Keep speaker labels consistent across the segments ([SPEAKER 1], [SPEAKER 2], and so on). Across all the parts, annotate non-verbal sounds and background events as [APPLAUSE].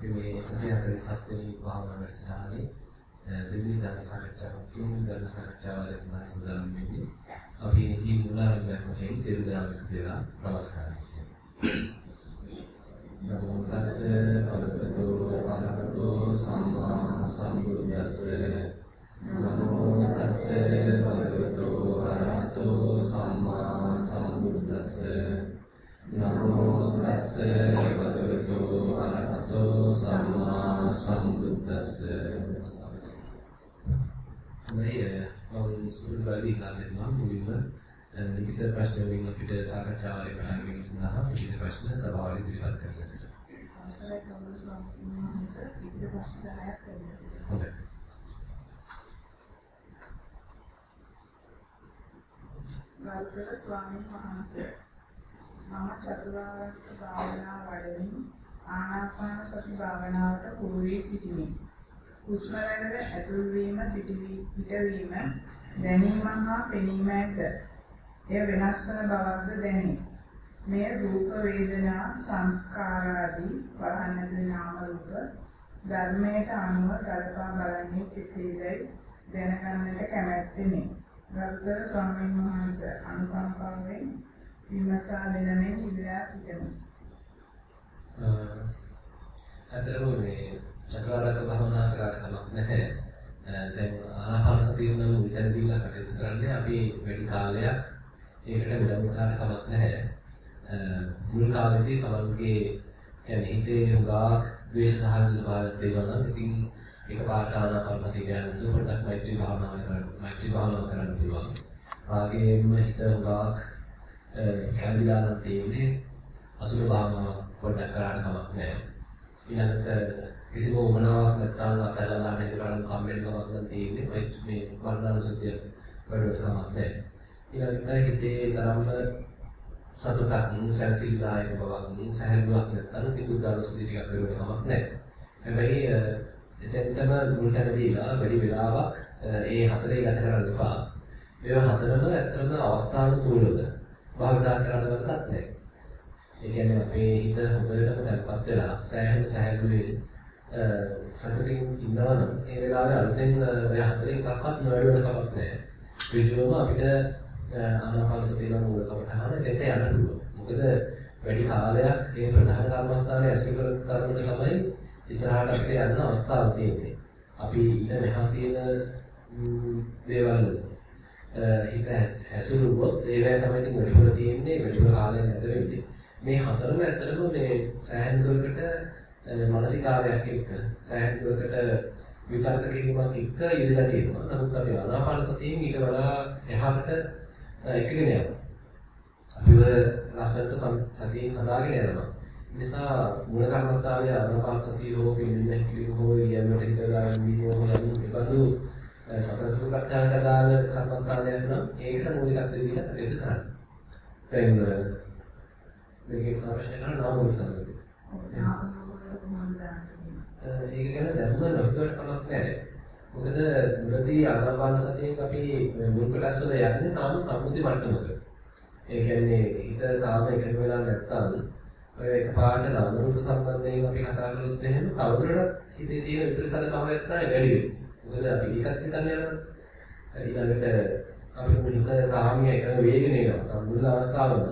[SPEAKER 1] අපි මේ 147 වෙනි භාවනා වැඩසටහනේ දෙවෙනි ධර්ම සාකච්ඡාව තුන්වෙනි ධර්ම සාකච්ඡාව ආරම්භ සූදානම් වෙන්නේ. අපි මේ මුලාරම්භයක් වශයෙන් සියලු දෙනාම එකතු වෙලා নমස්කාරය නමෝ තස්ස භගවතු ආරහතෝ සම්මා සම්බුද්දස්ස. නමෝ තස්ස භගවතු ආරහතෝ සම්මා සම්බුද්දස්ස. නමෝ තස්ස භගවතු අරහතෝ සම්මා සම්බුද්දස්ස මේ මම සුළු බලී ක්ලාසෙත් මම මුලින්ම ලිඛිත ප්‍රශ්න වලින් අපිට සාකච්ඡාවලේ පටන් ගැනීම සඳහා ලිඛිත ප්‍රශ්න සභාවේ ඉදිරිපත් කරන්න සිටිනවා.
[SPEAKER 2] අවසරයි කවුරු ස්වාමීන් වහන්සේ ලිඛිත ප්‍රශ්න 10ක් කරනවා.
[SPEAKER 1] හොඳයි.
[SPEAKER 2] ගරුතර ස්වාමීන් වහන්සේ මම චතුරාර්ය භාවනා වඩමින් ආනාපාන සති භාවනාවට පුරු වී සිටිමි. හුස්ම රැල්ල ඇතුල් වීම පිටවීම දැනීම හා පෙනීම ඇත. එය වෙනස් වන බවක්ද දැනේ. මෙය රූප වේදනා සංස්කාර ආදී වරහන් ඇතුලේ නාම රූප ධර්මයට අනුව ගලපා බලන්නේ කෙසේදයි දැනගන්නට කැමැත්තෙමි. ගරුතර ස්වාමීන් වහන්සේ අනුකම්පාවෙන් විමසා දෙනමින් ඉල්ලා සිටිමි.
[SPEAKER 1] අතරම මේ චක්‍රාරක භවනා කරාට කමක් නැහැ. දැන් ආනාපාන සතිය නම් විතර දීලා කටයුතු කරන්නේ අපි වැඩි කාලයක් ඒකට විලම්භ කරාට කමක් නැහැ. මුල් කාලේදී තමන්ගේ කියන්නේ හිතේ හුඟක් ද්වේෂ සහගත ස්වභාවයක් තියෙනවා නම් ඉතින් එකපාරට ආනාපාන සතිය ගන්න පොඩ්ඩක් මෛත්‍රී භාවනාව කරන්න මෛත්‍රී භාවනාව කරන්න පුළුවන්. රාගයෙන්ම හිත හුඟක් කැඳිලා නම් තියෙන්නේ අසුර භාවනාව පොඩ්ඩක් කරාට කමක් නැහැ. ඊළඟට කිසිම උමනාවක් නැත්නම් අතලලා නැහැ බලන්න කම්මැලි කමක් නම් තියෙන්නේ මේ වර්ණානුසතිය වැඩට කමක් නැහැ. ඊළඟට හිතේ තරම්ම සතුටක් සැනසීමදායක බවක් සැහැල්ලුවක් නැත්නම් පිටුදානුසතිය ටිකක් වැඩට කමක් නැහැ. හැබැයි එතෙන්ටම මුල් තැන දීලා වැඩි වෙලාවක් ඒ හතරේ ගත කරන්න එපා. ඒ හතරම ඇත්තටම අවස්ථානුකූලව භාවිතා කරන්න වරදක් නැහැ. ඒ කියන්නේ අපේ හිත හොඳටම තැම්පත් වෙලා සෑහෙන සැහැල්ලුවෙන් සතුටින් ඉන්නවනම් ඒ වෙලාවේ අලුතෙන් ඔය හතරෙන් එකක්වත් නොවැඩුණ කමක් නැහැ. ඍජුවම අපිට ආනාපාන සතිය නම් මූල කමටහන දෙක යන්න පුළුවන්. මොකද වැඩි කාලයක් මේ ප්‍රධාන කර්මස්ථානයේ ඇසුරු කර කරනකොට තමයි ඉස්සරහට අපිට යන්න අවස්ථාව තියෙන්නේ. අපි ඊට මෙහා තියෙන දේවල් හිත ඇසුරුවොත් ඒවැය තමයි ඉතින් වැඩිපුර තියෙන්නේ වැඩිපුර කාලයක් නැද වෙන්නේ. මේ හතරම ඇත්තටම මේ සෑහෙන දුරකට මානසිකාරයක් එක්ක සෑහෙන දුරකට විතර්ක කිරීමක් එක්ක යෙදලා තියෙනවා. නමුත් අපි ආනාපාන සතියෙන් ඊට වඩා එහාට එකගෙන යනවා. අපිව ලස්සනට සතියෙන් හදාගෙන යනවා. නිසා මූල කර්මස්ථානයේ ආනාපාන සතිය හෝ පිළිමෙ හැකිලිම හෝ යන්නට හිත දාගෙන ඉන්නවා හෝ යන්න ඒබඳු සතරසුරු කර්තන කදාල කර්මස්ථානයක් නම් ඒකට මූලිකත්වය දීලා කටයුතු කරන්න. දැන් මේකේ ප්‍රශ්න කරන නාම තමයි. ඒක ගැන දැනුම නොහිතුවට කමක් නැහැ. මොකද මුලදී ආනාපාන සතියෙන් අපි මුල් කොටස් වල යන්නේ තාම සම්මුති මට්ටමක. ඒ කියන්නේ හිත තාම එකඟ වෙලා නැත්තම් ඔය එකපාරට නාම රූප සම්බන්ධයෙන් අපි කතා කරොත් එහෙම තවදුරටත් හිතේ තියෙන විපරිසල භාවයක් තමයි වැඩි වෙන්නේ. මොකද අපි ඒකත් හිතන්නේ යනවා. ඊළඟට අපි හිත තාම එකඟ වේගෙන යනවා. මුල් අවස්ථාවල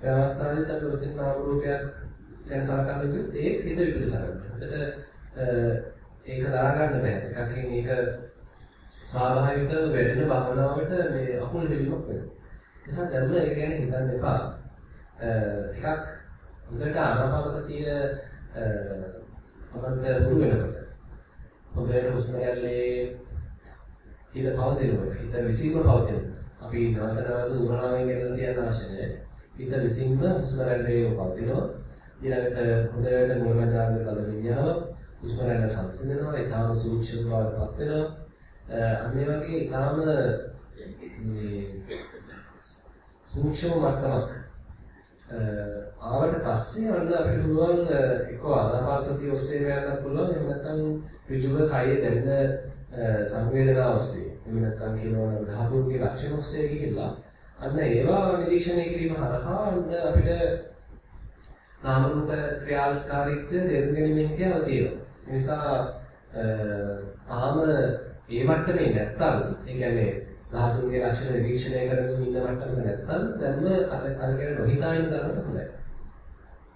[SPEAKER 1] ඒ අවස්ථාවේදී අපි උතින් නාම රූපයක් ගැන සලකන්නේ ඒ හිත විපරිසල වෙනවා. ඒක දරා ගන්න බෑ. එකකින් ඒක ස්වාභාවිකව වැඩෙන භාවනාවට මේ අකුල් හෙලීමක් වෙනවා. ඒ නිසා දැන් ඒක ගැන හිතන්න එපා. ටිකක් හොඳට ආනාපාන සතිය අපිට හුරු වෙනකොට හොඳට හුස්ම ගැල්ලේ හිත පවතිනකොට හිත විසින්ම පවතින. අපි නැවත නැවත උමනාවෙන් ගැලලා තියන්න අවශ්‍ය නැහැ. හිත විසින්ම හුස්ම ගැල්ලේ පවතිනවා. ඊළඟට හොඳට මුලමදාගෙන බලමින් යනවා. හුස්ම ගැල්ල සංසිඳනවා. ඊටාම සූක්ෂම බවටපත් වෙනවා. අන්න ඒ වගේ ඊටාම මේ සූක්ෂම මට්ටමක් ආවට පස්සේ අන්න අපිට පුළුවන් එක්ක ආනාපාන සතිය ඔස්සේ යන්න පුළුවන් එහෙම නැත්නම් ඍජුව කයේ දැනෙන සංවේදනාව ඔස්සේ එහෙම නැත්නම් කියනවා නම් ධාතුන්ගේ ලක්ෂණ ඔස්සේ ගිහිල්ලා අන්න ඒවා නිරීක්ෂණය කිරීම හරහා අන්න අපිට නාම රූප ක්‍රියාකාරීත්වය තේරුම් ගැනීමෙන් හැකියාව තියෙනවා. ඒ නිසා තාම ඒ මට්ටමේ නැත්තම් ඒ කියන්නේ ධාතුන්ගේ ලක්ෂණ නිරීක්ෂණය කරගෙන ඉන්න මට්ටමක නැත්තම් ධර්ම අර අර කියන නොහිතා ඉන්න තරමට හොඳයි.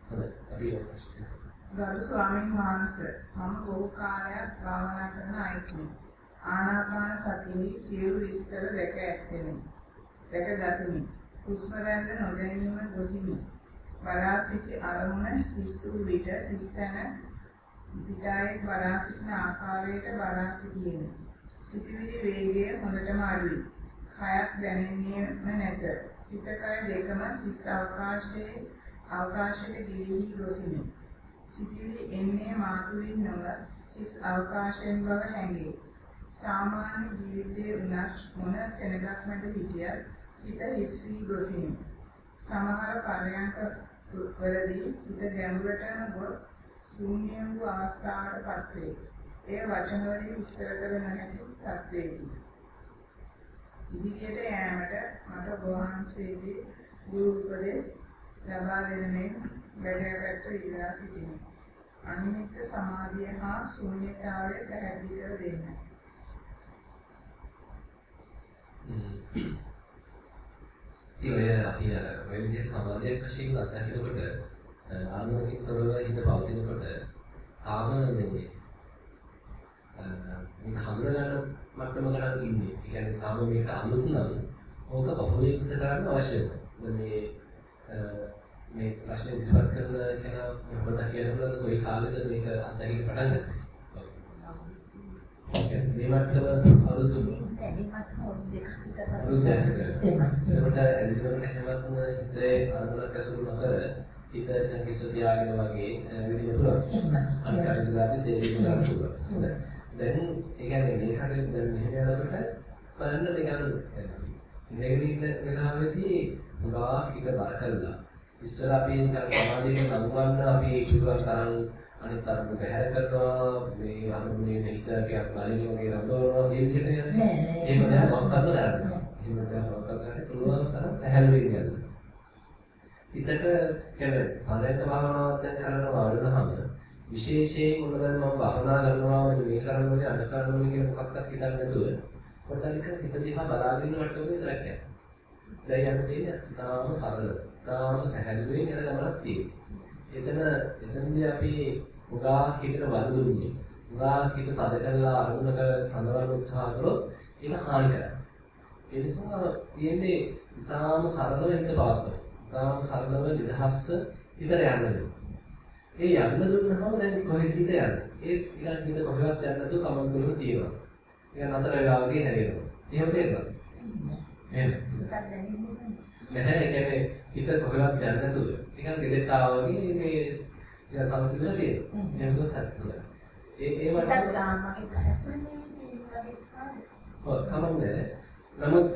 [SPEAKER 1] හොඳයි. අපි ප්‍රශ්න.
[SPEAKER 2] ගරු ස්වාමීන් වහන්සේ මම බොහෝ කාලයක් භාවනා කරන අයෙක්මි. ආනාපාන සතියේ සියලු විස්තර දැක ඇත්තෙමි. දැක ගතිමි. හුස්ම රැල්ල නොදැනීම ගොසිමි. බලා සිටි අරමුණ හිස්සු විට හිස්තැන පිටායේ බලා සිටින ආකාරයට බලා සිටියෙමි. සිටිවිලි වේගය හොඳටම අඩුයි. කයක් දැනෙන්නේම නැත. සිත කය දෙකම හිස් අවකාශයේ අවකාශයට ගිලී ගොසිමි. සිටිවිලි එන්නේ මාතුලින් නොව හිස් අවකාශයෙන් බව හැඟේ. සාමාන්‍ය ජීවිතයේ උනත් මොන සෙනගක් මැද හිටියත් හිත හිස් වී ගොසිනි. සමහර පරයන්ක වලදී හිත ගැඹුරටම ගොස් ශූන්‍ය වූ අවස්ථාවට පත් වේ. එය වචන වලින් විස්තර කර නොහැකි තත්වයකි. ඉදිරියට යෑමට මට වහන්සේගේ ගුරු උපදෙස් ලබා දෙන මෙන් වැඩපැත්ත ඉල්ලා සිටිමි. අනිමිත්ත සමාධිය හා ශූන්‍යතාවය පැහැදිලි කර දෙන්න.
[SPEAKER 1] ඉතින් අපි අර ඔය විදිහට සමාධියක් වශයෙන් අත්දකිනකොට අරමුණකින් තොරව හිත පවතිනකොට තාම මේ මේක හඳුනා ගන්න මට්ටමකට ඉන්නේ. ඒ කියන්නේ තාම මේක අඳුනනම් ඕක බහුලීකృత කරන්න අවශ්‍යයි. මේ මේ ප්‍රශ්නේ ඉදිරිපත් කරන කෙනා පොඩ්ඩක් කියන්න පුළුවන්ද කොයි කාලෙද මේක අත්දැකීම පටන් ගත්තේ? මේ මට්ටම අවුරුදු අවුරුදු දෙකක් විතර. ඒකට එදිනෙකට හැමතැනම හිතේ අරමුණක් ඇසුරු නොකර හිත නිකන් කිස්ස තියාගෙන වගේ විදිහට පුළුවන්. අනිත් කටයුතු කරද්දී තේරුම් ගන්න පුළුවන්. දැන් ඒ කියන්නේ මේ කටයුතු දැන් මෙහෙම යනකොට බලන්න නිකන් ඉඳගෙන ඉන්න වෙලාවෙදී පුරා කික බර කරලා ඉස්සර අපි නිකන් සමාධියෙන් නම්වන්න අපි පුළුවන් තරම් අනිත් අරමුණු බැහැර කරනවා මේ අරමුණේ හිත ටිකක් බලන වගේ රඳවනවා මේ විදිහට යන්නේ. එහෙම දැන් මොකක්ද කරන්නේ? එහෙම දැන් මොකක්ද කරන්නේ? පුළුවන් තරම් සැහැල්ලුවෙන් යන්න. හිතට කියන්නේ පරයන්ත භාවනාවක් දැන් කරනවා වඩනහම විශේෂයෙන් මොනවද මම භාවනා කරනවා මේ කරනෝනේ අද කරනෝනේ කියන මොකක්වත් හිතන්නේ නැතුව පොඩ්ඩක් හිත දිහා බලාගෙන ඉන්න මට්ටමක විතරක් යන්න. දැන් යන්න තියෙන්නේ තාම සරල. තාම සැහැල්ලුවෙන් යන ගමනක් තියෙනවා. එතන එතනදී අපි උගා හිතට වද දුන්නේ. උගා හිත තද කරලා අරමුණක හඳවන්න උත්සාහ කරොත් ඒක හානි කරනවා. ඒ නිසා තියෙන්නේ තාම සරලව හිත පවත්වන්න. තාම සරලව නිදහස්ව හිතට යන්න දෙන්න. ඒ යන්න දුන්නාම දැන් කොහෙද හිත යන්නේ? ඒ ටිකක් හිත කොහෙවත් යන්නේ නැතුව කමන් කරන තියෙනවා. ඒක නතර වෙලා වගේ හැරෙනවා. එහෙම තේරෙනවද? එහෙම. නැහැ ඒ කියන්නේ හිත කොහෙවත් යන්නේ නැතුව. නිකන් ගෙදරට ආවා වගේ මේ නිකන් සංසිඳලා තියෙනවා. එහෙම දුන්නත් ඒ ඒ වට කමන්නේ. නමුත්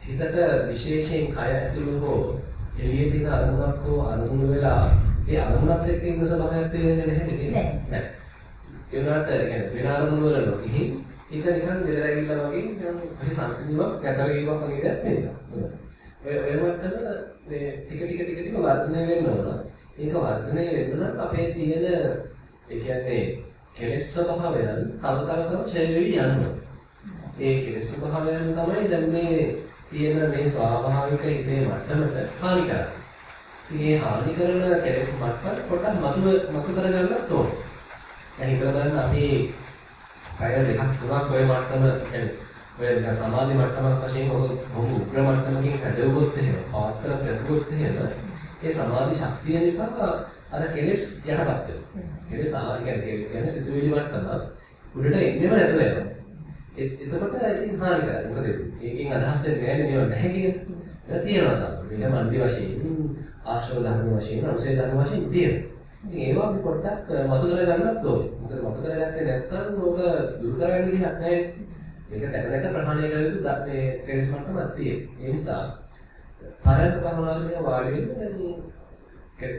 [SPEAKER 1] හිතට විශේෂයෙන් කය ඇතුළු හෝ එළියේ තියෙන අරමුණක් හෝ අරමුණු වෙලා ඒ අරමුණත් එක්ක ඉන්න සබහායක් තේරෙන්නේ නැහැ නේද? නැහැ. ඒ වුණාට يعني වෙන අරමුණු වල නොගිහින් හිත නිකන් ගෙදර ඇවිල්ලා වගේ නිකන් හරි සංසිඳීමක් නැතර වීමක් වගේ දෙයක් තියෙනවා. ඔය ඔය මට්ටම මේ ටික ටික ටික ටික වර්ධනය වෙන්න ඕන. ඒක වර්ධනය වෙන්න නම් අපේ තියෙන ඒ කියන්නේ කෙලෙස් ස්වභාවයන් තව තව තව ඡය වෙවි යනවා. ඒ කෙලෙස් ස්වභාවයන් තමයි දැන් මේ තියෙන මේ ස්වාභාවික හිතේ මට්ටමට හානි කරන්නේ. ඉතින් මේ හානි කරන කෙලෙස් මට්ටම පොඩ්ඩක් මතුව මතු කරගන්නත් ඕනේ. දැන් හිතලා බලන්න අපි අය දෙකක් තුනක් ඔය මට්ටම කියන්නේ ඔය නිකන් සමාධි මට්ටමක් වශයෙන් ඔක බොහොම උග්‍ර මට්ටමකින් හැදෙවුවොත් එහෙම පාත්‍ර ලැබුවොත් එහෙම ඒ සමාධි ශක්තිය නිසා අර කෙලෙස් යටපත් වෙනවා. කෙලෙස් ආ කියන්නේ කෙලෙස් කියන්නේ සිතුවිලි මට්ටම උඩට එන්නේම නැතුව යනවා. එතකොට ඉතින් හානි කරයි. මොකද ඒකෙන් අදහස් වෙන්නේ නෑනේ නැහැ කියන. ඒක තියෙනවා තමයි. මේක මන්දි වශයෙන් ආශ්‍රව ධර්ම වශයෙන් අනුසේ ධර්ම වශයෙන් තියෙනවා. ඉතින් ඒවා අපි පොඩ්ඩක් මතු කර ගන්නත් ඕනේ. මොකද මතු කරගත්තේ නැත්නම් ඕක දුරු කරගන්න විදිහක් නැහැ. මේක දැක දැක ප්‍රහාණය කළ යුතු මේ කෙලෙස් මට්ටමක් තියෙනවා. ඒ නිසා පරණ භවනාවේ වාඩි වෙන්න දැන්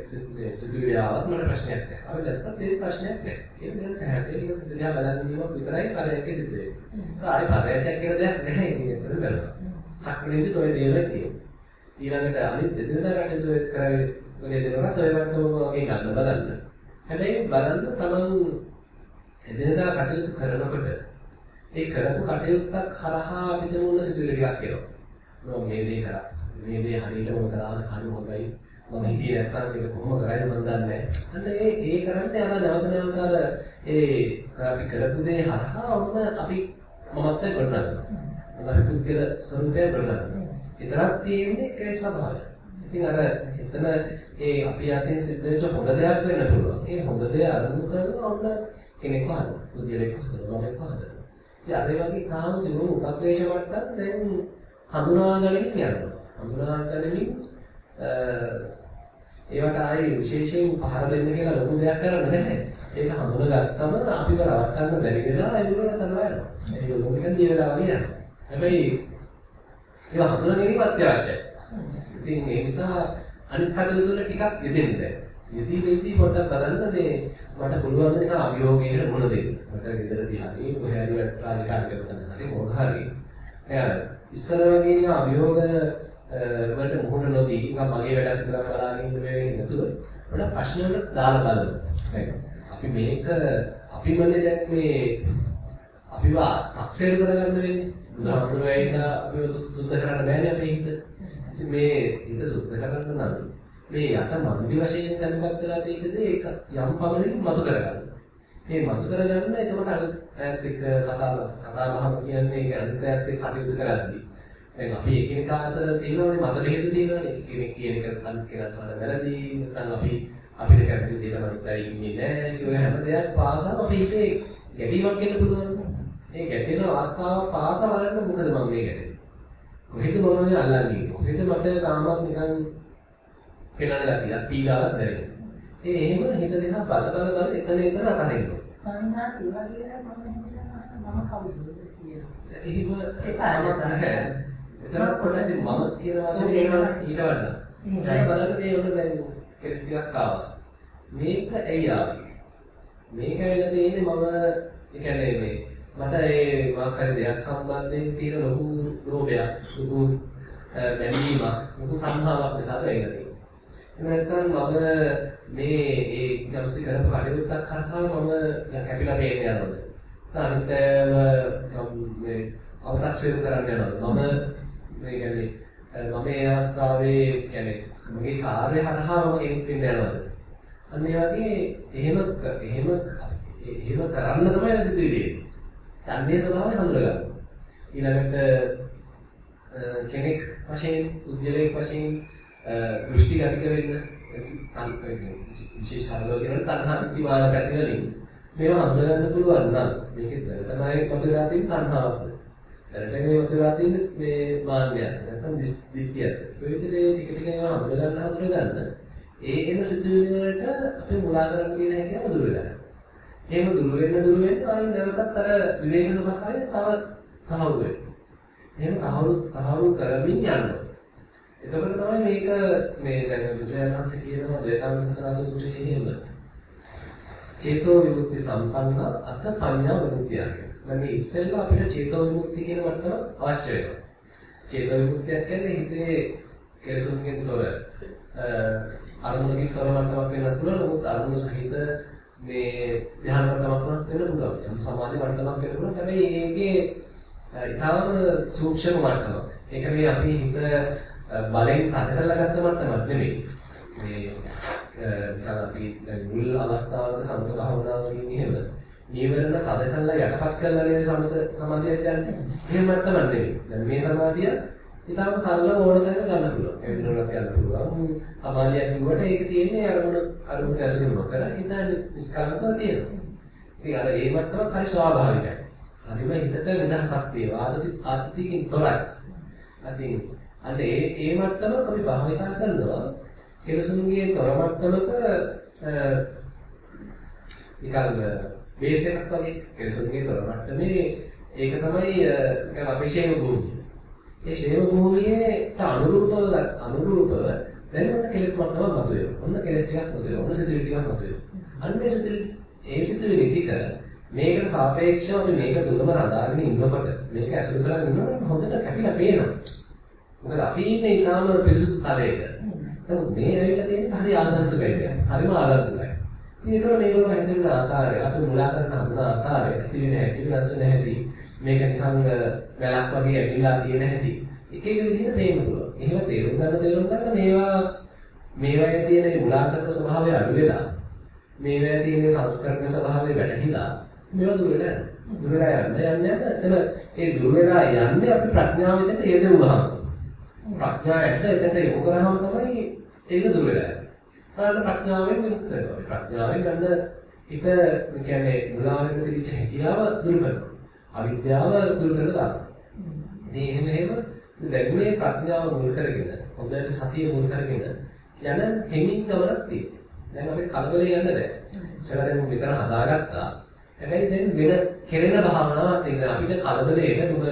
[SPEAKER 1] සිතුවිලි ආවත් මට ප්‍රශ්නයක් නැහැ. අපි නැත්තම් ඒ ප්‍රශ්නයක් නැහැ. ඒක දැන් සහැල්ලුවෙන් ටික දිහා බලන් ඉඳීමක් විතරයි පරයන්කේ සිද්ධ වෙන්නේ. ආයි පරයන්කයක් කියලා දෙයක් නැහැ ඉතින් ඒතර බලනවා. සක්මණේදී toy දේවල් තියෙනවා. ඊළඟට අනිත් දෙදෙනා කටයුතු කරගෙන වගේ දෙනකොට ඔය වට්ටම වගේ ගන්න බලන්න. හැබැයි බලන්න තමන් එදිනදා කටයුතු කරනකොට ඒ කරපු කටයුත්තක් කරහා අපිට මොන සිතුවිලි ටිකක් එනවා. මම මේ දේ කරා. මේ දේ හරියටම කරා හරි හොඳයි. මම හිතියේ නැත්තම් මේක කොහොම කරයිද මන් දන්නේ නැහැ. අන්න ඒ ඒ කරන්නේ අර නැවත නැවත අර ඒ අපි කරපු දේ හරහා ඔන්න අපි මමත් ගොඩනගනවා. මොකද පුද්ගල ස්වરૂපය ගොඩනගනවා. විතරක් තියෙන්නේ ඒකේ ස්වභාවය. ඉතින් අර එතන ඒ අපි අතින් සිද්ධ වෙච්ච හොඳ දෙයක් වෙන්න පුළුවන්. ඒ හොඳ දේ අරමුණු කරලා ඔන්න කෙනෙක් හදනවා. පුද්ගලෙක් හදනවා. මමෙක් හදනවා. ඉතින් අර වගේ තාම සිවුණු උපක්ලේශ මට්ටම් දැන් හඳුනා ගනිමින් යනවා. හඳුනා ගනිමින් ඒවට ආයේ විශේෂයෙන් පහර දෙන්න කියලා ලොකු දෙයක් කරන්න නැහැ. ඒක හඳුනාගත්තම අපිව රවට්ටන්න බැරි වෙලා ඒගොල්ලෝ කරලා යනවා. ඒගොල්ලෝ නිකන් දිය වෙලා වගේ යනවා. හැබැයි ඒවා හඳුනා ගැනීම අත්‍යවශ්‍යයි. ඉතින් ඒ නිසා අනිත් කටයුතු වල ටිකක් යෙදෙන්න දැන්. යෙදී වෙදී පොඩ්ඩක් බලන්න මේ මට පුළුවන් නිකන් අභියෝගයකට මුණ දෙන්න. මට ගෙදරදී හරි කොහේ හරි රාජකාරී කරන හරි මොකක් හරි. එයා ඉස්සර වගේ නිකන් අභියෝග වලට මුහුණ නොදී නිකන් මගේ වැඩක් විතරක් බලාගෙන ඉන්න වෙන්නේ නැතුව පොඩ්ඩක් ප්‍රශ්න වලට දාලා බලන්න. අපි මේක අපිමනේ දැන් මේ අපිව අක්ෂර කරගන්න වෙන්නේ. බුදුහාමුදුරුවෝ ඇවිල්ලා අපිව සුද්ධ කරන්න බෑනේ අපේ හිත. ඉතින් මේ හිත සුද්ධ කරන්න නම් මේ යට මන්දි වශයෙන් දැනගත් වෙලා තියෙච්ච දේ ඒක යම් පමණකින් මතු කරගන්න. මේ මතු කරගන්න එතකොට අනිත් ඈත් එක්ක කතා කතා බහම කියන්නේ ඒක අනිත් ඈත් එක්ක කටයුතු කරද්දී. දැන් අපි එකිනෙකා අතර තියෙනවනේ මත බෙහෙත තියෙනවනේ. කෙනෙක් කියන එක අනිත් කෙනාට වඩා වැරදි. නැත්නම් අපි අපිට කැමති දේට අනිත් අය ඉන්නේ නැහැ. ඔය හැම දෙයක් පාසම අපි හිතේ ගැටීමක් එන්න පුළුවන්. මේ ගැටෙන අවස්ථාව පාස බලන්න මොකද මම මේ ගැටෙන්නේ? කොහෙද මම මේ අල්ලන්නේ? කොහෙද මට තාමත් නිකන් පෙනන ගතියක් පීඩාවක් දැනෙන්නේ. ඒ එහෙම හිත දිහා බල බල බල එතන එතන අතරින්න.
[SPEAKER 2] සංඝාස ඒවා කියලා මම කවුද කියලා.
[SPEAKER 1] එහෙම. එතන පොඩ්ඩක් මම කියන වචනේ ඊට වඩා. ඊට බලන්න මේ උඩ දැන් කෙලස් ටිකක් ආවා. මේක ඇයි ආවේ? මේක ඇවිල්ලා තියෙන්නේ මම ඒ කියන්නේ මේ මට ඒ මොකක් හරි දෙයක් සම්බන්ධයෙන් තියෙන ලොකු ලෝභයක්, ලොකු බැඳීමක්, ලොකු තණ්හාවක් නිසා ඇවිල්ලා තියෙන්නේ. එහෙම නැත්නම් මම මේ ඒ යම්සි කරපු කටයුත්තක් කරා මම කැපිලා පේන්න යනවාද? අනිත්‍යව මේ අව탁සිරු කරන්න යනවාද? මම මේ කියන්නේ මම මේ අවස්ථාවේ කියන්නේ මගේ කාර්ය හරහා මම කෙනෙක් වෙන්න යනවාද? අන්න ඒ වගේ එහෙම එහෙම එහෙම කරන්න තමයි සිදුවෙන්නේ. යන්නේ ස්වභාවය හඳුනගන්න. ඊළඟට කෙනෙක් වශයෙන්, උද්දලයක් වශයෙන් දෘෂ්ටි ගතික වෙන්න විශේෂ සරලව කියනොත් තණ්හා විද්‍යාල පැති වලින් මේවා හඳුනගන්න පුළුවන් නම් මේකෙත් තමයි මතුවලා තියෙන තණ්හාවක්ද? දැනට මේ මතුවලා තියෙන මේ මාන්නයක් නැත්නම් දිට්ඨියක්. ඔය විදිහේ ටික ටික ඒවා හඳුනගන්න හඳුනගන්න. ඒ එන සිතුවිලි වලට අපි මුලා කරන්න තියෙන හැකියාව දුර වෙනවා එහෙම දුර වෙන්න දුර වෙන්න ආයි නැවතත් අර විවේක ස්වභාවය තව තහවුරු වෙනවා. එහෙම තහවුරු තහවුරු කරමින් යනවා. එතකොට තමයි මේක මේ දැන් බුදුරජාණන් වහන්සේ කියනවා ද්වේතාවිකසන සූත්‍රයේ එහෙම. චේතෝ විමුක්ති සම්පන්න අත පඤ්ඤා විමුක්තිය කියලා. දැන් මේ ඉස්සෙල්ලා අපිට චේතෝ විමුක්ති කියන මට්ටම අවශ්‍ය වෙනවා. චේතෝ විමුක්තිය කියන්නේ හිතේ කෙලසුන්ගෙන් තොර අරමුණකින් තොර මට්ටමක් වෙන්නත් පුළුවන්. නමුත් අරමුණු සහිත මේ ධ්‍යාන මට්ටමක් වෙන්න පුළුවන්. යම් සමාධි මට්ටමක් වෙන්න පුළුවන්. හැබැයි ඒකේ ඊටාම සූක්ෂම මට්ටමක්. ඒක මේ අපි හිත බලෙන් අද කරලා ගත්ත මට්ටමක් නෙමෙයි. මේ නිකන් අපි දැන් මුල් අවස්ථාවක සමත භාවනාවකින් එහෙම නීවරණ තද කරලා යටපත් කරලා නේද සමත සමාධියට යන්නේ. එහෙම මට්ටමක් නෙමෙයි. දැන් මේ සමාධිය ඊටාම සරලව ඕන තැනක ගන්න පුළුවන්. එවිදිනවලක් යන්න පුළුවන්. සමාධියක් කිව්වට ඒක තියෙන්නේ අරමුණ අරමුණ ඇසුරු නොකර හිත නිස්කලංකව තියෙනවා. ඉතින් අර ඒ මට්ටම හරි ස්වාභාවිකයි. හරිම හිතට නිදහසක් තියෙනවා. ආදති ආත්තිකින් තොරයි. ඉතින් අන්න ඒ ඒ මට්ටම අපි භාවිතා කරනවා කෙලසුන්ගේ තොර මට්ටමක නිකන් බේස් එකක් වගේ කෙලසුන්ගේ තොර මට්ටමේ ඒක තමයි නිකන් අපේ ෂේම භූමිය. ඒ ෂේම භූමියට අනුරූපව අනුරූපව දැන් ඔන්න කෙලස් මට්ටමක් මතුවේ. ඔන්න කෙලස් ටිකක් මතුවේ. ඔන්න සිතුවිලි ටිකක් මතුවේ. අන්න ඒ සිතුවිලි ඒ සිතුවිලි ටික මේකට සාපේක්ෂව අපි මේක දුරම රඳාගෙන ඉන්නකොට මේක ඇසුරු කරගෙන ඉන්නකොට හොඳට කැපිලා පේනවා. මොකද අපි ඉන්නේ ඊටාම පිරිසුදු කාලයක. නමුත් මේ ඇවිල්ලා තියෙන්නේ හරි ආගන්තුකයි කියන්නේ. හරිම ආගන්තුකයි. ඉතින් ඒක මේගොල්ලෝ හැසිරෙන ආකාරය, අපි මුලා කරන හදන ආකාරය, ඇතිවෙන හැටි, වෙනස් වෙන හැටි, මේක නිකන් වැලක් වගේ ඇවිල්ලා තියෙන හැටි. එක එක විදිහට තේරුම් පුළුවන්. එහෙම තේරුම් ගන්න තේරුම් ගන්න මේවා මේවායේ තියෙන මුලා කරන ස්වභාවය අඩු වෙලා මේවායේ තියෙන සංස්කරණ ස්වභාවය වැටහිලා මේවා දුර වෙලා යනවා. දුර වෙලා යන්න යන්න යන්න එතන ඒ දුර වෙලා යන්නේ අපි ප්‍රඥාව විදිහට යෙදුවහම. ප්‍රඥා ඇස එතනට යොමු කරාම තමයි ඒක දුර වෙලා යන්නේ. ඊට ප්‍රඥාවෙන් විමුක්ත වෙනවා. ප්‍රඥාවෙන් ගන්න හිත කියන්නේ මුලාවෙන් තිබිච්ච හැකියාව දුරු කරනවා. අවිද්‍යාව දුරු කරලා දානවා. ඉතින් එහෙම එහෙම දැන් මේ ප්‍රඥාව මුල් කරගෙන හොඳට සතිය මුල් කරගෙන යන හිමින් ගමනක් තියෙනවා. දැන් අපිට කලබලේ යන්න බෑ. ඉස්සරහින් මෙතන හදාගත්තා. හැබැයි දැන් වෙන කෙරෙන භාවනාවක් තියෙන අපිට කලබලේට දුම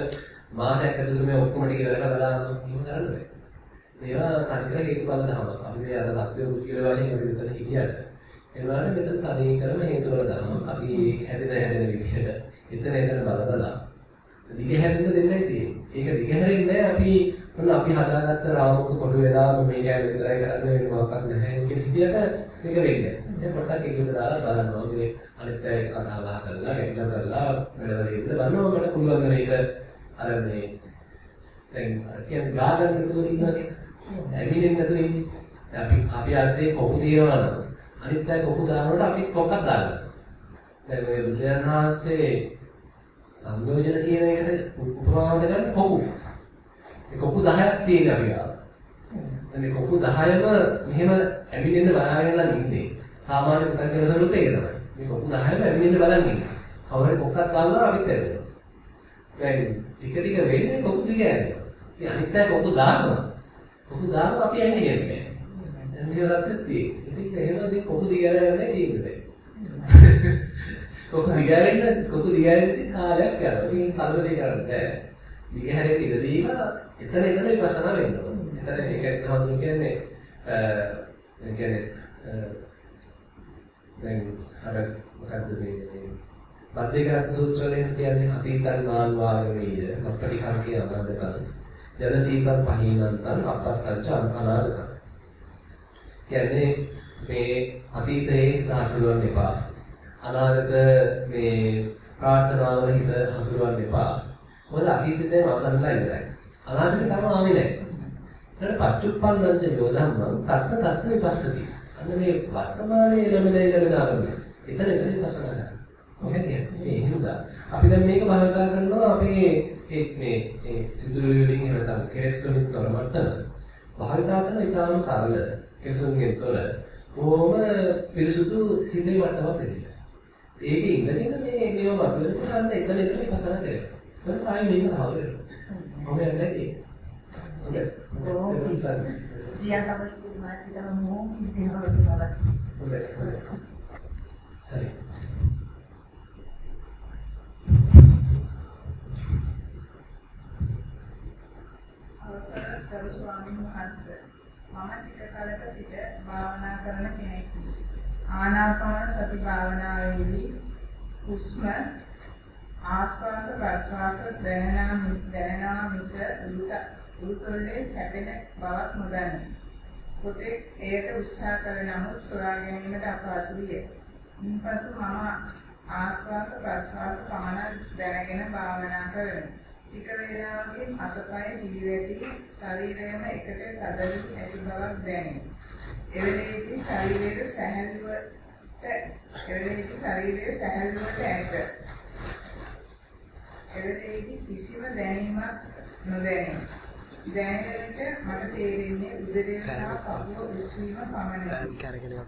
[SPEAKER 1] මාසයක් ඇතුළත මේ ඔක්කොම ටික ඉවර කරලා දාන්න එහෙම කරන්න බෑ. මේවා තනිකර හේතුඵල ධර්ම. අපි මේ අර සත්‍ය මුචිල වශයෙන් අපි මෙතන හිටියට ඒ වුණාට මෙතන තදී කරම හේතුඵල ධර්ම. අපි හැදෙන හැදෙන විදිහට එතන එතන බල බලා දිගහැරෙන්න දෙන්නයි තියෙන්නේ. ඒක දිගහැරෙන්නේ අපි මොන අපි හදාගත්ත රාමුක කොට වෙලාම මේ කැල විතරයි කරන්න වෙන මොකක්වත් නැහැ කියන විදිහට මේක වෙන්නේ. දැන් පොඩ්ඩක් ඒකට දාලා බලනවා. මේ අනිත් අය කතා බහ කරලා, රෙග්ලර් කරලා වැඩවල ඉඳ බලනවා මට පුළුවන් මේක අර මේ දැන් අර කියන්නේ ගාගන්න නතුව ඉන්නවා කියන. ඇවිලෙන්නේ නැතුව ඉන්නේ. අපි අපි අද්දේ කොහොමද තියනවා නම් අනිත් අය කොහොමද දානකොට අපි කොක්කක් දානවා. දැන් මේ බුදුරජාණන් වහන්සේ සංයෝජන කියන එකට උපමාවට ගන්න කොකු. මේ කොකු 10ක් තියෙන අපි ගාව. මේ කොකු 10ම මෙහෙම ඇවිලෙන්න බලාගෙනලා ඉන්නේ. සාමාන්‍ය පුතග්ජන ස්වරූපේ ඒක තමයි. මේ කොකු 10ම ඇවිලෙන්න බලන් ඉන්නේ. කවුරු හරි කොක්කක් දානවා අපිත් ඇවිල්ලා. දැන් ටික ටික වෙන්නේ කොකු දිග යනවා. ඉතින් අනිත් අය කොකු දානවා. කොකු දානවා අපි යන්නේ කියන්නේ. දැන් මේක රත්ත්‍ති. ඉතින් එහෙම ඉතින් කොකු දිග යන්නේ තියෙන්නේ. කොක දිගහැරෙන්න කොක දිගහැරෙන්න කාලයක් යනවා. ඉතින් කලබලේ කරන්න බෑ. දිගහැරෙන්න ඉඩ දීලා එතන එතන විපස්සනා වෙන්න ඕනේ. එතන ඒක හඳුන් කියන්නේ අ කියන්නේ දැන් අර මොකද්ද මේ බද්දේකරත් සූත්‍රයෙන් කියන්නේ අතීතං නාන් වාගමීය මප්පටිකාංකේ අනාගතං ජනතීතං පහීනන්තං අපත්තං ච අනාගතං කියන්නේ මේ අතීතයේ සාසුලවන්න එපා අනාගත මේ ප්‍රාර්ථනාවල හිත හසුරවන්න එපා. මොකද අතීතේ දැන් අවසන් වෙලා ඉවරයි. අනාගතේ තාම ආවේ නැහැ. ඊට පච්චුප්පන්නංච යෝධම්මං තත්ත තත්ත විපස්සති. අන්න මේ වර්තමානයේ ලැබෙන ලැබෙන ආරම්භය. එතන එතන විපස්සනා කරනවා. මොකද කියන්නේ? ඒ හින්දා අපි දැන් මේක භාවිතා කරනවා අපේ ඒ මේ ඒ සිදුවිලි වලින් එහෙම නැත්නම් කෙලස් වලින් තොර මට්ටම. භාවිතා කරන ඉතාලම සරල කෙලසුන්ගෙන් තොර බොහොම පිරිසුදු හිතේ මට්ටමක් දෙන්න. ඒකේ ඉඳගෙන මේ මේව මතුවෙන කරන්න එතන එතන විපස්සනා කරනවා. ඒක ආයෙ මේක හවුල වෙනවා. මොකද නැති. හොඳයි. හොඳයි.
[SPEAKER 2] දියා තමයි මාතිටම මොම් ඉතිහාසය බලන්න.
[SPEAKER 1] හොඳයි. හරි.
[SPEAKER 2] අවසර කරු ස්වාමීන් වහන්සේ මම ටික කලක සිට භාවනා කරන කෙනෙක්මි. ආනාපාන සති භාවනාවේදී හුස්ම ආස්වාස ප්‍රස්වාස දැනෙනා දැනෙනා මිස උළුතොල්ලේ සැපෙන බවක් නොදන්නේ. පොතේ එයට උත්සාහ කළ නමුත් සොයා ගැනීමට අපහසු විය. ඉන්පසු මම ආස්වාස ප්‍රස්වාස පමණ දැනගෙන භාවනා කරමි. ටික වේලාවකින් අතපය පිළිවෙටි ශරීරයම එකට තද වී ඇති බවක් දැනේ. එවෙලෙහිදී ශරීරයේ සැහැල්ලුවට එවෙලෙහිදී ශරීරයේ සැහැල්ලුවට ඇත. එවෙලෙහිදී කිසිම දැනීමක් නොදැනේ. දැනෙන විට මට තේරෙන්නේ උදරය සහ පපුව විශ්වීම පමණයි.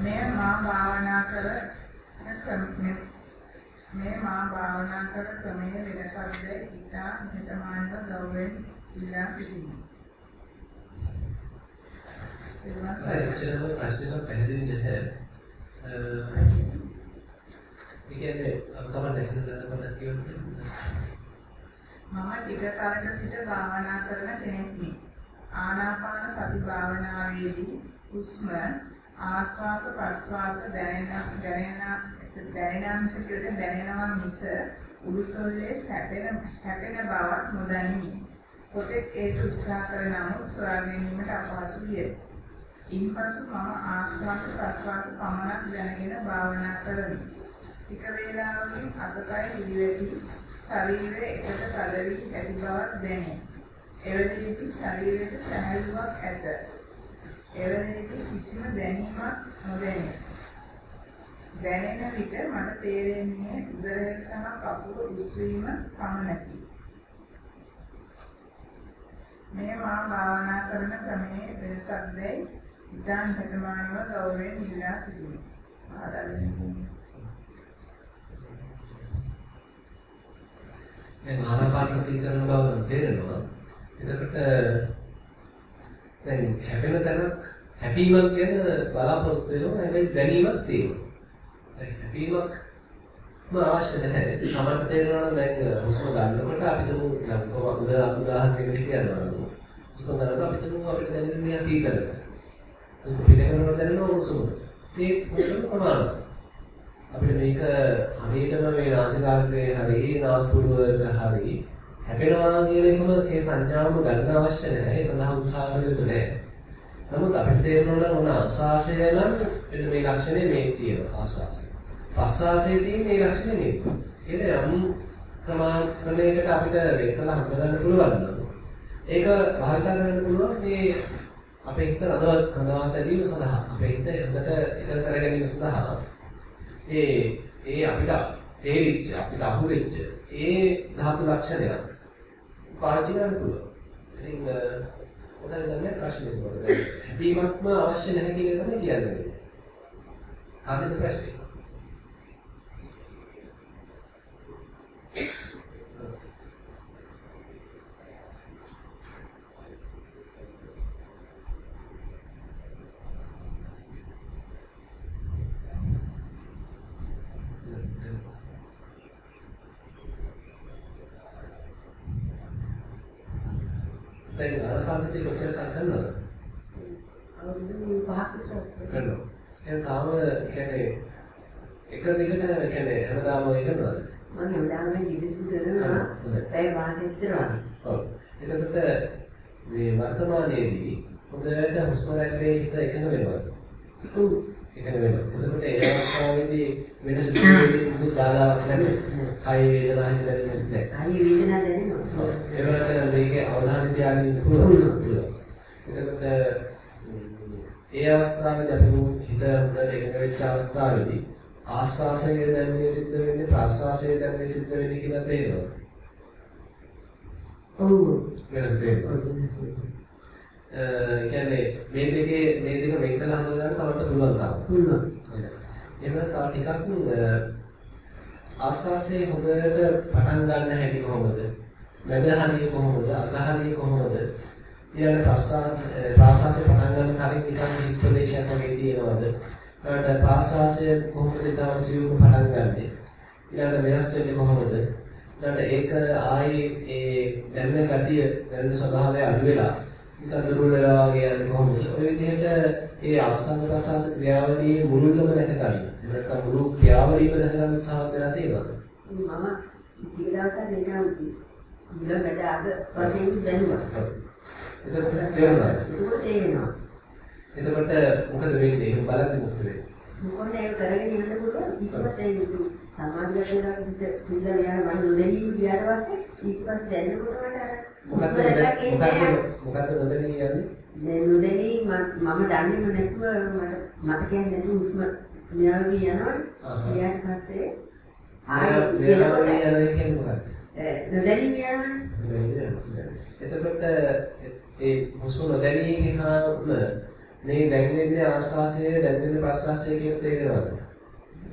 [SPEAKER 2] මෙය මා භාවනා කර මේ මා භාවනා කර ක්‍රමයේ වෙනසක්ද ඉතා නිහතමානීව ගෞරවයෙන් ඉල්ලා සිටිනවා.
[SPEAKER 1] එච්චරම ප්‍රශ්නයක් පැහැදිලි නැහැ. ඒ කියන්නේ අකමැති නැහැ කියොත්
[SPEAKER 2] මම ටික කාලයක සිට භාවනා කරන කෙනෙක්මි. ආනාපාන සති භාවනාවේදී හුස්ම ආස්වාස ප්‍රස්වාස දැනෙන දැනෙන දැනෙන මිස දැනෙනවා මිස උඩුතොලේ සැපෙන හැපෙන බවක් නොදනිමි. පොතෙක් ඒක උත්සාහ කර නමුත් සොයා ගැනීමට අපහසු විය. ඉන්පසු මම ආශ්වාස ප්‍රශ්වාස පමණක් දැනගෙන භාවනා කරමි. ටික වේලාවකින් අතපය පිළිවෙති ශරීරයේ එකට තද වී ඇති බවක් දැනේ. එවැනිදී ශරීරයට සැහැල්ලුවක් ඇත. එවැනිදී කිසිම දැනීමක් නොදැනේ. දැනෙන විට මට තේරෙන්නේ උදරය සහ කකුල උස්වීම පමණකි. මේ මා භාවනා කරන ක්‍රමයේ වෙනසක් දැයි ඉතාම හිතමානව ගෞරවයෙන් ඉල්ලා සිටිමි. ආදරණීය
[SPEAKER 1] දැන් ආනාපාන සතිය කරන බව තේරෙනවා. එතකොට දැන් හැපෙන තැනක් හැපීමක් ගැන බලාපොරොත්තු වෙනවා. හැබැයි දැනීමක් තියෙනවා. හැපීමක් ම අවශ්‍ය නැහැ. ඉතින් තමයි තේරෙනවා නම් දැන් හුස්ම ගන්නකොට අපි තුමු උදාහරණ උදාහරණයකට කියනවා. හුස්ම ගන්නකොට අපි තුමු අපිට දැනෙන්නේ සීතල. හුස්ම පිට කරනකොට දැනෙනවා උණුසුම. මේ මොකද ප්‍රමාණවත්. අපිට මේක හරියටම මේ නාසිකාග්‍රේ හරි නාස්පුඩුවක හරි හැපෙනවා කියන එකම ඒ සංඥාවම ගන්න අවශ්‍ය නැහැ. ඒ සඳහා උත්සාහ කළ යුතු නැහැ. නමුත් අපිට තේරෙනවා නම් ආස්වාසය නම් එන්න මේ ලක්ෂණය මේ තියෙනවා ආස්වාසය. ප්‍රස්වාසයේ තියෙන මේ ලක්ෂණය මේ. කියන යම් ක්‍රමාන්කණයකට අපිට වෙන් කළා හඳුනගන්න පුළුවන් නම් ඒක භාවිත කරන්න පුළුවන් මේ අපේ හිත රඳවත් රඳවා තැබීම සඳහා අපේ හිත හොඳට එකඟ කර ගැනීම සඳහා ඒ ඒ අපිට තේරිච්ච අපිට අහුවෙච්ච ඒ ධාතු ලක්ෂණය පාවිච්චි කරන්න පුළුවන්. ඉතින් මොකද දැන් ප්‍රශ්නේ මොකද? හැපීමක්ම අවශ්‍ය නැහැ කියන එක තමයි කියන්නේ. කාටද ප්‍රශ්නේ? දැන් ආනාපානසතිය කොච්චර කල් කරනවද?
[SPEAKER 3] අවුරුදු පහක් විතර
[SPEAKER 1] කරනවා. එහෙනම් තාම කියන්නේ එක දිගට කියන්නේ හැමදාම ඔය කරනවද?
[SPEAKER 3] මම හැමදාම ඉදිරියට කරනවා විතර වගේ.
[SPEAKER 1] ඔව්. එතකොට මේ වර්තමානයේදී හොඳට හුස්ම රැල්ලේ හිත එකඟ වෙනවද? එකඟ වෙනවා. එතකොට ඒ අවස්ථාවේදී වෙන සිතුවිලි මුදු බාධාවක් නැහැ. කය වේදනා හිතෙන්නේ නැහැ.
[SPEAKER 3] කයි වේදනාව දැනෙනවා.
[SPEAKER 1] ඒ වලට මේකේ අවධානය තියාගෙන ඉන්න පුළුවන්. පුළුවන්. එතකොට ඒ අවස්ථාවේදී අපි හිත හොඳට එකඟ වෙච්ච අවස්ථාවේදී ආස්වාසය දැනෙන්නේ සිද්ධ වෙන්නේ ප්‍රාස්වාසය දැනෙන්නේ සිද්ධ වෙන්නේ කියලා තේරෙනවා.
[SPEAKER 3] ඔව්.
[SPEAKER 1] වෙනස තේරෙනවා. කියන්නේ මේ දෙකේ මේ දෙක වෙන් කළ හඳුනගන්න තවට පුළුවන් තාම.
[SPEAKER 3] පුළුවන්.
[SPEAKER 1] එහෙම තව ටිකක් ආස්වාසයේ හොඳට පටන් ගන්න හැටි කොහොමද? මැද හරිය කොහොමද? අග හරිය කොහොමද? ඊළඟ ප්‍රස්වාස ප්‍රාසාසය පටන් ගන්න කලින් නිකන් හිස් ප්‍රදේශයක් වගේ තියෙනවද? ඊළඟ ප්‍රාසාසය කොහොමද ඊටම සිවුම පටන් ගන්නෙ? ඊළඟ වෙනස් වෙන්නේ කොහොමද? ඊළඟ ඒක ආයේ ඒ දැනෙන ගතිය දැනෙන ස්වභාවය අඩු වෙලා දුර්වල වෙලා වගේ යන්නේ කොහොමද? ඔය විදිහට ඒ අවසන් ප්‍රසආස ක්‍රියාවලියේ මුළුල්ලම දැක ගන්න. නැත්නම් මුළු ක්‍රියාවලියම දැක ගන්න උත්සාහ කරලා තියෙනවා.
[SPEAKER 3] මම ටික දවසක් නිකන් මුල මැද අග වශයෙන් දැනුවා.
[SPEAKER 1] එතකොට තේරුණාද?
[SPEAKER 3] ඒක තේරෙනවා.
[SPEAKER 1] එතකොට මොකද වෙන්නේ? බලද්දි මොකද වෙන්නේ?
[SPEAKER 3] මොකද ඒක කරගෙන යන්න පුළුවන් ඊටපස්සේ ඒ සමාජගතලා පිළිලා යන මම නොදැනී ගියාට පස්සේ ඊටපස්සේ දැනෙනකොට මට අර
[SPEAKER 1] මොකද්ද
[SPEAKER 3] උත්තරයක් එන්නේ නැහැ.
[SPEAKER 1] මොකද්ද නොදැනී යන්නේ?
[SPEAKER 3] දැන් නොදැනී මම දන්නේම නැතුව මට මතකයක් නැතුව හුස්ම මෙයාගේ යනවනේ. ඊට පස්සේ
[SPEAKER 1] ආයෙ
[SPEAKER 3] ආයෙ
[SPEAKER 1] යනවා කියන්නේ මොකක්ද?
[SPEAKER 3] නොදැනී යනවනේ.
[SPEAKER 1] එතකොට ඒ හුස්ම නොදැනී ගියාම මේ දැනෙන්නේ ආස්වාසය දැනෙන්නේ ප්‍රස්වාසය කියන තේරෙනවද?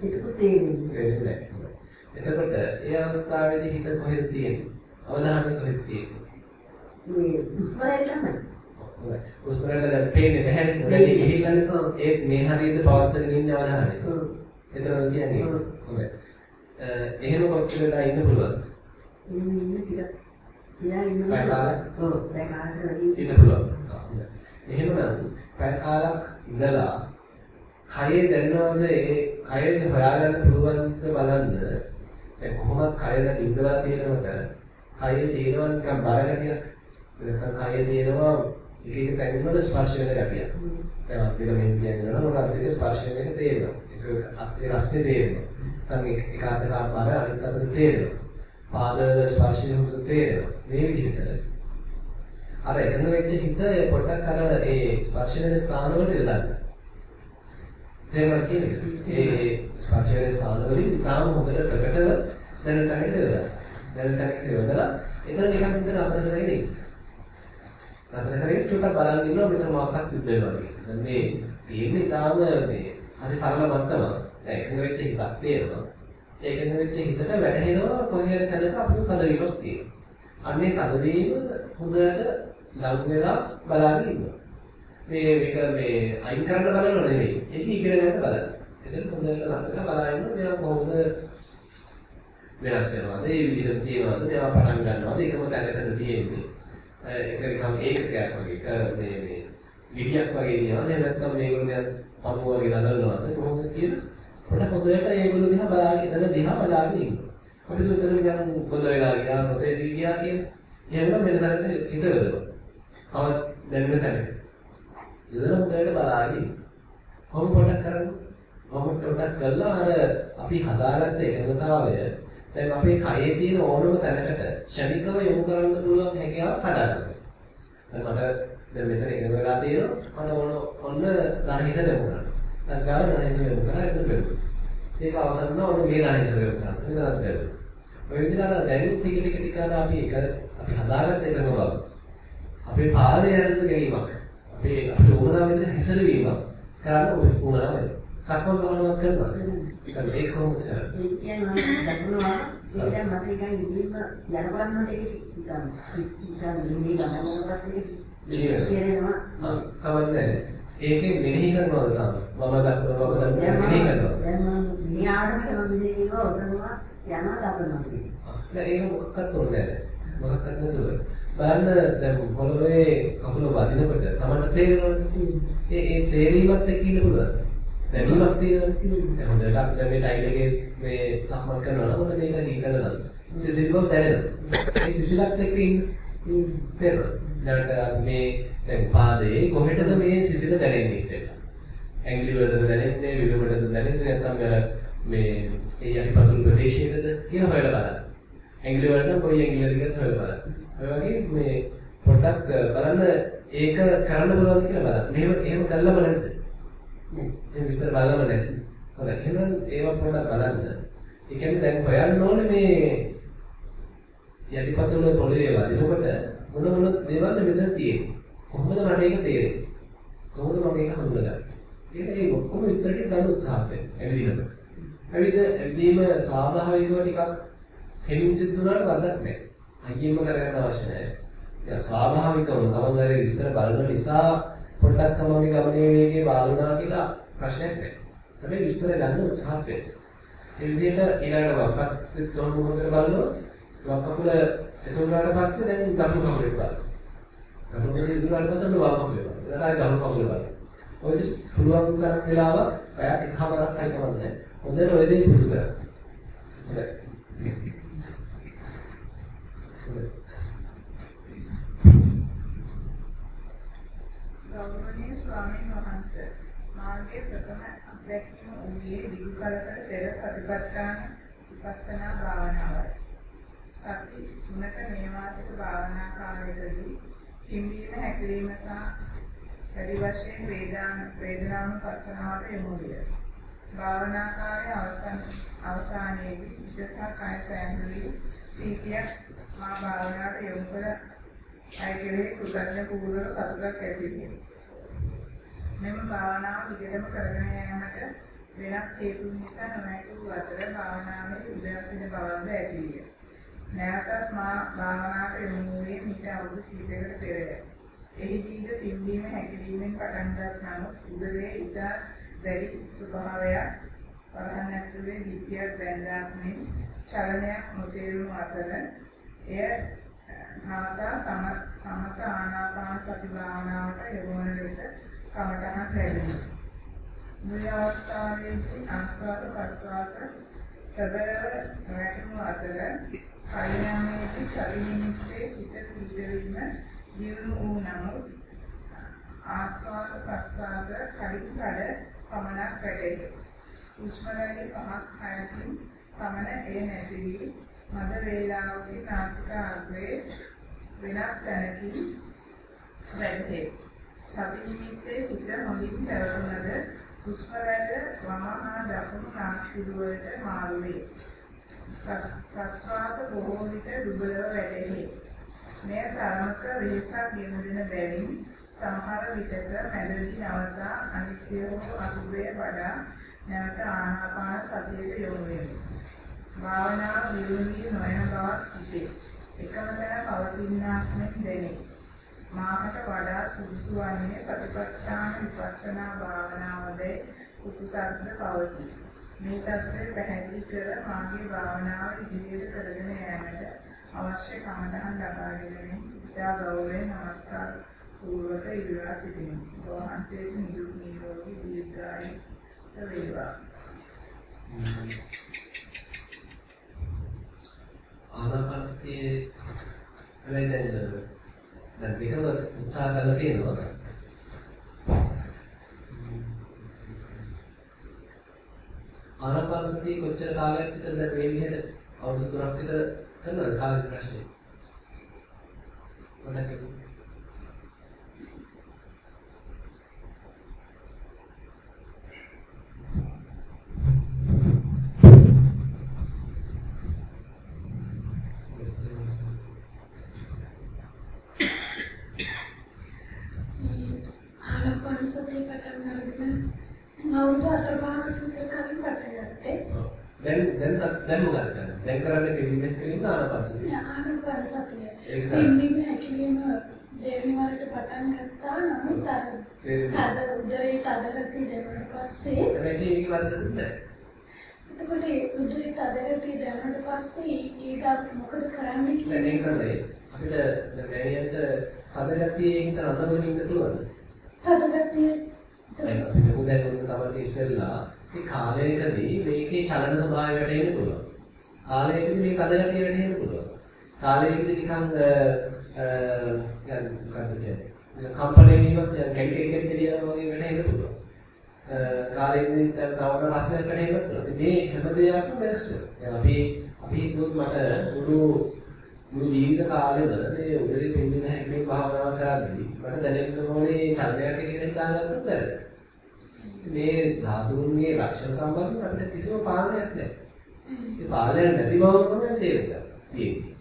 [SPEAKER 3] ඒක තේරෙන්නේ.
[SPEAKER 1] එතකොට ඒ අවස්ථාවේදී හිත කොහෙද තියෙන්නේ? අවධානය කොහෙද තියෙන්නේ?
[SPEAKER 3] මේ හුස්මරේ තමයි.
[SPEAKER 1] රැල්ල දැන් පේන්නේ නැහැ නේද? වැඩි ගිහිල්ලානේ. ඒ මේ හරියට පවත්වාගෙන ඉන්න අවධානය. එතන කියන්නේ. හොඳයි. එහෙම කොච්චර වෙලා ඉන්න පුළුවන්ද?
[SPEAKER 3] ඉන්න ටික. එයා ඉන්න
[SPEAKER 1] කාලයක්?
[SPEAKER 3] ඔව්. කාලයකට වැඩි
[SPEAKER 1] ඉන්න පුළුවන්. එහෙමනම් පැය කාලක් ඉඳලා කයේ දැනනවද ඒ කයේ හොයාගන්න පුළුවන්ද බලන්න. දැන් කොහොමද කය දැන් ඉඳලා තියෙනකොට කයේ තියෙනවා නිකන් බර ගතියක්. නැත්නම් කය තියෙනවා එක එක තැන් වල ස්පර්ශ වෙන ගතියක්. දැන් අත් දෙක මෙහෙම කියනවා නම් අත් දෙක ස්පර්ශ වෙන එක තේරෙනවා. එක අත් දෙක රස්නේ තේරෙනවා. නැත්නම් එක එක අතක බර අනිත් අතට තේරෙනවා. පාදවල ස්පර්ශය හොඳට තේරෙනවා. මේ විදිහට අර එකඟ වෙච්ච හිත පොඩ්ඩක් අර ඒ ස්පර්ශ වෙන ස්ථාන වලට යොදන්න. තේරුණාද කියන්නේ? ඒ ස්පර්ශ වෙන ස්ථාන වලින් තාම හොඳට ප්‍රකටව දැනට තැනකට යොදලා. දැනට තැනකට යොදලා එතන නිකන් හිතන අතර කරගෙන ඉන්න. අතර කරගෙන චුට්ටක් බලන් ඉන්නවා මෙතන මොකක්ද සිද්ධ වෙනවා කියලා. දැන් මේ තියෙන්නේ තාම මේ හරි සරල මට්ටමක්. දැන් එකඟ වෙච්ච හිතක් තේරෙනවා. ඒකෙන් වෙච්ච හිතට වැටහෙනවා කොහේ හරි තැනක අපිට කදවීමක් තියෙනවා. අන්නේ කදවීම හොඳට ලඟ වෙලා බලන්න ඉන්නවා. මේ මේක මේ අයින් කරන්න බලනව නෙවෙයි. ඒක ඉගෙන ගන්න බලන්න. එතන හොඳට ලඟ වෙලා බලන්න මෙයා කොහොමද වෙනස් වෙනවද? ඒ විදිහට තියෙනවද? මේවා පටන් ගන්නවද? එකම තැනකද තියෙන්නේ? ඒක නිකම් ඒකකයක් වගේ මේ මේ ගිහියක් වගේ තියෙනවද? එහෙම නැත්නම් මේගොල්ලෝ දැන් පමුව වගේ නදනවද? කොහොමද කියලා පොඩ හොඳට ඒගොල්ලෝ දිහා බලාගෙන ඉඳලා දිහා බලාගෙන ඉන්නවා. අපිට උතර යන පොද වෙලා ගියා මොතේ ගියා කියන. එහෙම මෙන්න තැනට හිත යොදනවා. අව දැනෙන තැන. ඉතල හොඳට බලාගෙන. කොහොම පොඩක් කරන්නේ? කොහොම පොඩක් කළා අර අපි හදාගත්ත එකඟතාවය දැන් අපේ කයේ තියෙන ඕනම තැනකට ෂණිකව යොමු කරන්න පුළුවන් හැකියාව හදාගන්නවා. දැන් මට දැන් මෙතන එකඟ වෙලා තියෙනවා මට ඕන ඔන්න ධනහිස දෙමුණා. දැන් ගාලා ධනහිස යොමු කරලා එතන බැලුවා. ඒක අවසන් වුණා ඔන්න මේ ධනහිස යොමු කරා. මෙතනත් බැලුවා. ඔය විදිහට දැන් ටික ටික ටික අපි එක අපි හදාගත්ත එකම බව. අපේ පාදය ඇතුළත ගැනීමක්. අපේ අපිට උමනා වෙන හැසිරවීමක් කරන්න උමනා වෙනවා. සක්මන් භාවනාවක් කරනවා. ඒක ඒක කොහොමද කරන්නේ?
[SPEAKER 3] ඒ කියන්නේ මම දක්වනවා ඒක දැන් මට නිකන් ඉඳීම යනකොට මට ඒක නිකන් නිකන් ඉඳී ගමනකට ඒක තේරෙනවා.
[SPEAKER 1] කවන්නේ ඒකේ මෙනෙහි කරනවද තාම? මම දක්වනවා මම දක්වනවා මෙනෙහි කරනවා.
[SPEAKER 3] දැන් මම මේ ආඩමික මම මෙනෙහි කරනවා උතනවා යනවා කියන්නේ.
[SPEAKER 1] නෑ ඒක මොකක්වත් ඕනේ නෑ. මොකක්වත් නැතුව. බලන්න දැන් පොළවේ කකුල වදිනකොට තමන්ට තේරෙනවනේ. ඒ ඒ තේරීමත් එක්ක ඉන්න පුළුවන්. දැනීමක් තියෙනවනේ. දැන් හොඳට අපි දැන් මේ ටයිල් එකේ මේ සම්මන් කරනවා නම් හොඳ මේක දීකලා නම්. සිසිලුවක් දැනෙනවා. ඒ සිසිලත් එක්ක ඉන්න. තේරෙනවද? ඊළඟට මේ දැන් පාදයේ කොහෙටද මේ සිසිල දැනෙන්නේ ඉස්සෙල්ලා? ඇඟිලි වලද දැනෙන්නේ, විදුමටද දැනෙන්නේ නැත්නම් මේ ඒ යටිපතුල් ප්‍රදේශයේද කියලා හොයලා බලන්න. ඇඟිලි වලට නම් කොයි ඇඟිල්ලද කියලා හොයලා බලන්න. වගේ මේ පොඩ්ඩක් බලන්න ඒක කරන්න පුළුවන්ද කියලා බලන්න. මෙහෙම එහෙම කළාම නැද්ද? මේ විස්තර බලන්න නැහැ. හොඳයි. එහෙනම් ඒවා පොඩ්ඩක් බලන්න. ඒ කියන්නේ දැන් හොයන්න ඕනේ මේ යටිපතුල පොළවේ වදිනකොට මොන මොන දේවල්ද මෙතන තියෙන්නේ? කොහොමද මට ඒක තේරෙන්නේ? කොහොමද මම ඒක හඳුනගන්නේ? ඒක ඒ ඔක්කොම විස්තර ටික ගන්න උත්සාහ වෙන්න. ඇවිදිනකොට. ඇවිද ඇවිදීම ස්වාභාවිකව ටිකක් හෙමින් සිද්ධ වුණාට වරදක් නැහැ. අයියෙම කරගන්න අවශ්‍ය නැහැ. ඒක ස්වාභාවිකව තමන් අර විස්තර බලන නිසා පොඩ්ඩක් තමන්ගේ ගමනේ වේගය බාලුණා කියලා ප්‍රශ්නයක් නැහැ. හැබැයි විස්තර ගන්න උත්සාහ වෙන්න. ඒ විදිහට ඊළඟට වක්කත් තොන් මොකද බලනවා. වක්ක කුල එසුණාට පස්සේ දැන් දකුණු කකුලට බලන්න. දකුණු කකුලේ ඉදුණාට පස්සේ වම් කකුලේ බලන්න. ඊළඟට දකුණු කකුලේ බලන්න. ඔය විදිහට පුළුවන් තරම් වෙලාවක් පැයක් එකමාරක් හරි කමන්නේ. හොඳට ඔය දේ පුරුදු කරගන්න. හොඳයි.
[SPEAKER 2] ගෞරවනීය ස්වාමීන් වහන්සේ මාගේ ප්‍රථම අත්දැකීම වූයේ දිගු කලකට පෙර සතිපට්ඨාන විපස්සනා භාවනාවයි. සති තුනක නේවාසික භාවනා කාලයකදී පිම්බීම හැකිලිම සහ වැඩි වශයෙන් වේදාන වේදනානුපස්සනාවට යොමු විය. භාවනා කාලයේ අවසන් අවසානයේදී සිත සහ කය සැහැල්ලුවී ප්‍රීතියක් මා භාවනාවට යොමු කළ අය කෙරෙහි කෘතඥ පූර්ව සතුටක් ඇති විය. මෙම භාවනාව දිගටම කරගෙන යාමට වෙනත් හේතුන් නිසා නොහැකි වූ අතර භාවනාවේ උදාසීන බවක්ද ඇති විය. නැවතත් මා භාවනාවට යොමු වූයේ මිට අවුරුදු කිහිපයකට පෙරය. එහිදීද පිම්බීම හැකිලීමෙන් පටන් ගත් නමුත් උදරයේ ඉතා දැඩි ස්වභාවයක් වරහන් ඇතුලේ විද්‍යාවක් බැඳාත්මින් චලනයක් නොතේරුණු අතර එය නවතා සම සමත ආනාපාන සති භාවනාවට යොමු වන ලෙස කමඨහන් ලැබෙනවා. මුල් අවස්ථාවේදී ආස්වාද ප්‍රස්වාස ප්‍රබලව වැටුණු අතර පරිණාමයේදී ශරීර නිමිත්තේ සිත පිටවීම ජීවණු වූ නමුත් ආස්වාස ප්‍රස්වාස කඩින් කඩ පමණක් වැඩේ. හුස්ම රැලි පහක් හයකින් පමණ එය නැති වී මද වේලාවකින් නාසිකාග්‍රේ වෙනත් තැනකින් වැඩේ. සති නිමිත්තේ සිත හොඳින් පැවතුනද හුස්ම රැල්ල වම හා දකුණු නාස්පුඩු වලට මාරු වේ. ප්‍රස්වාස බොහෝ විට දුබලව වැටේ. මෙය තරමක වෙහසක් ගෙන දෙන බැවින් සමහර විටක මැදදී නවතා අනිත්‍ය වූ අසුභය වඩා නැවත ආනාපාන සතියට යොමු වෙමි. භාවනාව දියුණුවී නොයන බවක් සිටේ. එකම තැන පවතිනාක් මෙන් දැනේ. මාකට වඩා සුදුසු වන්නේ සතිපට්ඨාන විපස්සනා භාවනාවද උපසද්ද පවතී. මේ தත්ත්වය පැහැදිලි කර මාගේ භාවනාව ඉදිරියට කරගෙන යාමට අවශ්‍ය කමටහන් ලබා ගැනීම ඉතා ගෞරවයෙන් නමස්කාර පූර්වක ඉල්ලා සිටිමි. වහන්සේට නිදුක් නිරෝගී දීර්ඝායු සවේවා. Mm-hmm.
[SPEAKER 1] ආනාපානසතියේ හැබැයි දැන් දැන් දෙකම උත්සාහ කරලා තියෙනවා. ආනාපානසතිය කොච්චර කාලයක් විතර දැන් මේ විදිහට අවුරුදු 3ක් විතර කරනවද කාලේ ප්‍රශ්නේ? මොනකද?
[SPEAKER 4] ආනාපාන සතිය පටන් අරගෙන හතර පහකට විතර කලින් පටන් ගත්තේ.
[SPEAKER 1] දැන් දැන් දැන් මොකද කරන්නේ? දැන් කරන්නේ පිළිවෙත් කලින් ආනාපානසතිය.
[SPEAKER 4] ආනාපාන සතිය.
[SPEAKER 1] ඒක.
[SPEAKER 4] පිම්බීම හැකිලිම දෙවෙනි වරට පටන් ගත්තා නමුත් අර තද උදරේ තද ගතිය දැනුණාට පස්සේ
[SPEAKER 1] හැබැයි ඒකේ වරදකුත් නැහැ.
[SPEAKER 4] එතකොට උදරේ තද ගතිය දැනුණාට පස්සේ ඒක මොකද කරන්නේ
[SPEAKER 1] දැන්
[SPEAKER 4] කියලා
[SPEAKER 1] ඒක කරන්නේ අපිට දැන් මෑණියන්ට තදගතියේ හිත නතර වෙන්න පුළුවන්.
[SPEAKER 4] තද ගතිය
[SPEAKER 1] දැන් අපි දුක දැන් ඔන්න තමයි ඉස්සෙල්ලා මේ කාලයකදී මේකේ චලන ස්වභාවය වැටෙන්න පුළුවන්. කාලයකදී මේ කදගතිය වැටෙන්න පුළුවන්. කාලයකදී නිකන් අ මොකක්ද කියන්නේ කම්පණය වීම කැටි කැටි කැටි යනවා වගේ වැටෙන්න පුළුවන්. කාලෙකින් තවම ප්‍රශ්නයක් කරේකට මේ හැම දෙයක්ම බැලන්ස් වෙනවා. දැන් අපි අපි හිතුවොත් මට මුළු මුළු ජීවිත කාලෙම මේ උදේ පින්බින හැකේ භාවනාව කරද්දී මට දැනෙන්න ඕනේ චලනයක් කියලා හිතාගත්තොත් බැහැ. මේ ධාතුන්ගේ ලක්ෂණ සම්බන්ධව අපිට කිසිම පාලනයක් නැහැ. ඒ පාලනයක් නැති බව තමයි අපි තේරුම් ගන්න තියෙන්නේ.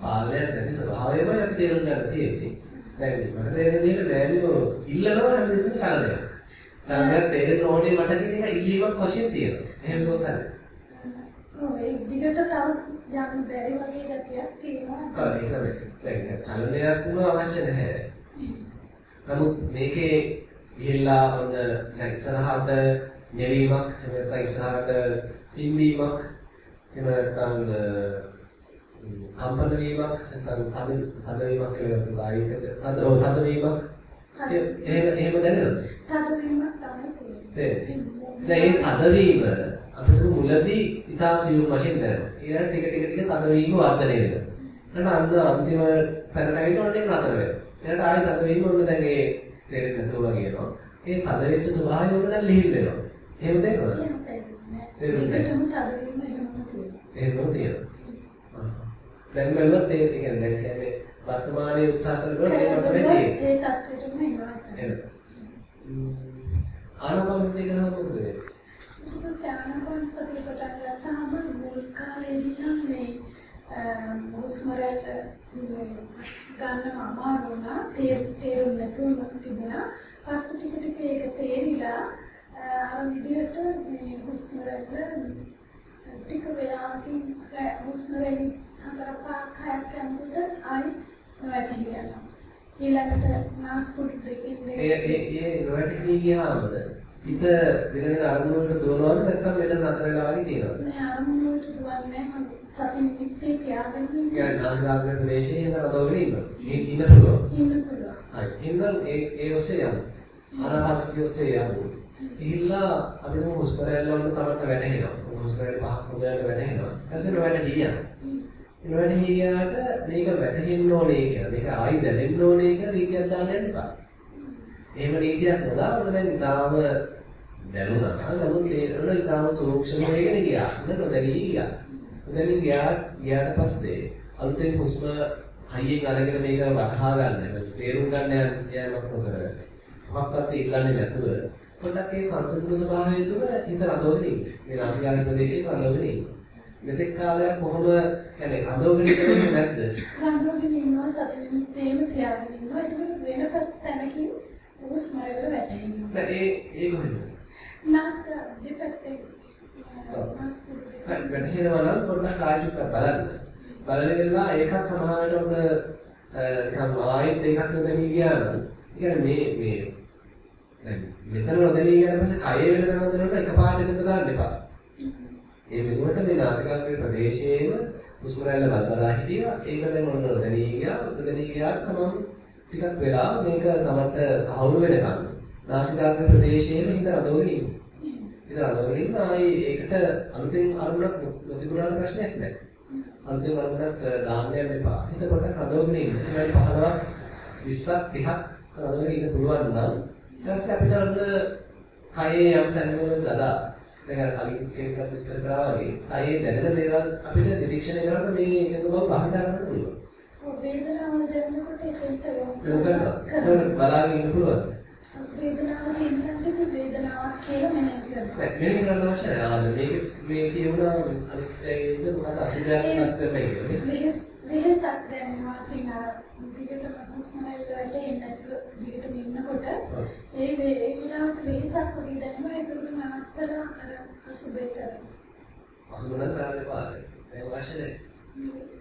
[SPEAKER 1] පාලනයක් නැති ස්වභාවයමයි අපි තේරුම් ගන්න තියෙන්නේ. දැන් මට තේරෙන විදිහට මෑනියෝ ඉල්ලනවා හැම දෙයක්ම චලනයක්. චලනයක් තේරෙන්න ඕනේ මට කියන එක ඉල්ලීමක් වශයෙන් තියෙනවා. එහෙම කොහොමද?
[SPEAKER 4] ඔව් ඒ දිගට තව යන්න බැරි වගේ ගතියක් තියෙනවා.
[SPEAKER 1] ඔව් ඒක තමයි. දැන් චලනයක් වුණ අවශ්‍ය නැහැ. නමුත් මේකේ ගිහිල්ලා ඔන්න දැන් ඉස්සරහට නෙවීමක් එහෙම නැත්නම් ඉස්සරහට පිම්බීමක් එහෙම නැත්නම් කම්පන වීමක් නැත්නම් තද තද වීමක් කියලා බාහිරට තද ඔව් තද වීමක් එහෙම එහෙම දැනෙනවා.
[SPEAKER 4] තද වීමක් තමයි තියෙන්නේ.
[SPEAKER 1] දැන් මේ තදවීම අපිට මුලදී ඉතා සියුම් වශයෙන් දැනෙනවා. ඊළඟට ටික ටික ටික තදවීම වර්ධනය වෙනවා. ඊළඟ අන්න අන්තිම තැනට ඇවිල්ලා ඔන්න ඒක නතර වෙනවා. ඊළඟට ආයෙ තදවීම ඔන්න දැන් ඒ තේරෙන්නේ නැතුව කියනවා. ඒ තද වෙච්ච ස්වභාවය ඔන්න දැන් ලිහිල් වෙනවා. එහෙම
[SPEAKER 4] තද වීම තියෙනවා.
[SPEAKER 1] එහෙම තියෙනවා. දැන් බලවත් ඒ කියන්නේ දැන් කියන්නේ වර්තමානයේ උත්සාහ කරනකොට ඒක තමයි තියෙන්නේ.
[SPEAKER 4] ඒ තත්ත්වෙටම එනවා.
[SPEAKER 1] එහෙම. ආනාපාන සතිය කරනවා මොකද වෙන්නේ?
[SPEAKER 4] ඊට පස්සේ ආනාපාන සතිය පටන් ගත්තාම මුල් කාලේදී නම් මේ හුස්ම රැල්ල ගන්න අමාරු වුණා. තේරුම් නැතුව තිබුණා. පස්සේ ටික ටික ඒක තේරිලා අර විදිහට මේ හුස්ම රැල්ල ටික වෙලාවකින් හුස්ම රැලි හතර පහක් හයක් යනකොට ආයෙත් වැටී යනවා. ඊළඟට නාස්පුඩු දෙකෙන් දෙක
[SPEAKER 1] ඒ ඒ ඒ නොවැටී ගියාම හිත වෙන වෙන අරමුණු වලට දුවනවද නැත්නම් මෙතන නතර වෙලා වගේ තියෙනවද?
[SPEAKER 4] මේ අරමුණු වලට දුවන්නේ මම සති නිමිත්තේ තියාගෙන
[SPEAKER 1] කියන්නේ නාසිකාග්‍ර ප්‍රදේශයේ හිත නතවගෙන ඉන්නවා. ඒ ඉන්න පුළුවන්.
[SPEAKER 4] ඉන්න පුළුවන්.
[SPEAKER 1] හරි. එහෙනම් ඒ ඒ ඔස්සේ යමු. ආනාපානසතිය ඔස්සේ යමු. ගිහිල්ලා අපි නම් හුස්ම රැල්ල වල තමයි වැටෙනවා. හුස්ම රැල්ල පහක් හොදන්න වැටෙනවා. ඊට පස්සේ නොවැටී යනවා. ඊළඟට ගියාට මේක වැටහෙන්න ඕනේ කියලා. මේක ආයි දැනෙන්න ඕනේ කියලා නීතියක් දාන්න යන්න එපා. එහෙම නීතියක් නොදාවම දැන් ඊටාම දැනුණා. නමුත් ඒ ඊටාම සූක්ෂම වෙගෙන ගියා. නොදැනී ගියා. නොදැනී ගියා ගියාට පස්සේ අලුතෙන් හුස්ම හයියෙන් අරගෙන මේක වටහා ගන්න. තේරුම් ගන්න යෑමක් නොකර මොකක්වත් ඉල්ලන්නේ නැතුව පොඩ්ඩක් ඒ සංසිඳුන ස්වභාවය තුළ හිත රඳවගෙන ඉන්න. මේ නාසිකාග්‍රේ ප්‍රදේශයේ රඳවගෙන ඉන්න. මෙතෙක් කාලයක් කොහොම කියන්නේ රඳවගෙන ඉන්නේ නැද්ද?
[SPEAKER 4] රඳවගෙන ඉන්නවා සති නිමිත්තේම තියාගෙන ඉන්නවා. ඒක වෙන තැනකින් හුස්ම වල වැටෙනවා.
[SPEAKER 1] ඒ ඒ කොහෙද?
[SPEAKER 4] නාස්ක දෙපැත්තේ
[SPEAKER 1] වැටහෙනවා නම් පොඩ්ඩක් ආයුෂ්ක බලන්න. බලන වෙලාව ඒකත් සමානට ඔන්න නිකන් ආයෙත් ඒකත් නොදැනී ගියා නම් කියන්නේ මේ මේ දැන් මෙතන නොදැනී ගියාට පස්සේ කය වෙන තැනකට දෙනකොට එකපාරට දෙක දාන්න එපා. ඒ වෙනුවට මේ නාසිකාග්‍රේ ප්‍රදේශයේම හුස්ම රැල්ල බලබලා හිටියා. ඒක දැන් ඔන්න නොදැනී ගියා. නොදැනී ගියාට තමන් ටිකක් වෙලා මේක තමන්ට තහවුරු වෙනකම් නාසිකාග්‍රේ ප්‍රදේශයේම හිත රඳවගෙන ඉන්න. හිත රඳවගෙන ඉන්න ආයේ ඒකට අලුතෙන් අරමුණක් නොතිබුණාට ප්‍රශ්නයක් නැහැ. අලුතෙන් අරමුණක් දාන්න යන්න එපා. හිත පොඩ්ඩක් රඳවගෙන ඉන්න. ඊට 15ක් 20ක් 30ක් රඳවගෙන ඉන්න පුළුවන් නම් ඊට පස්සේ අපිට අන්න කයේ යම් තැනවල දලා දැන් අර කලින් කෙනෙක්ට විස්තර කරා වගේ කයේ දැනෙන දේවල් අපිට නිරීක්ෂණය කරන්න මේ එකක බව භාවිතා කරන්න පුළුවන්.
[SPEAKER 4] වේදනාව දැනෙනකොට ඒකට
[SPEAKER 1] ඒක. ඒක බලාගෙන ඉන්න පුළුවන්.
[SPEAKER 4] වේදනාව තියෙනකොට වේදනාවක් කියලා මෙනෙහි කරනවා.
[SPEAKER 1] මෙන්න කරන්න අවශ්‍ය නැහැ. මේක මේ කියුණා අනිත් ඒකද මොකද අසුදයක් නැත්නම් කියන්නේ.
[SPEAKER 4] වෙහස් වෙහසක් දැනෙනවා දිගටම හුස්ම රැල්ල වැටෙන්නේ නැතුව දිගටම ඉන්නකොට ඒ වේ ඒ විලාවට වෙහසක් වගේ දැනෙනවා ඒක නවත්තලා අර අසුබේ කරනවා.
[SPEAKER 1] අසුබෙන් කරන්න එපා. ඒක අවශ්‍ය නැහැ.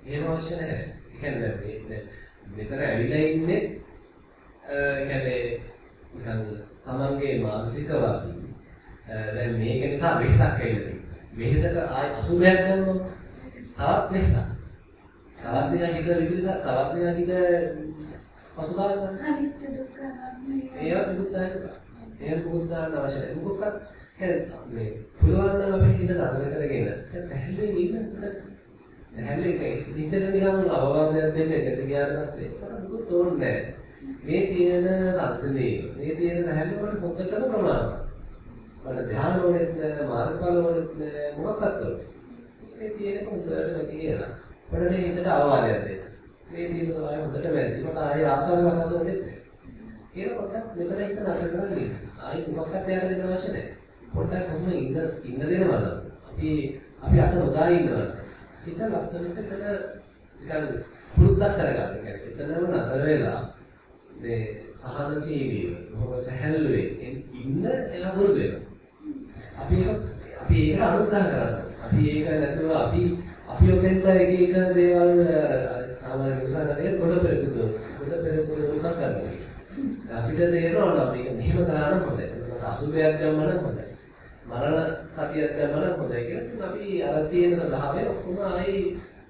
[SPEAKER 1] එහෙම අවශ්‍ය නැහැ. කියන්නේ මේ මෙතන ඇවිල්ලා ඉන්නේ කියන්නේ නිකන් තමන්ගේ මානසික වර්ධි. දැන් මේක නිසා වෙහසක් ඇවිල්ලා තියෙනවා. වෙහසක ආයි අසුබයක් ගන්නවා. තවත් වෙහසක්. තවත් නිකන් හිත විවිධ තවත් නිකන් හිත පසුබාර ගන්න.
[SPEAKER 4] අනිත්‍ය දුක්ඛ අනාත්ම
[SPEAKER 1] ඒවත් මුකුත් දාන්න එපා. ඒවත් මුකුත් දාන්න අවශ්‍ය නැහැ. මුකුත්වත් කියන්නේ මේ පුළුවන් නම් අපේ හිත නතර කරගෙන දැන් සැහැල්ලුවෙන් ඉන්න හොඳට. සැහැල්ලුවෙන් ඉඳලා නිකන් අවවාදයක් දෙන්න එකට ගියාට පස්සේ මුකුත් ඕනේ නැහැ. මේ තියෙන සංසිඳීම, මේ තියෙන සැහැල්ලුව වලට හොඳටම ප්‍රමාණවත්. මට ධ්‍යාන ඕනෙත් නැහැ, මාර්ගඵල ඕනෙත් නැහැ, මොකක්වත් ඕනේ. මේ තියෙනක හොඳට නැති කියලා. අපිට හිතට අවවාදයක් දෙන්න. මේ තියෙන සලයි හොඳට වැරදි. මට ආයේ ආසාව වසාව ඕනෙත් නැහැ. කියලා පොඩ්ඩක් මෙතන හිත නතර කරන්න ඉන්න. ආයි මොකක්වත් එයාට දෙන්න අවශ්‍ය නැහැ. පොඩ්ඩක් කොහොම ඉන්න ඉන්න දෙනවා නම් අපි අපි අත සොදා ඉන්නවා. හිත ලස්සනට කර නිකන් පුරුද්දක් කරගන්න. ඒ කියන්නේ නතර වෙලා මේ සහනශීලීව බොහොම සැහැල්ලුවෙන් ඉන්න එලා පුරුදු වෙනවා. අපි අපි ඒක අනුග්‍රහ කරනවා. අපි ඒක නැතුව අපි අපි ඔතෙන්ද එක එක දේවල් සාමාන්‍ය උසගතේ පොඩ පෙරකුදු පොඩ පෙරකුදු කරනවා. අපිට තේරෙනවා නම් මේක මෙහෙම කරා නම් හොඳයි. අසුබයක් ගමන හොඳයි. මරණ සතියක් ගමම නම් හොඳයි කියලා අපි අර තියෙන සදාවේ ඔක්කොම ආයි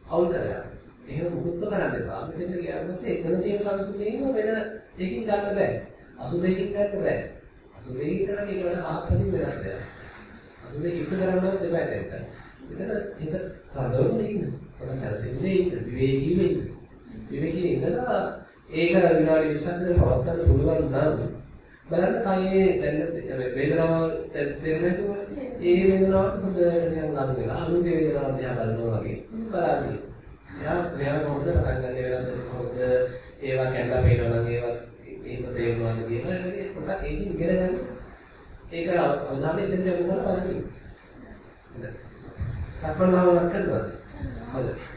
[SPEAKER 1] අවුල් කරගන්නවා. එහෙම මුකුත්ම කරන්න එපා. මෙතෙන් ගියාම පස්සේ එතන තියෙන සංසිඳීම වෙන එකකින් ගන්න බෑ. අසුබයකින් ගන්න බෑ. අසුබයකින් කරන්නේ ඊට වඩා ආත්පසින් වෙනස් දෙයක්. අසුබේ ඉක්ක කරන්නවත් දෙපෑ නැත්නම්. එතන හිත රඳවගෙන ඉන්න. ඔන්න සැලසෙන්නේ ඉන්න. විවේකීව ඉන්න. විවේකීව ඉඳලා ඒක විනාඩි 20ක් විතර පවත්වන්න පුළුවන් නම් බලන්න කයේ දැන් වේදනාව දැනෙන්නකෝ ඒ වේදනාවට හොඳට නිකන් අනු වෙලා අනුගේ වේදනාව දිහා බලනවා වගේ බලාගෙන එයා එයා කොහොමද පටන් ගන්න? වෙනස් කොහොමද? ඒවා කැඩලා පේනවා නම් ඒවා එහෙම තේරුණාද කියන එක පොඩ්ඩක් ඒකින් ඉගෙන ගන්න. ඒක අවධානය දෙන්න යනවා බලන්න. සක්මන් භාවනාවක් කරනවා හොඳයි.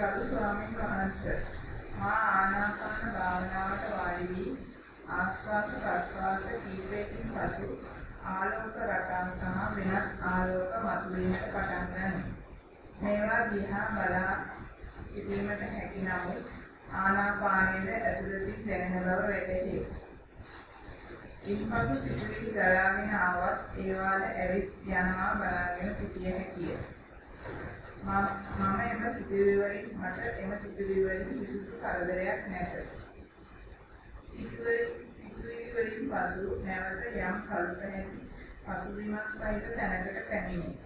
[SPEAKER 2] ගරු ස්වාමීන් වහන්සේ මා ආනාපාන භාවනාවට වාඩි වී ආස්වාස ප්‍රස්වාස කීපයකින් පසු ආලෝක රටා සහ වෙනත් ආලෝක මතුවීමට පටන් ගනී. මේවා දිහා බලා සිටීමට හැකි නමුත් ආනාපානයේද ඇතුළතින් දැනෙන බව වැටහේ. ඉන්පසු සිතුවිලි දරාගෙන ආවත් ඒවාද ඇවිත් යනවා බලාගෙන සිටිය හැකිය. මම එම සිතුවිලි වලින් මට එම සිතුවිලි වලින් කිසිදු කරදරයක් නැත. සිතුවිලි සිතුවිලි වලින් පසු නැවත යම් කල්ප නැති පසුබිමක් සහිත තැනකට පැමිණේ.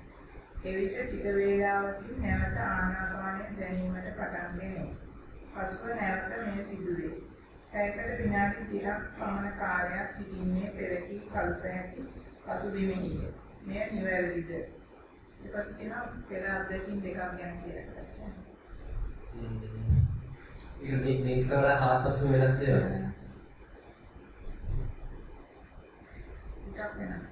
[SPEAKER 2] එවිට ටික වේලාවකින් නැවත ආනාපානය දැනීමට පටන් ගන්නේ. පසුව නැවත මේ සිදුවේ. පැයකට විනාඩි 30ක් පමණ කාලයක් සිටින්නේ පෙරකී කල්ප ඇති පසුබිමෙහිද. මෙය නිවැරදිද? ඊට පස්සේ කියනවා පෙර අත්දැකීම් දෙකක් ගැන කියලා.
[SPEAKER 1] ඒක මේ මේක කරලා හාත්පසම වෙනස් දේවල්.
[SPEAKER 2] ටිකක් වෙනස්.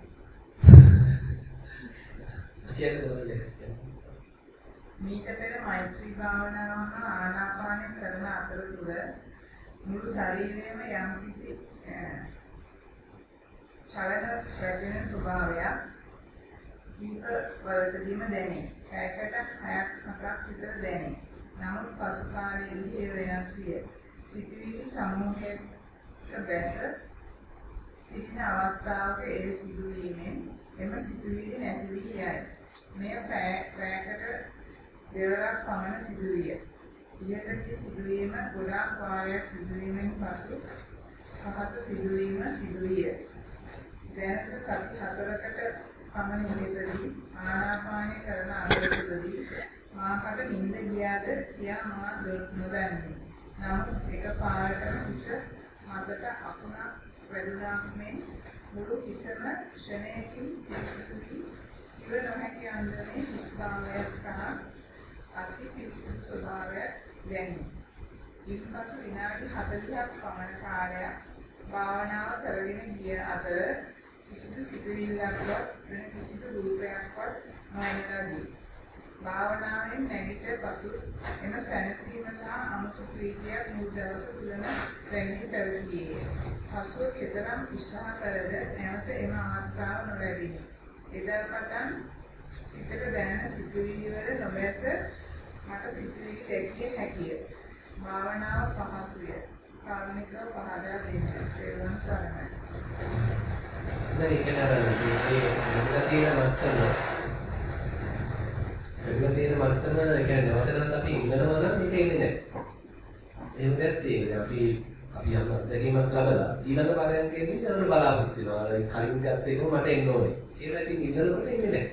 [SPEAKER 2] මීට පෙර මෛත්‍රී භාවනාව හා ආනාපානය කරන අතරතුර මුළු ශරීරයේම යම්කිසි චලන ප්‍රඥා ස්වභාවයක් කීප වලකදීම දැනේ. පැයකට 6ක් 7ක් විතර දැනේ. නමුත් පසු කාලයේදී ඒ වෙනස් විය. සිතුවිලි සමූහයක බැස සිටින අවස්ථාවක ඒ සිදුවීමෙන් එම සිතුවිලි නැති වී යයි. මෙය පැයකට දෙවරක් පමණ සිදුවිය. ඉහතකී සිදුවීම ගොඩාක් වාරයක් සිදුවීමෙන් පසු පහත සිදුවීම සිදුවිය. දැනට සති හතරකට පමණ ඉහතදී ආනාපානය කරන අතරතුරදී මාකට නිින්ද ගියාද කියා මා නොදන්නේ. නමුත් එකපාරටම හිස මතට අකුණක් වැදුනාක් මෙන් මුළු හිසම ක්ෂණයකින් පිරිසිදුවී ඉව නොහැකි අන්දමේ හිස් භාවයක් සහ අති පිරිසිදු ස්වභාවයක් දැනේ. ඉන්පසු විනාඩි 40ක් පමණ කාලයක් භාවනාව කරගෙන ගිය අතර කිසිදු සිතුවිල්ලක්වත් වෙන කිසිදු රූපයක්වත් නොවනදී භාවනාවෙන් නැගිට පසු එම සැනසීම සහ අමුතු ප්‍රීතියක් මුල් දවස තුලම රැඳී පැවතියේ. පසුව කෙතරම් උත්සාහ කළද නැවත එම අවස්ථාව නොලැබිනි. එදා පටන් සිතට දැනෙන සිතුවිලි වල නොබැස මට සිතුවිලි දැකිය හැකිය. භාවනාව පහසුය. කාර්මිකව පහදා දෙන්න. පෙරවන් සරණයි.
[SPEAKER 1] දැන් ඒක නේද මේ තියෙන මත්තම වෙන තියෙන මත්තම ඒ කියන්නේ නැවතත් අපි ඉන්නනවා නම් මේක ඉන්නේ නැහැ. එහෙම නැත්නම් අපි අපි යම් අත්දැකීමක් ලබලා ඊළඟ පරයන්කේදී යනකොට බලාපොරොත්තු වෙනවා. අර කලින් ගත්ත එකම මට එන්න ඕනේ. ඒලා ඉතින් ඉන්නකොට ඉන්නේ නැහැ.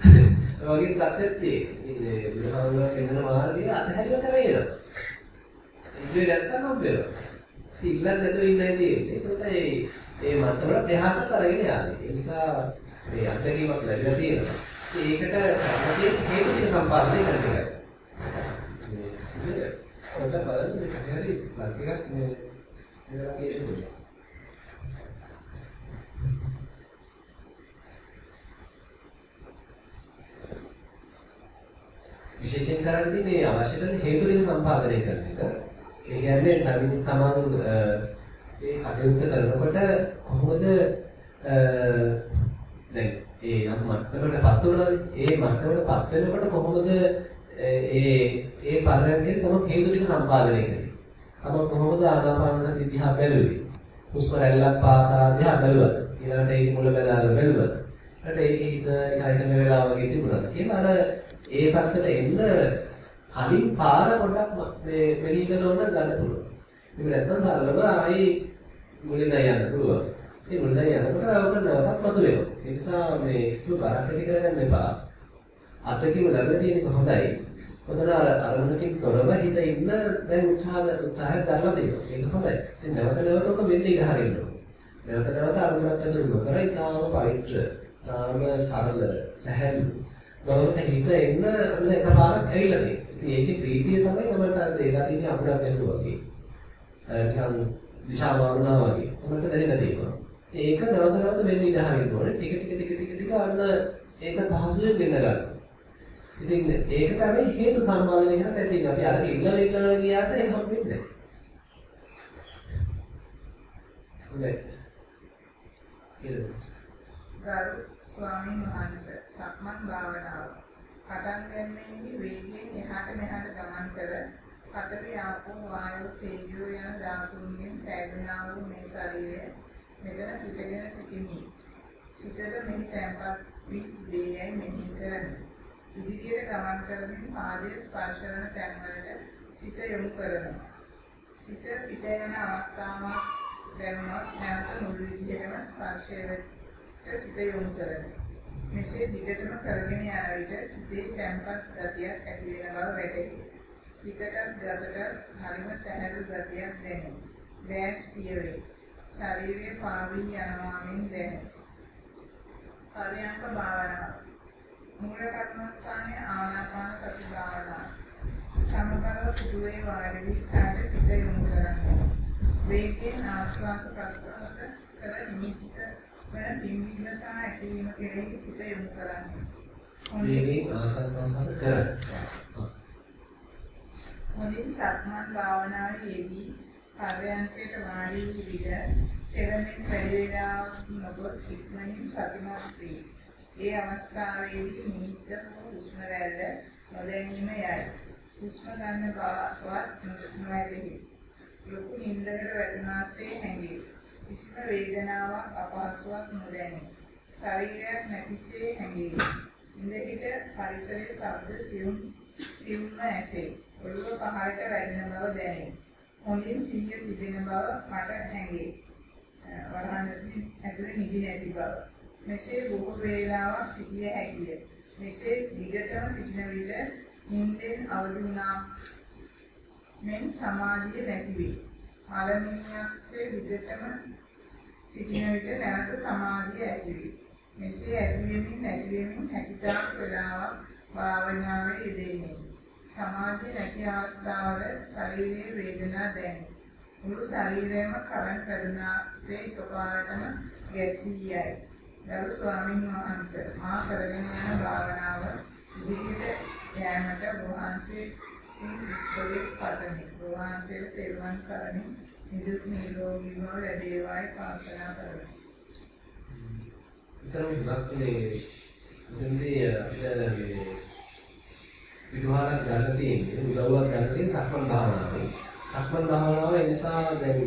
[SPEAKER 1] [LAUGHS] ඒ වගේ තත්ත්වෙත් තියෙන්නේ. ඒ බුදුහාමුදුරුවෝ පෙන්වන මාර්ගය අතහැරිලා තමයි එනවා. ඉන්නේ නැත්තම් හම්බෙනවා. ඉතින් ඉල්ලන්න නැතුව ඉන්නයි තියෙන්නේ. ඒකට ඒ ඒ මට්ටමට එහාට අරගෙන යන්නේ. ඒ නිසා මේ අත්දැකීමක් ලැබිලා තියෙනවා. ඒකට අපේ හේතු ටික සම්පාදනය කරන එකයි. මේ ඔතන බලන්න මේක හරි ලක් එකක් මේ මේවා කියන්නේ. විශේෂයෙන් කරන්නේ මේ අවශ්‍ය කරන හේතු ටික සම්පාදනය කරන එක. ඒ කියන්නේ තමන් තමන් ඒ කටයුත්ත කරනකොට කොහොමද දැන් ඒ යම් මට්ටමකටපත් වුණානේ. ඒ මට්ටමකටපත් වෙනකොට කොහොමද ඒ ඒ පරයන්කේ තමයි හේතු ටික සම්පාදනය කරන්නේ. තමයි කොහොමද ආනාපාන සති දිහා බැලුවේ. හුස්ම රැල්ලක් පාසා දිහා බැලුවද? ඊළඟට ඒ මුල බැලලා බැලුවද? ඊට ඒකේ හිත නිකන් එකඟ වෙලා වගේ තිබුණාද? කියලා අර ඒ පැත්තට එන්න කලින් පාර පොඩ්ඩක් මේ මෙලී කරලා උනත් ගන්න පුළුවන්. ඒක නැත්තම් සරලව ආයි මුලින්ම යන්න පුළුවන්. ඒ මුලින්ම යනකොට අවක නැවතත් මතුවෙනවා. ඒ නිසා මේ කිසිම බරක් ඇති කරගන්න එපා. අතකින් ලැබෙන තියෙනක හොඳයි. හොඳට අර අරමුණකින් තොරව හිත ඉන්න දැන් උත්සාහ උත්සාහය දරලා දෙනවා. ඒක හොඳයි. ඉතින් නැවත නැවත ඔක වෙන්න ඉඩ හරින්න ඕනේ. නැවත නැවත අරමුණක් ඇසුරු නොකර ඊටාම පවිත්‍ර, ඊටාම සරල, සැහැල්ලු. බවට හිත එන්න ඔන්න එකපාරක් ඇවිල්ලා තියෙනවා. ඉතින් ඒකේ ප්‍රීතිය තමයි තමයි අර ඒලා තියෙන අපුඩක් ඇතුළු වගේ. නිකන් දිශා මාරුණා වගේ. තමයි දැනෙන්න තියෙනවා. ඒක නැවත නැවත වෙන්න ඉඩ හරින්න ඕනේ. ටික ටික ටික ටික ටික අන්න ඒක පහසුවෙන් වෙන්න ගන්නවා. ඉතින් ඒක තමයි හේතු සම්පාදනය කරන්න ඇති. අපි අර ඉල්ලලා ඉල්ලලා ගියාට ඒක හම්බෙන්නේ නැහැ. හොඳයි.
[SPEAKER 2] ගරු ස්වාමීන් වහන්සේ සක්මන් භාවනාව පටන් ගැනීමේදී වේගයෙන් එහාට මෙහාට ගමන් කර පඨවි ආපෝ වායු තේජෝ යන ධාතුන්ගෙන් සෑදුනා වූ මේ ශරීරය මෙතන සිටගෙන සිටිමි. සිතද මෙහි තැන්පත් වී වේයයි මෙහි කරමි. ඉදිරියට ගමන් කරමින් පාදයේ ස්පර්ශ වන තැන්වලට සිත යොමු කරමි. සිත පිට යන අවස්ථාවක් දැනුණොත් නැවත මුළු විදිහටම ස්පර්ශය සිත යොමු කරමි. මෙසේ දිගටම කරගෙන යන විට සිතේ තැම්පත් ගතියක් ඇති වෙන බව වැටහි. හිතටත් ගතටත් හරිම සැහැල්ලු ගතියක් දැනේ. දැස් පියවේ. ශරීරයේ පාවී යනවාමින් දැනේ. පරයන්ක භාවනාව. මූල කර්මස්ථානයේ ආනාපාන සති භාවනාව. සමබරව පුදුවේ වාඩි වී කාට සිත යොමු කරන්නේ. වේගයෙන් ආස්වාස ප්‍රස්වාස කර නිමිත්ත වන පිම්බීම සහ ඇකිලිම කෙරෙහි සිත යොමු කරන්නේ.
[SPEAKER 1] වේගයෙන් ආසන්න ප්‍රසන්න කර.
[SPEAKER 2] හොඳින් සක්මන් භාවනාවේ යෙදී පරයන්කයට වාඩි වූ විට එළමෙන් වැඩි වේලාවක් නොගොස් ඉක්මනින් සතිමත් වේ. ඒ අවස්ථාවේදී නිමිත්ත හෝ හුස්ම රැල්ල නොදැනීම යයි. හුස්ම ගන්න බවවත් නොවැටහි. ලොකු නින්දකට වැටුණාසේ හැඟේ. කිසිම වේදනාවක් අපහසුාවක් නොදැනේ. ශරීරයක් නැතිසේ හැඟේ. ඉඳහිට පරිසරයේ ශබ්ද සියුම් සියුම්ම ඇසේ. ඔළුව පහළට වැටෙන බව දැනේ. හොඳින් සිහිය තිබෙන බව මට හැඟේ. වරහන් ඇතුලේ නිදි නැති බව. මෙසේ බොහෝ වේලාවක් සිටිය හැකිය. මෙසේ දිගටම සිටින විට නිින්දෙන් අවදි වුණා මෙන් සමාධිය නැති වේ. මලමිනියක්සේ දිගටම සිටින විට නැවත සමාධිය ඇති වේ. මෙසේ ඇති වෙමින් නැති වෙමින් හැකිතාක් වේලාවක් භාවනාවේ යෙදෙන්නේ. සමාධිය නැති අවස්ථාවල ශරීරයේ වේදනා දැනේ. මුළු ශරීරයම කරන් පැදුනාසේ එකපාරටම ගැසී යයි. ගරු ස්වාමීන් වහන්සේ මා කරගෙන යන භාවනාව ඉදිරියට යෑමට වහන්සේ උපදේශ පතමි. වහන්සේට තෙරුවන් සරණින් නිදුක් නිරෝගී බව ලැබේවායි ප්‍රාර්ථනා කරමි.
[SPEAKER 1] විතරම ඉවත් මේ මෙතනදී අපිට මේ පිටුහලක් ගන්න තියෙන්නේ උදව්වක් ගන්න තියෙන සක්මන් භාවනාවයි. සක්මන් භාවනාව ඒ නිසා දැන්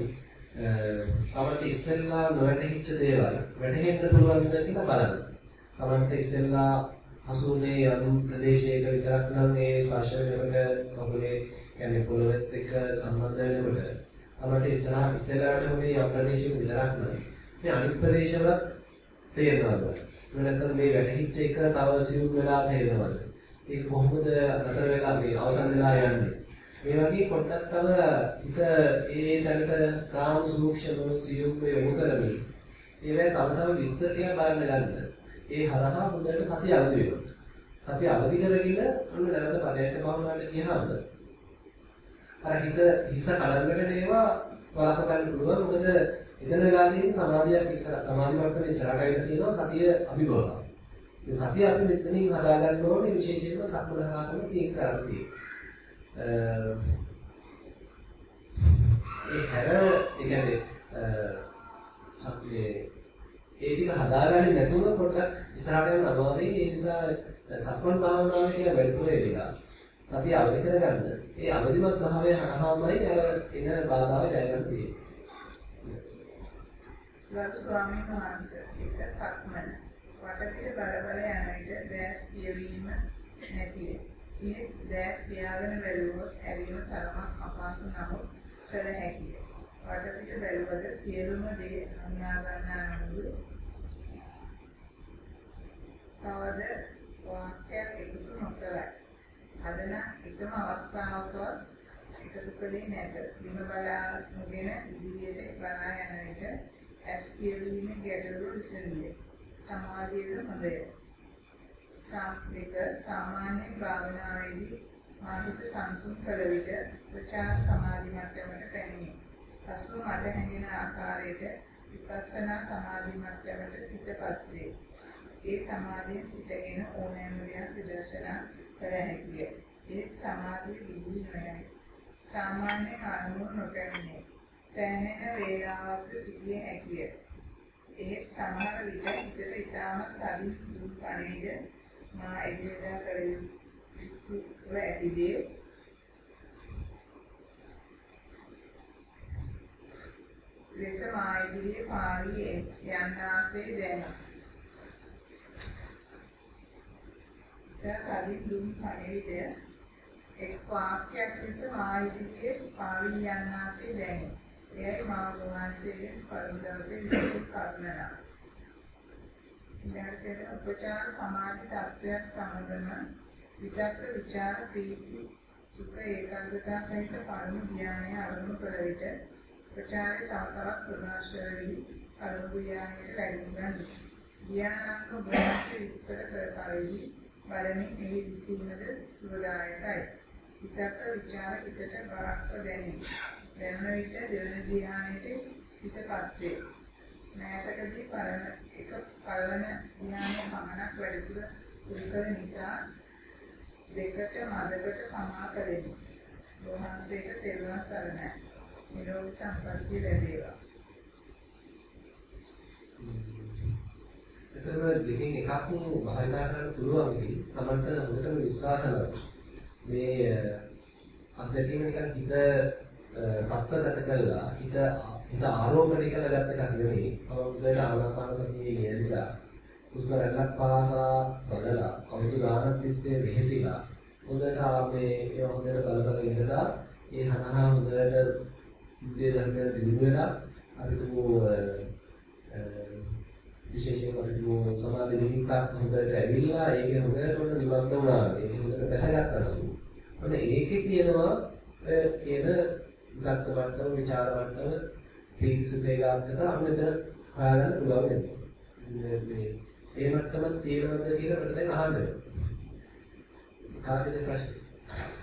[SPEAKER 1] තමන්ට ඉස්සෙල්ලා නොවැටහිච්ච දේවල් වැටහෙන්න පුළුවන්ද කියලා බලන්න. තමන්ට ඉස්සෙල්ලා හසුනේ යම් ප්‍රදේශයක විතරක් නම් ඒ ස්පර්ශ වෙනකොට කකුලේ කියන්නේ පොළොවෙත් එක්ක සම්බන්ධ වෙනකොට තමන්ට ඉස්සරහ ඉස්සෙල්ලාට උනේ යම් ප්‍රදේශයක විතරක් නම් මේ අනිත් ප්‍රදේශවලත් තේරෙනවද? නැත්නම් මේ වැටහිච්ච එක තව සිවුම් වෙලා තේරෙනවද? ඒක කොහොමද අතර වෙලා මේ අවසන් වෙලා යන්නේ? මේ වගේ පොඩ්ඩක් තව හිත ඒ තැනට තාම සූක්ෂමව සියුම්ව යොමු කරමින් ඒවැ තව තව විස්තර ටික බලන්න ගන්න. ඒ හරහා හොඳට සතිය අවදි වෙනවා. සතිය අවදි කරගෙන අන්න නැවත පඩයට භාවනාවට ගියාම අර හිත හිස කලංගට ඒවා වළක්ව ගන්න පුළුවන්. මොකද එතන වෙලා තියෙන සමාධියක් ඉස්සර සමාධි මට්ටමේ ඉස්සරහට ඇවිල්ලා තියෙනවා සතිය අභිභවා. ඉතින් සතිය අපි මෙතනින් හදාගන්න ඕනේ විශේෂයෙන්ම සක්මනහා කරන තියෙන කරන්නේ. ඒ හැර ඒ කියන්නේ සක්මේ ඒ ටික හදාගන්නේ නැතුව පොඩ්ඩක් ඉස්සරහට යන අමාරුයි ඒ නිසා සක්මන් භාවනාවේ ටික වැඩිපුර එදිලා සතිය අවදි කරගන්න. ඒ අවදිමත් භාවය හරහාමයි අර එන බාධාව ජය ගන්න තියෙන්නේ.
[SPEAKER 2] ගරු ස්වාමීන් වහන්සේ එක සක්මන වටපිට බල බල යන විට දැස් පියවීම නැතිය. ඉහි දැස් පියාගෙන බැලුවොත් ඇලීම තරමක් අපහසු නමුත් කළ හැකිය. වටපිට බැලුවද සියලුම දේ හඳුනා ගන්නා නමුදු තවද වාක්‍යයක් එකතු නොකරයි. අදන එකම අවස්ථාවක එකතු කළේ නැත. බිම බලාගෙන ඉදිරියට බලා යන විට ඇස් පියවීමේ ගැටලුව විසඳියේ. සමාධියද හොඳය. දෙක සාමාන්‍ය භාවනාවේදී මාහිත සංසුන් කළ විට ප්‍රචාර සමාධි මට්ටමට පැමිණේ. පසුව මට හැඟෙන ආකාරයට විපස්සනා සමාධි මට්ටමට සිතපත් වේ. ඒ සමාධියෙන් සිටගෙන ඕනෑම දෙයක් විදර්ශනා කළ හැකිය. ඒ සමාධිය විදි නොයයි. සාමාන්‍ය අනුව නොපැමිණේ. සෑහෙන වේලාවක් සිටිය හැකිය. ඒ සමහර විට හිතට ඉතාමත් තදින් දුක් පණිවිඩ මා එදිනෙදා කළ යුතු ඇතිදේ ලෙස මා ඉදිරියේ පාවී යන්නාසේ දැනේ. තදින් දුක් පණිවිඩ එක් වාක්‍යයක් ලෙස මා ඉදිරියේ පාවී යන්නාසේ දැනේ. එයට මා වහන්සේගෙන් පළමු දවසේ මිනිසුන් කර්ණනා. ඊළඟට උපචාර සමාධි தත්වයක් සමගම විතක්ක ਵਿਚාර ප්‍රීති සුඛ ඒකාග්‍රතාව සහිත පළමු ධ්‍යානය ආරම්භ කර විට උපචාරය තව තවත් ප්‍රකාශ වෙයි පළමු ධ්‍යානයට වැඩි ගන්න. ධ්‍යානාංග භාෂේ විස්තර කර පරිදි බලමින් එහි විසීමද සුවදායකයි. විතක්ක ਵਿਚාර පිටට බරක්ව දැනේ. දැනෙන විට දෙවන ධානයට සිතපත් වේ. මෑතකදී පළන එක පළවන ධ්‍යානයේ පමණක් වැඩිපුර උල්කර නිසා දෙකට මදකට පමා කළෙමි. වහන්සේට තෙරුවන් සරණයි. නිරෝගී සම්පන්නිය ලැබේවා.
[SPEAKER 1] එතන දෙකෙන් එකක් භාවිතා කරන්න පුළුවන් ඉතින් තමන්ට හොඳටම විශ්වාස මේ අත්දැකීම නිකන් හිත පත්තකට කළා හිත හිත ආරෝපණය කරගත්ත එකක් නෙවෙයි. අවුරුද්දට ආනාපාන සතියේ යෙදලා හුස්ම රැල්ලක් පාසා බදලා අවුරුදු ගානක් තිස්සේ වෙහෙසිලා හොඳට ආපේ ඒ හොඳට බල බල ඉඳලා ඒ හරහා හොඳට ඉන්ද්‍රිය ධර්මයන් දිනු වෙලා අපි තුමු විශේෂයෙන් අපි තුමු සමාධි නිමිත්තක් හොඳට ඇවිල්ලා ඒකේ හොඳට උන නිබන්ධ වුණා. ඒක හොඳට බැසගත්තා නේද? ඔන්න ඒකේ තියෙනවා කියන විකල්ප මට්ටම, ਵਿਚාර මට්ටම, ප්‍රීති සුඛ ඒකාග්‍රතාව අන්න එතන හොයාගන්න පුළුවන් වෙනවා. මේ ඒ මට්ටමක් තියෙනවද කියලා අපිට දැන් අහන්න වෙනවා. කාගේද ප්‍රශ්නේ?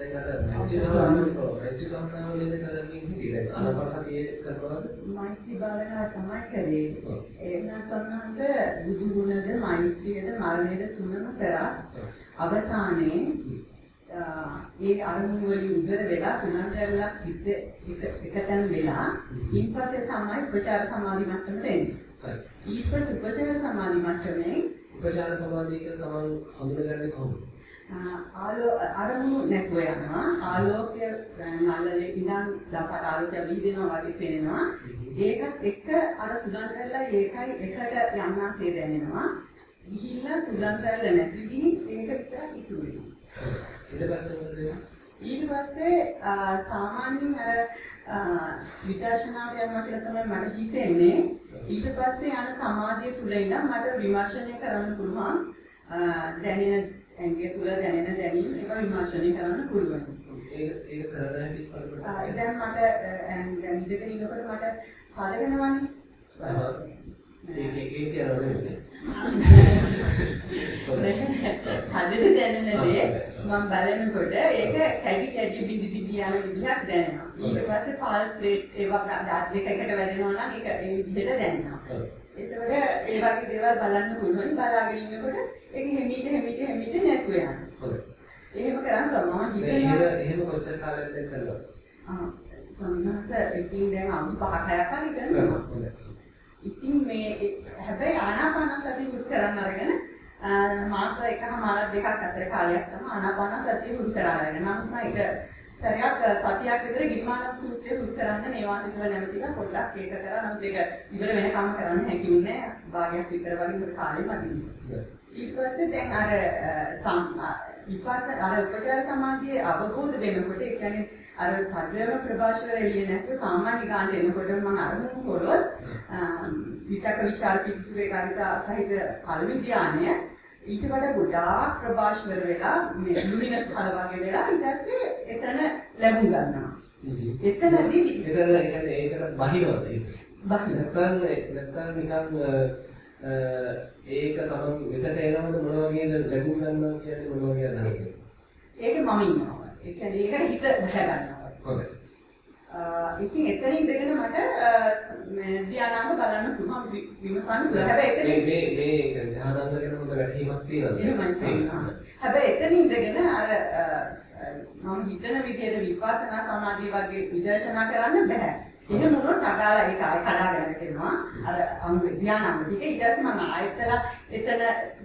[SPEAKER 1] දැන් අර මෛත්‍රී භාවනාව මෛත්‍රී භාවනාව වල දැන් අර කියන්නේ දැන් ආනාපානසතිය කරනවාද?
[SPEAKER 3] මෛත්‍රී භාවනාව තමයි කරේ. එහෙනම් සම්හංශ බුදු ගුණද මෛත්‍රියද මරණයද තුනම කරා. අවසානයේ ඒ අරමුණු වලින් ඉවර වෙලා සුනන්දරලා හිත එකතැන් වෙලා ඊපස්සේ තමයි උපචාර සමාධි මට්ටමට එන්නේ. ඊපස්සේ උපචාර සමාධි මට්ටමේ
[SPEAKER 1] උපචාර සමාධිය කියලා තමන් හඳුනගන්නේ කොහොමද?
[SPEAKER 3] අරමුණු නැතුව යනවා. ආලෝකය නළලේ ඉඳන් දපට ආලෝකය විහිදෙනවා වගේ පේනවා. ඒකත් එක්ක අර සුලන් රැල්ල ඒකයි එකට යන්නාසේ දැනෙනවා. ගිහිල්ලා සුලන් රැල්ල නැති ගිහින් ඒක විතරක් ඉතුරු වෙනවා.
[SPEAKER 1] ඊට පස්සේ මොකද?
[SPEAKER 3] ඊට පස්සේ සාමාන්‍යයෙන් අර විදර්ශනාවට යනවා කියලා තමයි මට හිතෙන්නේ. ඊට පස්සේ යන සමාධිය තුල ඉඳන් මට විමර්ශනය කරන්න පුළුවන්. දැනෙන ඇඟේ තුල දැනෙන දැනීම් ඒක විමර්ශනය කරන්න පුළුවන්.
[SPEAKER 1] ඒක ඒක කරන හැටි බලන්න.
[SPEAKER 3] දැන් මට දැන් ඉඳගෙන ඉන්නකොට මට හලගෙනවනේ.
[SPEAKER 1] ඒක ඒක කියනවනේ.
[SPEAKER 3] හදට දැනෙන දේ මම බලනකොට ඒක කැඩි කැඩි බිඳි බිඳි යන විදිහක් දැනෙනවා. ඊට පස්සේ පල්ස් රේට් ඒවා දාත් දෙක එකට වැඩෙනවා නම් ඒක ඒ විදිහට දැනෙනවා. එතකොට ඒ වගේ දේවල් බලන්න පුළුවන්. බලාගෙන ඉන්නකොට ඒක හිමීට හිමීට හිමීට නැතු වෙනවා.
[SPEAKER 1] හොඳයි.
[SPEAKER 3] එහෙම කරන්න මම
[SPEAKER 1] හිතනවා. එහෙම එහෙම කොච්චර කාලයක්ද කරලා?
[SPEAKER 3] ආ සම්මාස ඉතින් දැන් අවුරුදු 5ක් හරි කරනවා.
[SPEAKER 1] හොඳයි.
[SPEAKER 3] ඉතින් මේ හැබැයි ආනාපාන සතිය පුරු කරන්න අරගෙන මාස එකමාරක් දෙකක් අතර කාලයක් තමයි ආනාපාන සතිය කරලා අරගෙන. නමුත් මම ඒක සැරයක් සතියක් විතර ගිරිමාන සූත්‍රය පුරු කරන්න නේවාසිකව නැමතිලා පොඩ්ඩක් ඒක කරා. නමුත් ඒක ඉවර වෙනකම් කරන්න හැකිුනේ නැහැ. භාගයක් විතර වගේ මොකද කාලෙ මදි. ඊට පස්සේ දැන් අර විපස්ස අර උපචාර සමාධියේ අවබෝධ වෙනකොට ඒ කියන්නේ අර පද්‍යම ප්‍රභාෂර එළිය නැත්නම් සාමාන්‍ය ගාන එනකොට මම අරමුණු කළොත් විතක ਵਿਚාර පිළිසුවේ ගණිතා සහිත පළවෙනි ධානය ඊට වඩා ගොඩාක් ප්‍රභාෂර වෙලා මේ ලුමිනස් කල වගේ වෙලා ඊට පස්සේ එතන ලැබු ගන්නවා. එතනදී
[SPEAKER 1] එතන කියන්නේ ඒකට බහිනවද ඒක? නැත්නම් නැත්නම් නිකන් ඒක තමයි මෙතට එනවද මොන වගේද ලැබුම් ගන්නවා කියන්නේ මොන වගේ අදහසක්ද?
[SPEAKER 3] ඒක මම ඉන්නවා. ඒ කියන්නේ ඒකට හිත බහ ගන්නවා.
[SPEAKER 1] හොඳයි.
[SPEAKER 3] ඉතින් එතන ඉඳගෙන මට මේ ධානාංග බලන්න පුළුවන් විමසන්න පුළුවන්. හැබැයි එතන
[SPEAKER 1] මේ මේ ධානාංග ගැන හොඳ වැටහීමක් තියෙනවා.
[SPEAKER 3] හැබැයි එතන ඉඳගෙන අර මම හිතන විදිහට විපස්සනා සමාධිය වගේ විදර්ශනා කරන්න බෑ. එහෙම වුණොත් අදාළ ඒක ආය කඩාගෙන කරනවා. අර අංග ධානාංග ටික ඊට පස්සේ මම ආයතලා එතන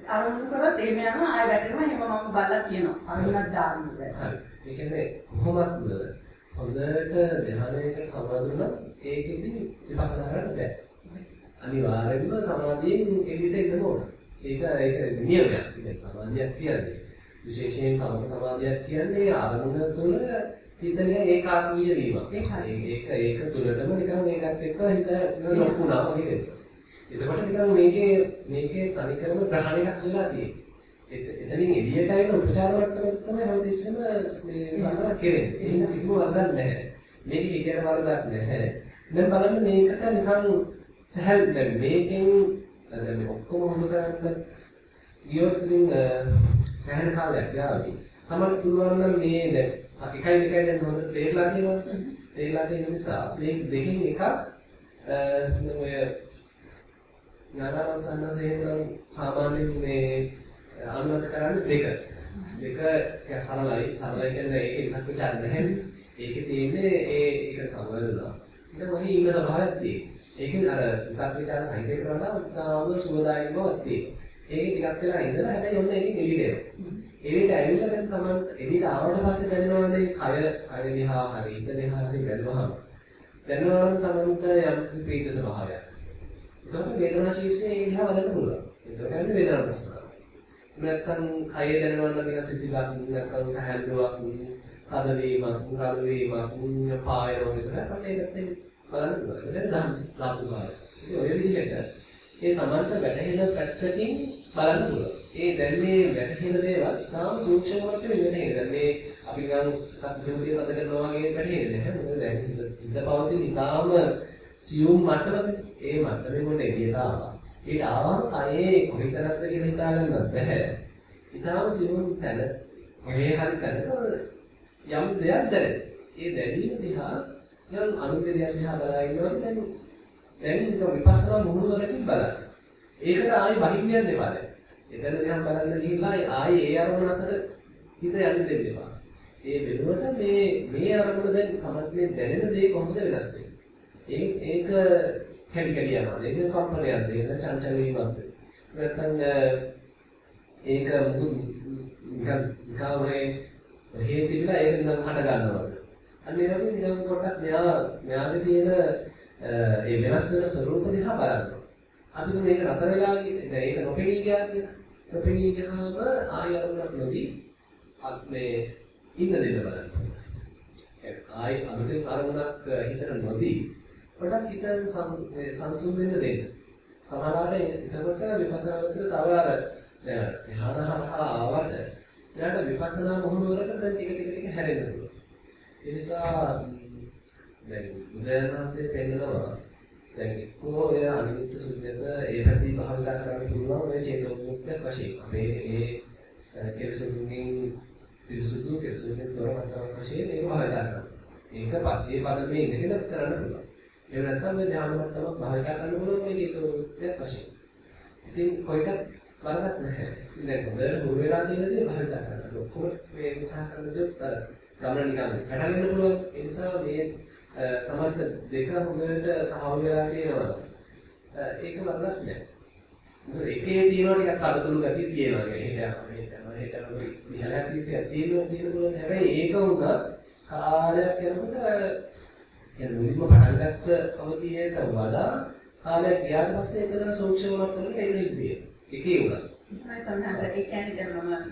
[SPEAKER 3] අරමුණු කරොත් එහෙම යනවා ආය වැටෙනවා එහෙම මම බලලා කියනවා. අරමුණක් දාන්න බෑ.
[SPEAKER 1] හරි. ඒ කියන්නේ කොහොමද හොඳට ධ්‍යානයකට සමාදුණා ඒකෙදි විපස්සනා කරන්න බෑ. අනිවාර්යයෙන්ම සමාධියෙන් එළියට එන්න ඕන. ඒක ඒක නියමයක්. ඉතින් සමාධියක් කියන්නේ. විශේෂයෙන් සමත සමාධියක් කියන්නේ අරමුණ තුළ හිතන ඒකාග්‍රීය වීමක්. ඒක ඒක තුළටම නිකන් ඒකත් එක්ක හිත ලොකුණා වගේ වෙනවා. එතකොට නිකන් මේකේ මේකේ තනිකරම ග්‍රහණයක් වෙලා තියෙන්නේ. එතනින් එළියට ආගෙන උපචාර වට්ටමක් තමයි හැමතිස්සෙම මේ වසර කෙරෙන්නේ. එහෙනම් කිසිම වරදක් නැහැ. මේක හිතේට වරදක් නැහැ. දැන් බලන්න මේකට නිකන් සහල් දැන් මේකෙන් දැන් මේ ඔක්කොම හොඳ කරන්න ගියොත් ඉතින් සහල් කාලයක් යාවි. තමයි පුළුවන් නම් මේ දැන් එකයි දෙකයි දැන් හොඳට තේරලා තියෙනවා. තේරලා තියෙන නිසා මේ දෙකෙන් එකක් ඔය නාගාරම් සන්නසයෙන් සාමාන්‍යයෙන් මේ අනුමත කරන්නේ දෙක. දෙක කිය සරලයි. සරලයි කියන්නේ ඒකේ එකක් විචාර නැහැ. ඒකේ තියෙන්නේ ඒ ඒකට සමවැදුනා. ඊට මොහි ඉන්න ස්වභාවයක් තියෙන්නේ. ඒකේ අර විතක් විචාර සහිතේ කරනවා තාම සුවදායක බවක් තියෙනවා. ඒකේ ටිකක් වෙලා ඉඳලා හැබැයි ඔන්න ඒකෙන් එළියට එනවා. එළියට ඇවිල්ලා දැන් තමන් එළියට ආවට පස්සේ දැනෙනවානේ කය කය දිහා හරි හිත දිහා හරි බැලුවහම දැනෙනවා නම් තමන්ට යම් ප්‍රීති ස්වභාවයක්. ඒකට වේදනා ශීර්ෂයේ ඒ දිහා බලන්න පුළුවන්. ඒක කියන්නේ වේදනා ප්‍රශ්න. නැත්තම් කය දැනෙනවා නම් නිකන් සිසිලක් නැත්තම් සහැල්ලුවක් කද වීමක් රළු වීමක් පායනවා විසර අපිට ඒකත් බලන්න පුළුවන්. ඒක දහම් ලාභ භාවය. ඉතින් ඔය විදිහට ඒ තමන්ට වැටහෙන පැත්තකින් බලන්න පුළුවන්. ඒ දැන් මේ වැටහෙන දේවල් තාම සූක්ෂම මට්ටමේ වැටහෙන. දැන් මේ අපි නිකන් එකක් දෙමුදිය පද කරනවා වගේ වැටහෙන්නේ නැහැ. මොකද දැන් හිත පවතින ඉතාම සියුම් මට්ටමනේ. ඒ මට්ටමේ මොන එළියට ආවා. ඊට ආවම කයේ කොහෙතරම්ද කියලා හිතා ගන්නත් බැහැ. ඉතාලම සිවුම් තැන කොහේ හරි තැනක යම් දෙයක් දැනෙන. ඒ දැනීම දිහා යම් අනුන්ගේ දෙයක් දිහා බලා ඉන්නවා දැන් දැන් ඒක විපස්සනා මුහුණුවරකින් බලන්න. ඒකට ආයි බහින්න යන්න එපා දැන්. එතන දිහා බලන්න ගිහිල්ලා ආයි ඒ අරමුණ අතර හිත යන්න දෙන්න එපා. ඒ වෙනුවට මේ මේ අරමුණ දැන් තමයි දැනෙන දේ කොහොමද වෙනස් වෙන්නේ? ඒ ඒක කැඩි කැඩි යනවා. ඒක කම්පනයක්ද? ඒක චංචල වීමක්ද? නැත්නම් ඒක මුදු නිකන් නිකන් මේ හේතු තිබිලා ඒක නිකන් හට ගන්නවද? අන්න ඒ වගේ නිකන් පොඩ්ඩක් මෙයා මෙයාගේ තියෙන ඒ වෙනස් වෙන ස්වરૂප දිහා බලන්න. අපි මේක නතර වෙලා දැන් ඒක නොපෙනී ගියා කියලා. නොපෙනී ගියාම ආය අරමුණක් නොදී අත් මේ ඉන්න දෙන්න බලන්න. ආයි අලුතෙන් අරමුණක් හිතට නොදී පොඩක් හිත සංසුන් වෙන්න දෙන්න. සමහරවිට එතකොට විපස්සනා වලට තව අර දැන් ධ්‍යාන හරහා ආවට ඊට විපස්සනා මොහොනවලට දැන් ටික ටික ටික හැරෙන්න පුළුවන්. ඒ නිසා දැන් බුදුරජාණන්සේ පෙන්නනවා දැන් එක්කෝ ඔය අනිමිත්ත සුඤ්ඤත ඒ පැති භාවිතා කරන්න පුළුවන් ඔය චේතෝමුක්තියක් වශයෙන්. අපේ ඒ කෙලසුන්ගෙන් පිරිසුදු කෙලසුන්ගෙන් තොර මට්ටමක් වශයෙන් ඒක භාවිතා කරනවා. ඒක පත්‍ය පදමේ ඉඳගෙන කරන්න පුළුවන්. එහෙම නැත්නම් මේ ධ්‍යාන මට්ටමක් භාවිතා කරන්න පුළුවන් මේ චේතෝමුක්තියක් වශයෙන්. ඉතින් කොයිකත් වරදක් නැහැ. ඉතින් දැන් හොඳට හුරු වෙලා තියෙන දේ භාවිතා කරන්න. ඔක්කොම මේ උත්සාහ කරන දේ අර ගමන නිකන් පැටලෙන්න පුළුවන්. ඒ නිසා මේ තමන්ට දෙක හොඳට තහවුරු වෙලා තියෙනවා. ඒක වරදක් නෑ. මොකද එකේ තියෙනවා ටිකක් කඩතුළු ගතිය තියෙනවා. ඒක යනවා මේක යනවා ඒක යනවා විහලයක් ටිකක් තියෙනවා තියෙන පුළුවන්. හැබැයි ඒක උනා කාලයක් යනකොට يعني මුලින්ම පටන් ගත්ත අවධියට වඩා කාලයක් ගියාට පස්සේ ඒක සූක්ෂම මට්ටමකට එන ඉන්නේ. එකේ උනා.
[SPEAKER 3] මම සම්හත ඒ කියන්නේ දැන් මම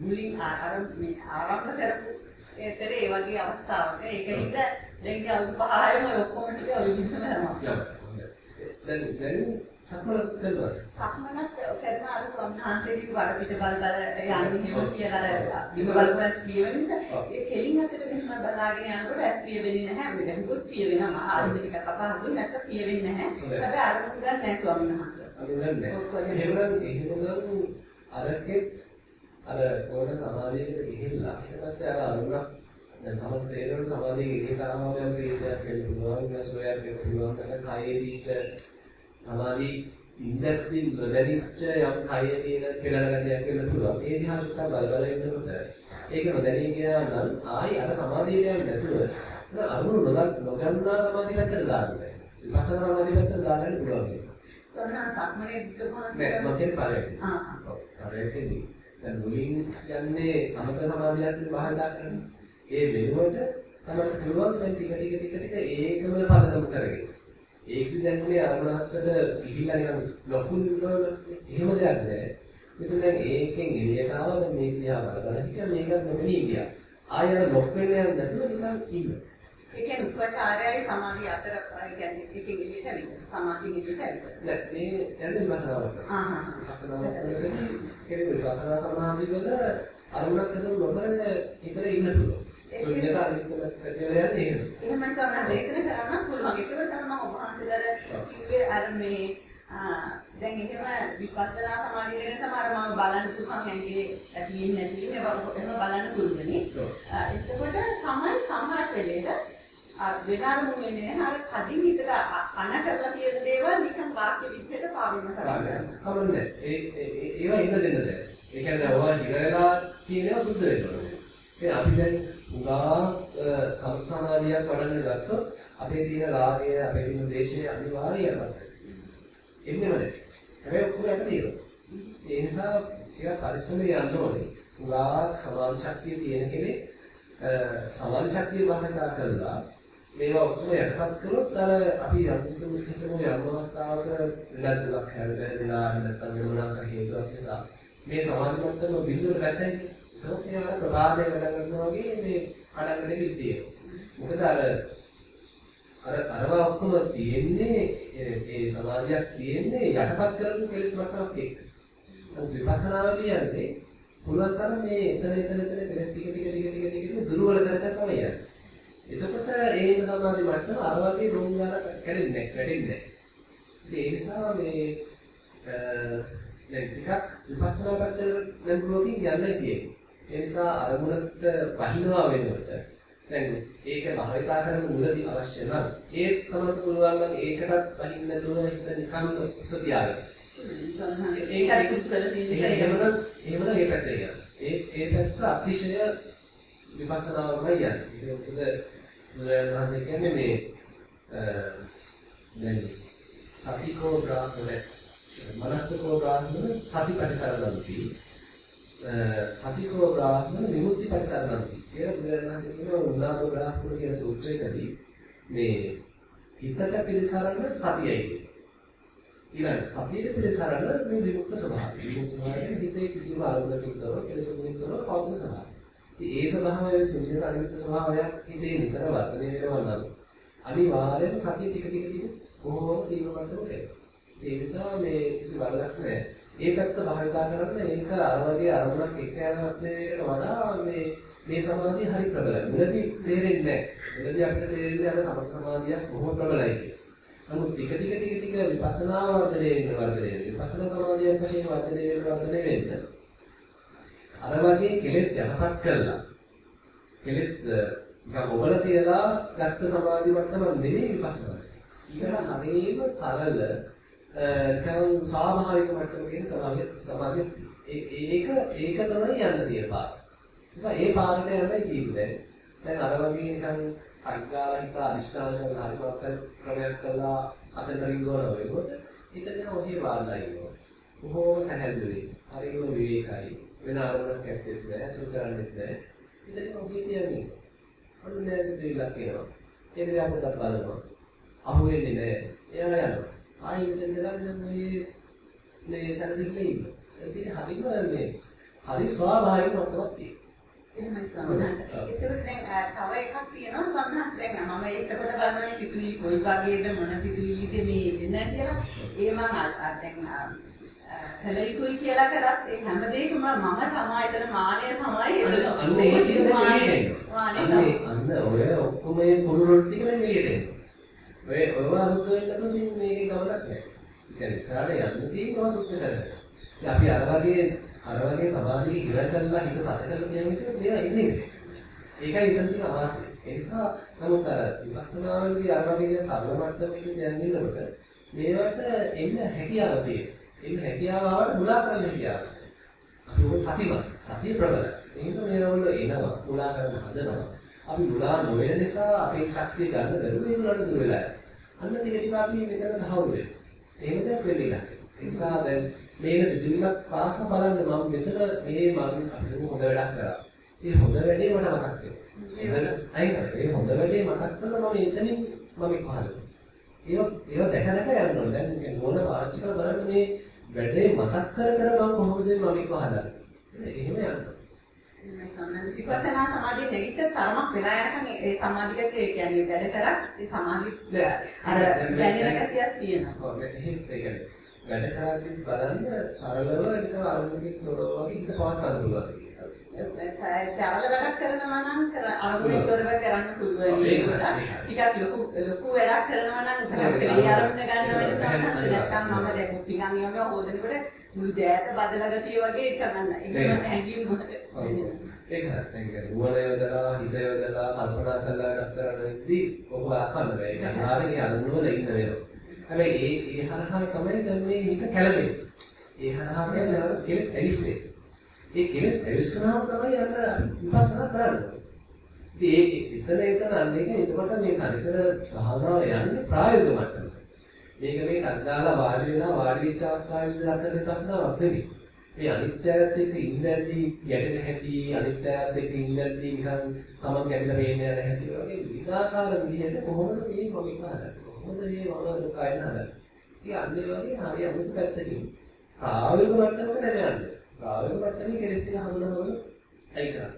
[SPEAKER 3] මුලින් ආරම්භ මේ ආරම්භ කරපු ඒතර ඒ වගේ අවස්ථාවක ඒකින්ද දැන් අවුරුදු පහයම ඔක්කොම ටික ඔය විදිහම යනවා.
[SPEAKER 1] දැන් දැන් සක්මන කරනවා.
[SPEAKER 3] සක්මනත් කරන අර සම්හාසෙදී වඩ පිට බල බල යන්නේ කියලා අර බිම බලපෑස් කියවෙනද ඒ කෙලින් අතට මෙහෙම බලාගෙන යනකොට ඇස් පිය වෙන්නේ නැහැ. මෙතනකුත් පිය වෙනවා. ආයෙත් ටිකක් අපහසුයි නැත්නම් පිය වෙන්නේ නැහැ. හැබැයි අරමුණ ගන්න නැහැ ස්වාමීන් වහන්සේ.
[SPEAKER 1] අනුරන්නේ. එහෙමනම් එහෙමනම් අරකේ අර ඕන සමාධියකට ගිහිල්ලා ඊට පස්සේ අර අරුණක් දැන් තමයි තේරෙන සමාධියේ යම් ප්‍රීතියක් වෙන්න පුළුවන් නැසෝයක් වෙන්න පුළුවන් කයේදීට සමාධි ඉන්දක්දී නොදැනිච්ච යම් කයේ තියෙන පෙළන ගතියක් වෙන්න පුළුවන් ඒ දිහා සුත්තා බල බල ඉන්නකොට ඒක නොදැනී ගියා නම් ආයි අර සමාධියට යන්නේ නැතුව අරුණ නොගන්නා සමාධිය පැත්තට දාන්නේ විපස්සනා සමාධිය පැත්තට දාන්න පුළුවන්
[SPEAKER 3] සොරණ සක්මනේ බුද්ධ
[SPEAKER 1] නෑ මම කියන්නේ පරයටි.
[SPEAKER 3] ආ
[SPEAKER 1] පරයටිදී. දැන් මුලින් යන්නේ සමත සමාධියක් භාවිතා කරන්නේ. ඒ වෙනුවට තමයි පුළුවන් දැන් ටික ටික ටික ටික ඒකම පදනම් කරගෙන. ඒක දැන් මේ අරමුණස්සට ගිහිල්ලා නිකන් ලොකු එහෙම දෙයක් නෑ. ඉතින් දැන් ඒකෙන් එළියට ආවා දැන් මේක දිහා බලලා හිටියා මේකත් නොපෙනී ගියා. ආයෙ ලොක් වෙන්න යන්නේ නැතුව නිකන් ඉන්න.
[SPEAKER 3] ඒ කියන්නේ උපචාරයයි සමාධිය අතර ඒ කියන්නේ එකකින් එළියට ඇවිත් සමාධියෙන් එළියට ඇවිත්.
[SPEAKER 1] දැන් මේ දැන් විපස්සනාවට.
[SPEAKER 3] ආ හා හා.
[SPEAKER 1] විපස්සනාවකදී කෙනෙකු විපස්සනා සමාධි වල අරමුණක් ඇසුරු නොකර හිතට ඉන්න පුළුවන්. ශුන්‍යත අනිත්‍යක කියලා යන්නේ එහෙම.
[SPEAKER 3] එහෙමයි සමහර ඒකන කරන්න පුළුවන්. ඒක තමයි මම ඔබ වහන්සේලාට කිව්වේ අර මේ දැන් එහෙම විපස්සනා සමාධිය ගැන තමයි මම බලන්න පුළුවන් ඇඟේ ඇතිවෙන්නේ නැතිවෙන්නේ එහෙම බලන්න පුළුවනි. එතකොට තමයි සමහර වෙලේට වෙනාරමු වෙන්නේ නැහැ. අර කදින් හිතට අන කරලා තියෙන දේවල් නිකන් වාක්‍ය විදිහට පාවිච්චි කරනවා.
[SPEAKER 1] කමන්නේ. ඒ ඒවා ඉන්න දෙන්න දැන්. ඒ කියන්නේ ඔයා හිරලා කියනවා සුද්ධ වෙනවා. ඒ අපි දැන් උගා සම්සමාධියක් වඩන්න ගත්තොත් අපේ තියෙන රාගය, අපේ තියෙන දේශය අනිවාර්යයෙන්ම එන්නේම නැහැ. හැබැයි ඔක්කොම යට තියෙනවා. ඒ නිසා ටිකක් පරිස්සමෙන් යන්න ඕනේ. උගා සමාධි ශක්තිය තියෙන කෙනෙක් සමාධි ශක්තිය භාවිතා කරලා මේවා ඔක්කොම යටපත් කළොත් අර අපි යම් කිසි හිතමු යම් අවස්ථාවක ලැබුලක් හැදෙලා නැත්නම් වෙනමනාක හේතුවක් නිසා මේ සමාධි මට්ටම බිඳුවට වැසෙන්නේ. ඒකත් යාර ප්‍රකාශය වැඩ කරනවා වගේ මේ කඩකට විදියේ. මොකද අර අර අරවා ඔක්කොම තියෙන්නේ ඒ සමාධියක් තියෙන්නේ යටපත් කරපු කෙලෙස් මට්ටමක් එක්ක. විපස්සනා කියන්නේ පුළුවන් තරම් මේ එතන එතන එතන කෙලෙස් ටික ටික ටික ටික ටික දුර්වල කරගෙන තමයි යන්නේ. එතකොට ඒ ඉන්න සමාධි මට්ටම අර වගේ ඩෝංගාර කැඩෙන්නේ නැහැ, වැටෙන්නේ නැහැ. ඒ නිසා මේ දැන් ටිකක් විපස්සනා පැත්තට නැඹුරුවකින් යන්නයි තියෙන්නේ. ඒ නිසා අරමුණට වහිනවා වෙනකොට දැන් ඒක භාවිතා කරන මුලදී අවශ්‍ය නම් ඒ තමයි පුළුවන් නම් ඒකටත් වහින්න නැතුව හිත නිකන් ඉස්ස තියාගන්න. ඒකයි උත්තර දෙන්නේ. එහෙමනම් එහෙමනම් ඒ පැත්තට යන්න. ඒ ඒ පැත්ත අතිශය විපස්සනාවමයි යන්නේ. ඒක මොකද බුදුරජාණන් වහන්සේ කියන්නේ මේ දැන් සතිකෝ බ්‍රාහ්මණ මනසකෝ බ්‍රාහ්මණ සති පරිසරණන්ති සතිකෝ බ්‍රාහ්මණ විමුක්ති පරිසරණන්ති කියලා බුදුරජාණන් වහන්සේ කියනවා උන්නාම බ්‍රාහ්මණ කියන සූත්‍රයකදී මේ හිතට පිළිසරණ සතියයි ඊළඟ සතියේ පිළිසරණ මේ විමුක්ත ස්වභාවය විමුක්ත ස්වභාවය හිතේ කිසිම ආරම්භකින් තොරව කෙලෙසුකින් තොරව පවතින ස්වභාවය ඒ ස්වභාවය සිංහල අනිත්‍ය ස්වභාවයක් හිතේ නිතර වර්ධනය වෙනවා නම් අනිවාර්යයෙන්ම සතිය ටික ටික ටික බොහෝම තීව්‍ර මට්ටමකට එනවා. ඒ නිසා මේ කිසි වරදක් නැහැ. ඒ පැත්ත භාවිතා කරන්න ඒක අර වගේ අරමුණක් එක්ක යනවට වඩා මේ මේ සමාධිය හරි ප්‍රබලයි. මුලදී තේරෙන්නේ නැහැ. මුලදී අපිට තේරෙන්නේ අර සමථ සමාධියක් බොහොම ප්‍රබලයි කියලා. නමුත් ටික ටික ටික ටික විපස්සනා වර්ධනය වෙන වර්ධනය වෙන විපස්සනා සමාධියක් වශයෙන් වර්ධනය වෙන වර්ධනය වෙන්න අර වගේ කෙලෙස් යටපත් කළා. කෙලෙස් නිකන් ඔබල තියලා ගත්ත සමාධි මට්ටම නෙමෙයි විපස්සනා. ඊට හරියම සරල නිකන් ස්වාභාවික මට්ටමකින් සමාධිය සමාධිය ඒක ඒක තමයි යන්න තියෙන පාර. නිසා ඒ පාරට යන්නයි කියන්නේ. දැන් අර වගේ නිකන් අග්ගාලා හිත අදිෂ්ඨාන කරලා හරිමත් ක්‍රමයක් කළා අතන රිංගවන වෙනකොට හිතේ ඔහේ වාල්ලා ඉන්නවා. බොහෝම සැහැල්ලුවේ. හරිම විවේකයි. වෙන අරමුණක් ඇත්තෙත් නෑ අසුර කරන්නෙත් නෑ ඉතින් ඔගේ තියන්නේ අන්න නෑ සිතිවිල්ලක් එනවා ඒක දිහා පොඩ්ඩක් බලනවා අහු වෙන්නේ නෑ එයා යනවා මෙතන ගන්න මේ මේ සැලදිල්ල ඉන්න ඉතින් හරිම මේ හරි ස්වාභාවික මට්ටමක් තියෙනවා
[SPEAKER 3] එහෙමයි සමහරවිට. ඒකවල දැන් තව එකක් තියෙනවා සමහර දැන් මම ඒකට බලන්නේ සිතුවිලි කොයි වගේද මොන සිතුවිලිද මේ එන්නේ කියලා. ඒ මම දැන් කළ යුතුයි කියලා කරත් ඒ හැම දෙයකම මම තමයි එතන මානය තමයි
[SPEAKER 1] අන්න ඒ ටික අන්නේ ඔය ඔක්කොම මේ කුරුරොට් ටික දැන් එළියට එනවා. ඔය ඔයව අරුත් වෙන්න නම් මේකේ ගමනක් නැහැ. ඉතින් ඉස්සරහට යන්න තියෙනවා සුද්ධ කරගන්න. ඉතින් අපි අර වගේ අර වගේ සමාධිය ඉවර කරලා හිත තද කරලා කියන එක මේවා ඉන්නේ. ඒකයි ඉතින් තියෙන අවාසිය. ඒ නිසා නමුත් අර විපස්සනාවේදී අර වගේ සරල මට්ටමකින් දැන් ඉන්නකොට මේවට එන්න හැකියාව තියෙනවා. එන්න හැකියාව ආවට මුලා කරන්න හැකියාව. අපි ඔබ සතිමත්. සතිය ප්‍රබලයි. එහෙනම් මේ රවුල එනවා මුලා කරන්න හදනවා. අපි මුලා නොවන නිසා අපේ ශක්තිය ගන්න බැරුව ඒ මුලට දුර වෙලා යනවා. අන්න ටික ටික අපි මෙතන දහවුරු වෙනවා. එහෙම දෙයක් වෙන්නේ නැහැ. ඒ නිසා දැන් මේක සිදුවිලක් පාස බලන්න මම මෙතන මේ මම අපිට හොඳ වැඩක් කරා. ඒ හොඳ වැඩේ මට මතක් වෙනවා. අයික ඒ හොඳ වැඩේ මතක් කරලා මම එතනින් මම පහළ ඒවා ඒවා දැක දැක යන්න ඕනේ. දැන් මොන පාවිච්චි කරලා බලන්න මේ වැඩේ මතක් කර කර මම කොහොමද මම එක්ක හදන්නේ. එහෙම යනවා.
[SPEAKER 3] විපස්සනා සමාධිය නැගිට තරමක් වෙලා යනකම් ඒ සමාධියට ඒ කියන්නේ වැඩ කරක් ඒ සමාධිය අර දැනෙන ගතියක් තියෙනවා.
[SPEAKER 1] ඔව් වැඩ කරද්දී බලන්න සරලව නිකන් අරමුණකින් තොරව වගේ ඉඳ පවත් ගන්න පුළුවන්.
[SPEAKER 3] සරල වැඩක් කරනවා නම් අරමුණේ තොරව කරන්න පුළුවන්. ටිකක් ලොකු ලොකු වැඩක් කරනවා නම් ඒ අරමුණ ගන්න වෙන නැත්නම් මම දැන් ටිකක් නියම හොදනකොට මුළු දෑත බදලා ගතිය වගේ කරන්න. ඒක හැංගීම්?
[SPEAKER 1] ඒක හරියට නුවණ යොදලා හිත යොදලා කල්පනා කරලා කරනදී ඔබ අහන්න බෑ. ඒක හරියට අරමුණ වල ඉන්න වෙනවා. හැබැයි ඒ ඒ හරහා තමයි දැන් මේ හිත කැළඹෙන්නේ. ඒ හරහා කියන්නේ අර කෙලස් ඇවිස්සේ. ඒ කෙලස් ඇවිස්සනම තමයි අන්න විපස්සනා කරන්නේ. ඉතින් ඒ එතන එතන අන්න එක එතකොට මේ හරියට භාවනාව යන්නේ ප්‍රායෝගික මට්ටමට. මේක මේ අද්දාලා වාඩි වෙලා වාඩි වෙච්ච අවස්ථාවේ ඉඳලා කරන විපස්සනාවක් නෙවෙයි. මේ අනිත්‍යයත් එක්ක ඉඳද්දී ගැටෙන හැටි අනිත්‍යයත් එක්ක ඉඳද්දී නිකන් තමන් කැපිලා පේන්න යන හැටි වගේ විවිධාකාර විදිහට කොහොමද මේ මම ඉන්නහද කොහොමද මේ මම කයන හදන්නේ? ඉතින් අන්නේ වගේ හරි අමුතු පැත්තකින්. ප්‍රායෝගික මට්ටමකට යන්නේ ප්‍රායෝගික මට්ටමේ කෙලස් ටික හඳුනනවල අයි කරන්නේ.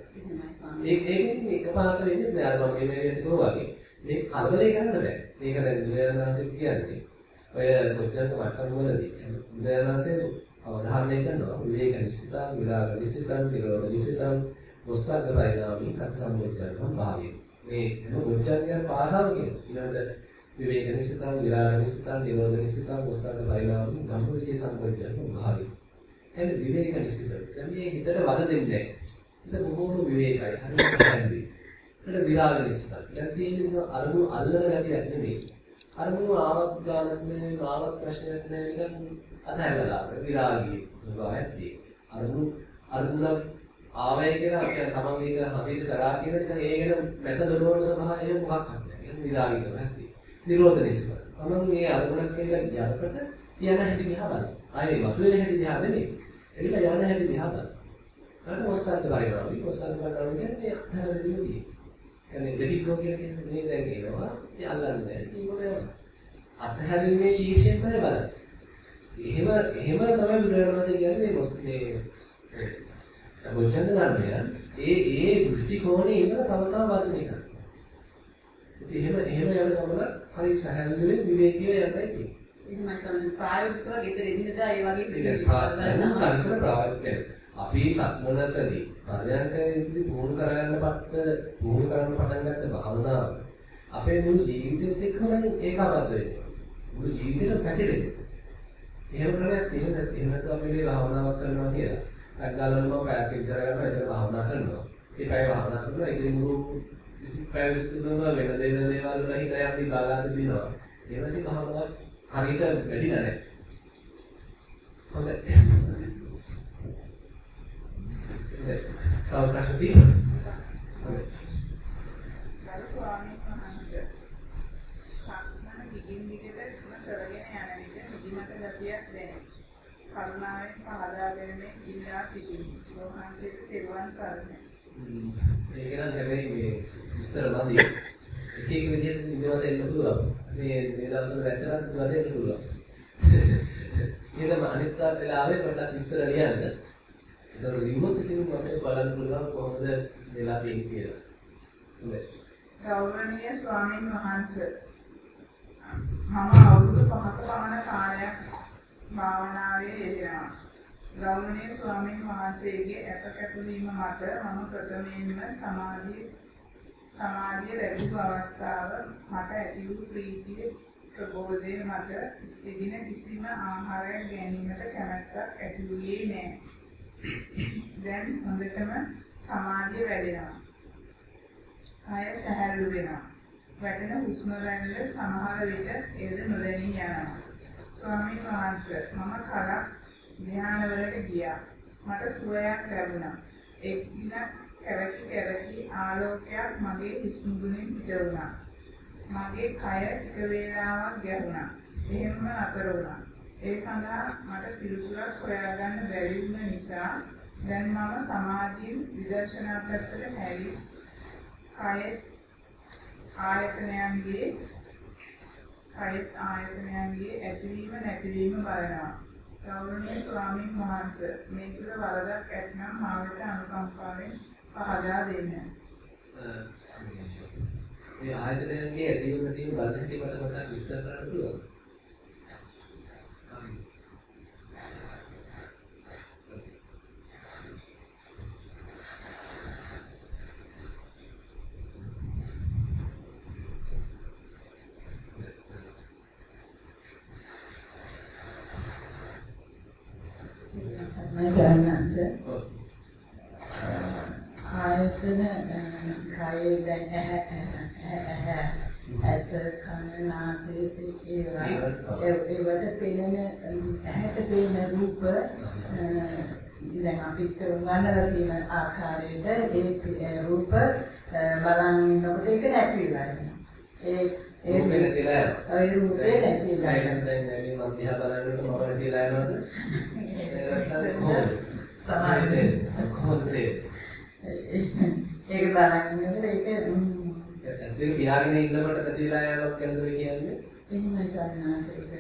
[SPEAKER 1] ඒක ඒකෙන් එකපාරට වෙන්නේ නෑ මම මේ ටික වගේ. මේ කලබලේ ගන්න බෑ. මේක දැන් බුදුරජාණන්සේ කියන්නේ ඔය කොච්චර මට්ටම් වලදී බුදුරජාණන්සේ අවධාරණය කරනවා විවේක නිසිතං විරාග නිසිතං නිරෝධ නිසිතං මොස්සග්ග පරිණාමී සත් සම්මුතියන් භාවය. මේ එන බුද්ධඥයන් පාසාව කියන ඊළඟට විවේක නිසිතං විරාග නිසිතං නිරෝධ නිසිතං මොස්සග්ග පරිණාමී ධම්මවිචේ සම්මුතියන් භාවය. කියන්නේ විවේක නිසිත. දැන් මේ හිතට වද දෙන්නේ හිත බොහෝම විවේකයි. හරිම සැහැල්ලුයි. ඊට විරාග නිසිතං දැන් තියෙන්නේ අරමුණු අල්ලන ගතියක් නෙමෙයි. අරමුණු ආවත් ගානක් නෑ ආවත් ප්‍රශ්නයක් නෑ නිකන් අතහැරලා විරාගී ස්වභාවයක් තියෙනවා. අරුණු අරුණ ආවය කියලා අපිට තමන් ඒක හදිට කරා කියන එක ඒ ගැන මැද දොඩවන ස්වභාවය මොකක් නැහැ. ඒක විරාගී ස්වභාවයක් තියෙනවා. නිරෝධ නිසා. තමන් මේ අරුණක් කියලා යනකොට යන හැටි දිහා බලන්න. ආයේ වතුරේ හැටි දිහා නෙමෙයි. එවිලා යන හැටි දිහා බලන්න. ඊට මොස්සන්ත කරේනවා. මේ මොස්සන්ත කරනවා කියන්නේ අත්හැරෙන්නේ. කියන්නේ දෙටිකෝ කියන්නේ මේ දැන් එනවා. ඉතින් අල්ලන්නේ නැහැ. ඒක අත්හැරීමේ ශීර්ෂයෙන් තමයි බලන්නේ. එහෙම එහෙම තමයි බුදුරජාණන් වහන්සේ කියන්නේ මේ මේ බොජ්ජංග ධර්මය ඒ ඒ දෘෂ්ටි කෝණේ ඉඳලා තව තව වර්ධනය කරනවා. ඉතින් එහෙම එහෙම යන ගමන හරි සහැල්ලුවෙන් විවේකීව යන්නයි තියෙන්නේ.
[SPEAKER 3] එහෙමයි සමහර ප්‍රායෝගිකව ගෙදර එදිනදා ඒ වගේ
[SPEAKER 1] තන්ත්‍ර ප්‍රායෝගික අපි සක්මනකදී පරයන්කදී පුහුණු කරගන්න පට්ට පුහුණු කරන්න පටන් ගත්ත භාවනාව අපේ මුළු ජීවිතෙත් එක්කම දැන් ඒකාබද්ධ වෙනවා. මුළු ජීවිතේම පැතිරෙනවා. එහෙම ක්‍රමයක් තියෙන නැත්නම් එහෙම නැත්නම් අපි මේ භාවනාවක් කරනවා කියලා. අග්ගාලන මම පැයක් විතර ගන්නවා එතන භාවනා කරනවා. ඒ පැය භාවනා කරනවා ඒකේ මුළු විසික් පැය විසිතුනම වෙන දෙන දේවල් වල හිත යන්නේ බාලාද දිනවා. ඒවදී භාවනාවක් හරියට වැඩිලා නැහැ. හොඳයි. තව ප්‍රශ්න තියෙනවා? හොඳයි.
[SPEAKER 2] ගරු ස්වාමීන් වහන්සේ සක්මන දිගින් දිගට කරගෙන යන විට නිදිමත ගතියක් දැනේ. කරුණාවෙන් පහදා දෙන්නේ ඉල්ලා සිටිමි. වහන්සේට තෙරුවන් සරණයි.
[SPEAKER 1] මේක නම් හැබැයි මේ විස්තර නැති එක එක විදිහට නිදිමත එන්න පුළුවන්. මේ මේ දවස්වල වැස්සලා නිදිමත එන්න පුළුවන්. ඊළඟ අනිත් වෙලාවේ පොඩ්ඩක් විස්තර ලියන්න. ඒතර ලියුමත් ඉතින් මට බලන්න පුළුවන් කොහොමද වෙලා තියෙන්නේ කියලා. හොඳයි.
[SPEAKER 2] ගෞරවනීය ස්වාමීන් වහන්සේ මම අවුරුදු 5ක පමණ කාලයක් භාවනාවේ යෙදෙනවා. ගෞරවනීය ස්වාමීන් වහන්සේගේ අපකැපවීම මත මම ප්‍රථමයෙන්ම සමාධිය සමාධිය ලැබුණු අවස්ථාව මට ඇති වූ ප්‍රීතිය ප්‍රබෝධය මත එදින කිසිම ආහාරයක් ගැනීමට කැමැත්තක් ඇති වූයේ නැහැ. දැන් හොඳටම සමාධිය වැඩෙනවා. කය සැහැල්ලු වෙනවා. වැටෙන හුස්ම රැල්ල සමහර විට එයද නොදැනී යනවා. ස්වාමීන් වහන්සේ මම කලක් ධ්‍යානවලට ගියා. මට සුවයක් ලැබුණා. එක් දින කැරකි කැරකි ආලෝකයක් මගේ හිස් මුදුනින් පිට වුණා. මගේ කය එක වේලාවක් ගැහුණා. එහෙම අතර වුණා. ඒ සඳහා මට පිළිතුරක් සොයාගන්න බැරි වුණ නිසා දැන් මම සමාධියෙන් විදර්ශනා පැත්තට හැරී කය ආයතනයන්ගේ කයත් ආයතනයන්ගේ ඇතිවීම නැතිවීම බලනවා. ගෞරවනීය ස්වාමීන් වහන්සේ මේ තුල වරදක් ඇතනම් මාවට අනුකම්පාවෙන් පහදා දෙන්න.
[SPEAKER 1] මේ ආයතනයන්ගේ ඇතිවෙන තියෙන බලන හැටි මට පොඩ්ඩක් විස්තර කරන්න පුළුවන්ද? ඔව්.
[SPEAKER 5] ආයතන කයේ දැන් ඇහැ ඇස කන නාසය ඒවා ඒවට පෙනෙන ඇහැට පෙනෙන රූප දැන් අපි ගන්නලා තියෙන ආකාරයට ඒ රූප අ, බලන් ඉන්නකොට ඒක නැතිලා යනවා. ඒ ඒ
[SPEAKER 1] රූපේ නැතිලා යනවා.
[SPEAKER 5] ඒ රූපේ නැතිලා
[SPEAKER 1] දැන් දැන් දැන් මේ මම දිහා බලනකොට මම නැතිලා යනවද?
[SPEAKER 5] ඒක බලන් ඉන්නකොට ඒක
[SPEAKER 1] ඇස් දෙක පියාගෙන ඉන්නකොට නැතිලා යනවා කියලාද මේ කියන්නේ?
[SPEAKER 5] එහෙම සන්නාස ඒක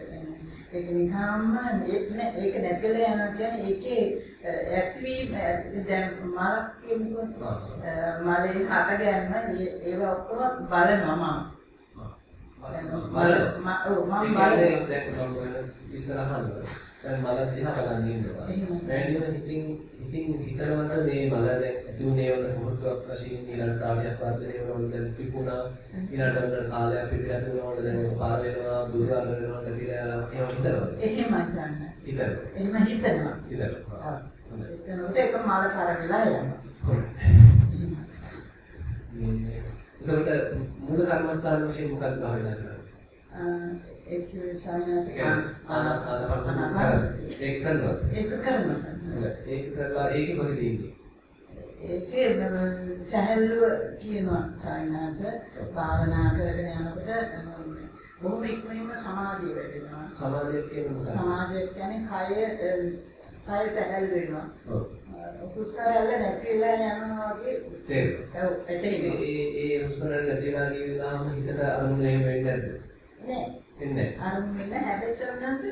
[SPEAKER 5] ඒක නිකම්ම ඒක නෑ ඒක නැතිලා යනවා කියන්නේ ඒකේ ඇක්ටිව් දැන් මලක් කියනකොට. මලේ හට ගැනීම ඒවා ඔක්කොම බලනවා මම.
[SPEAKER 1] බලනවා.
[SPEAKER 5] ම- ඔව්, මම
[SPEAKER 1] ඒ
[SPEAKER 5] බලනවා.
[SPEAKER 1] කියන්නේ දැන් මල දිහා බලන් ඉන්නවා.
[SPEAKER 5] එහෙම.
[SPEAKER 1] මෑණියෝ හිතින් හිතින් හිතනවද මේ මල දැන් ඇති උනේ වල මොහොතක් වශයෙන් ඊළඟට ආවියක් වර්ධනය වෙනවද දැන් පිපුණා ඊළඟට වල කාලයක් පිටියට වෙනවද දැන් පාර වෙනවා දුර්වල වෙනවා යනවා එහෙම හිතනවද?
[SPEAKER 5] එහෙමයි සන්න.
[SPEAKER 1] හිතනවා.
[SPEAKER 5] එහෙම හිතනවා.
[SPEAKER 1] හිතනවා.
[SPEAKER 5] එතනකොට ඒක මල කරවිලා යනවා.
[SPEAKER 1] එතකොට මූල කර්මස්ථාන වශයෙන් මොකක්ද භාවිතා කරන්නේ?
[SPEAKER 5] ඒක
[SPEAKER 1] කියන්නේ. ඒක කරනවද?
[SPEAKER 5] ඒක කරනවා.
[SPEAKER 1] ඒක කරලා ඒකේ කොහෙද ඉන්නේ?
[SPEAKER 5] ඒකේ සැහැල්ලුව කියනවා සායනාස භාවනා කරගෙන යනකොට බොහොම ඉක්මනින්ම සමාධිය වැඩෙනවා.
[SPEAKER 1] සමාධිය කියන්නේ මොකක්ද?
[SPEAKER 5] සමාධිය කියන්නේ කය කය සැහැල්ලු වෙනවා.
[SPEAKER 1] ඔව්.
[SPEAKER 5] කුස්තරල්ල නැති වෙලා යනවා වගේ
[SPEAKER 1] තේරෙනවා.
[SPEAKER 5] ඔව්
[SPEAKER 1] ඒ
[SPEAKER 5] පැටේනවා.
[SPEAKER 1] ඒ ඒ හුස්ම රැල්ල නැතිලා ගිය වෙලාවම හිතට අරමුණ එහෙම වෙන්නේ නැද්ද?
[SPEAKER 5] නෑ
[SPEAKER 1] එන්නේ
[SPEAKER 5] අර මෙන්න හැබැයි සම්නන්ස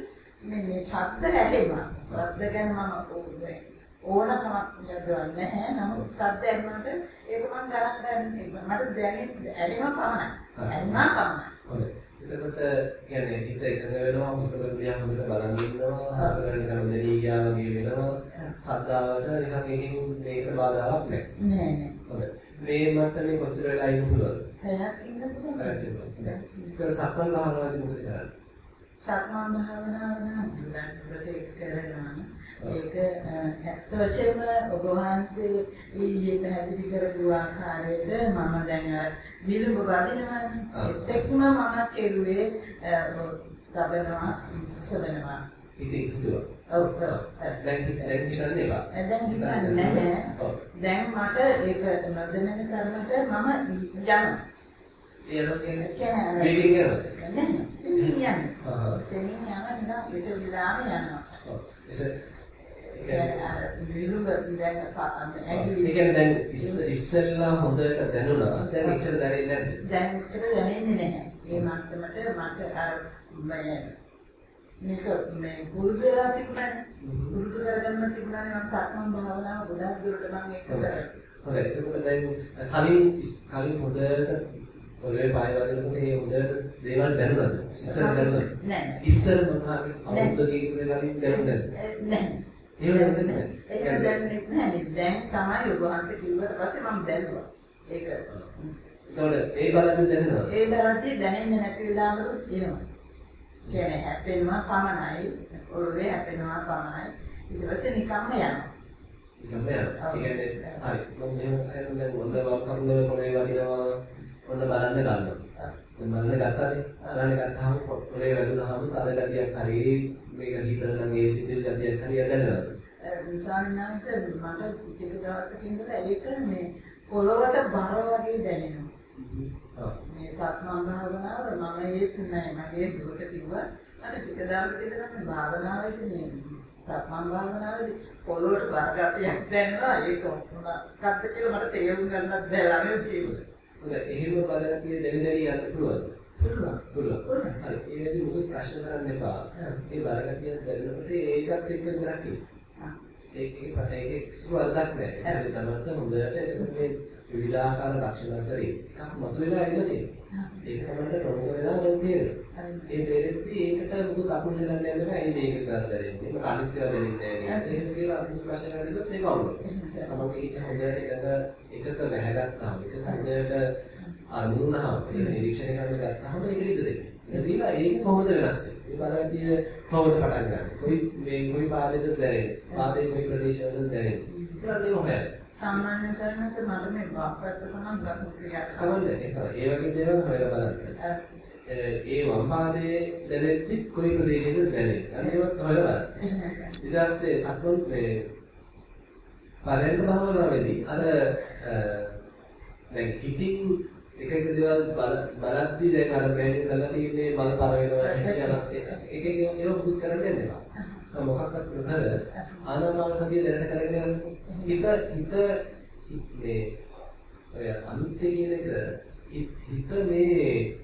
[SPEAKER 5] මේ මේ ශබ්ද ඇහෙනවා. ශබ්ද ගැන මම ඕනේ ඕනකමක් යදවන්නේ නැහැ. නමුත් ශබ්ද ඇහෙනකොට ඒක මම ගණන් ගන්න මට දැනෙන්නේ ඇහෙනවා පමණයි. ඇහෙනවා පමණයි.
[SPEAKER 1] හොඳයි. එතකොට කියන්නේ හිත එකඟ වෙනවා හුස්ම දිහා හොඳට බලන් ඉන්නවා. රැල්ල නිකන් දැනී ගියා වගේ වෙනවා. සද්දාවට නිකන් එකකින් මේකට බාධාවක් නැහැ.
[SPEAKER 5] නෑ නෑ.
[SPEAKER 1] හොඳයි. මේ මට්ටමේ කොච්චර වෙලා ඉන්න පුළුවන්ද?
[SPEAKER 5] පැයක් ඉන්න පුළුවන්.
[SPEAKER 1] ඒක සක්මන් භාවනාවේදී මොකද කරන්නේ?
[SPEAKER 5] සක්මන් භාවනාව නම් කරනවා. ඒක ඇත්ත වශයෙන්ම ඔබ වහන්සේ ඊයේ පැහැදිලි කරපු ආකාරයට මම දැන් අර විලුඹ වදිනවානේ. එතෙක්ම මම කෙරුවේ තබනවා, සබනවා.
[SPEAKER 1] ඉතින් හිතුවා.
[SPEAKER 5] ඔව්.
[SPEAKER 1] දැන් දැන් හිතන්නේ එපා.
[SPEAKER 5] දැන් හිතන්නේ නැහැ. දැන් මට ඒක නොදැනෙන තරමට මම යනවා.
[SPEAKER 1] ඒ යනවා කියන්නේ වේගින් යනවා.
[SPEAKER 5] නැහැ. සිහින් යනවා. සිහින් යනවා නිකන් ඉස්සෙල්ලාම යනවා.
[SPEAKER 1] ඔව්. එස ඒ කියන්නේ දැන් ඉස්ස- ඉස්සෙල්ලා හොඳට දැනුණා. දැන් එච්චර දැනෙන්නේ නැද්ද?
[SPEAKER 5] දැන් එච්චර දැනෙන්නේ නැහැ. ඒ මට්ටමට මට අර මේ මේක මේ පුරුදු වෙලා තිබුණානේ. පුරුදු කරගන්න තිබුණානේ මම සක්මන් භාවනාව ගොඩාක් දුරට මම ඒක කරා.
[SPEAKER 1] හොඳයි. එතකොට දැන් කලින් කලින් හොඳට පොළවේ පාය වදිනකොට ඒ හොඳට දේවල් දැනුණාද? ඉස්සර දැනුණාද?
[SPEAKER 5] නෑ
[SPEAKER 1] ඉස්සර මොනවාරි අවුරුද්දකින් කලින් දැනුණාද?
[SPEAKER 5] නැහැ.
[SPEAKER 1] එහෙම දැනුන්නේ නැහැ.
[SPEAKER 5] ඒක දැනෙන්නේ නැහැ. දැන් තමයි ඔබ වහන්සේ කිව්වට පස්සේ මම බැලුවා. ඒක
[SPEAKER 1] එතකොට ඒ බලද්දි දැනෙනවා.
[SPEAKER 5] ඒ බැලද්දී දැනෙන්නේ නැති වෙලාවලුත් එනවා. කියන්නේ හැපෙනවා පමණයි, ඔළුවේ හැපෙනවා පමණයි. ඊට පස්සේ නිකම්ම යනවා.
[SPEAKER 1] නිකම්ම යනවා. ඒ කියන්නේ හරි. මම මෙහෙම කරන දැන් ඔන්න වම් කකුල පොළවේ වදිනවා. ඔන්න බලන්න ගන්නවා. දැන් බලන්න ගත්තානේ. බලන්න ගත්තාම පොළවේ වැදුනහම තද ගතියක් හරි මේක හිතන නම් ඒ සිතිල් ගතියක් හරි දැනෙනවා.
[SPEAKER 5] ස්වාමීන් වහන්සේ මට ටික දවසකින් ඉඳලා ඒක මේ පොළොවට බර වගේ දැනෙනවා.
[SPEAKER 1] ඔව්.
[SPEAKER 5] මේ සක්මන් භාවනාව මම ඒත් නෑ මගේ දුකට කිව්වා මට ටික දවසක ඉඳලා මේ භාවනාවේදී මේ සක්මන් භාවනාවේදී පොළොවට බරගතියක් දැනෙනවා ඒක මොනක්ද කියලා මට තේරුම් ගන්නත් බැහැ ළමයි කියලා.
[SPEAKER 1] හොඳයි. එහෙම බලගතිය දැනි දැනි යන්න පුළුවන්.
[SPEAKER 5] පුළුවන්.
[SPEAKER 1] පුළුවන්. හරි. ඒ වෙලෙදි මොකද ප්‍රශ්න කරන්න එපා. ඒ බරගතිය දැනෙනකොට ඒකත් එක්ක විතරක් ඉන්න.
[SPEAKER 5] ආ.
[SPEAKER 1] ඒක ඒක ඒක කිසිම වරදක් නැහැ. ඒක තමයි හොඳට එතකොට මේ විවිධාකාර ලක්ෂණ අතරේ එකක් මතුවලා ඉන්න තියෙනවා. ඒක තමයි ප්‍රමුඛ වෙලා දැන් තියෙනවා. ඒ දෙලෙද්දි ඒකට අකුල් හෙලන්න යන්න බෑ. ඒ මේක දැනෙන්නේ. මට අනිත් ඒවා දැනෙන්නේ නැහැ? එහෙම කියලා අපිට ප්‍රශ්න කරද්දිත් මේක අවුල්. තමන්ගේ හිත හොඳට එකක එකක වැහැගත්තාම එකක හොඳට අනුනහම ඒක නිරීක්ෂණය කරන්න ගත්තාම ඒකට ඉඩ දෙන්න. ඒක දීලා ඒක කොහොමද වෙනස් වෙන්නේ? ඒ බලතිය කොහොමද පටන් ගන්නේ? කොයි මේ කොයි පාදයකද දැනෙන්නේ? පාදයේ කොයි ප්‍රදේශවලද දැනෙන්නේ? කියලා නේ හොයන්නේ.
[SPEAKER 5] සාමාන්‍ය සරණස මට මේ බාප්පත් කොනම් ගන්න ක්‍රියා
[SPEAKER 1] කවන්න ඒක ඒ වගේ දේවල් හොයලා බලන්න. ඒ වම් පාදයේ දැනෙද්දි කොයි ප්‍රදේශයකද දැනෙන්නේ? අන්න ඒවත් හොයලා බලන්න. ඊට පස්සේ සක්මන් මේ පරෙන්ට භාවනාවේදී අර දැන් හිතින් එක එක දේවල් බල බලද්දි දැන් අර බ්‍රේන් කරලා තියෙන්නේ මල් පර වෙනවා කියන එක එක ඒවා පුත් කරන්න යන්න එපා. මොකක්වත් නොකර ආනාපාන සතිය දැනට කරගෙන යන්න. හිත හිත මේ ඔය අනිත්‍ය කියන එක හිත මේ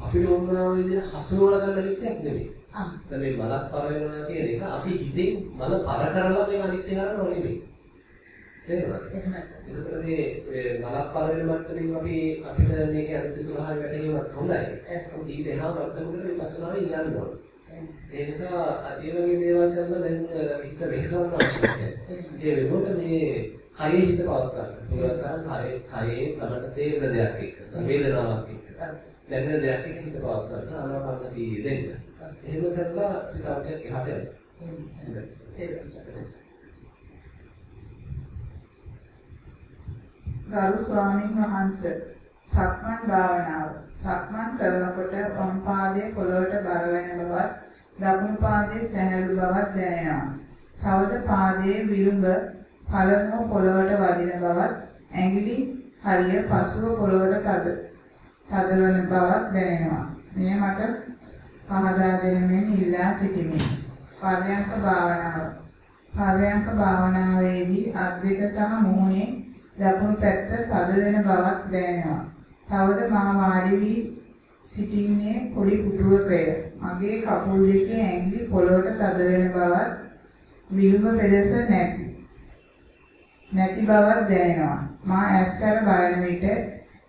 [SPEAKER 1] අපිට ඕනම විදිහට හසුරවල ගන්න අනිත්‍යක් නෙමෙයි. දැන් මේ මලක් පර වෙනවා කියන එක අපි හිතෙන් මල පර කරලා මේ අනිත්‍ය කරනව නෙමෙයි. තේරුණාද? ඒකට මේ මලක් පර වෙන මට්ටමින් අපි අපිට මේක අනිත්‍ය ස්වභාවය වැටහීමත් හොඳයි. ඒක ඊට එහා මට්ටමකට විපස්සනාවේ යන්න ඕනේ. ඒ නිසා ඒ වගේ දේවල් කරලා දැන් හිත වෙහසවන්න අවශ්‍යයි. ඒ වෙනකොට මේ කයේ හිත පවත් ගන්න. පුළුවන් තරම් කයේ කයේ තමට තේරෙන දෙයක් එක්ක, වේදනාවක් එක්ක, දැනෙන දෙයක් එක්ක හිත පවත් ගන්න. ආනාපාන සතිය දෙන්න. එහෙම කරලා පිටාචක් එහාට යන්න.
[SPEAKER 2] ගරු ස්වාමීන් වහන්සේ සක්මන් භාවනාව සක්මන් කරනකොට වම් පාදයේ පොළොවට බර වෙන බවත් දකුණු පාදයේ සැහැල්ලු බවක් දැනෙනවා. තවද පාදයේ විරුඹ පළමුව පොළොවට වදින බවත් ඇඟිලි හරිය පසුව පොළොවට තද තදවන බවක් දැනෙනවා. මෙය මට පහදා දෙනමින් ඉල්ලා සිටිමි. පර්යංක භාවනාව පර්යංක භාවනාවේදී අද්වික සහ මුහුණේ දකුණු පැත්ත තද වෙන බවක් දැනෙනවා. තවද මා වාඩි වී සිටින්නේ පොඩි පුටුවකය. මගේ කකුල් දෙකේ ඇඟිලි පොළොවට තද වෙන බවත් විලුඹ පෙදෙස නැති. නැති බවක් දැනෙනවා. මා ඇස්සර බලන විට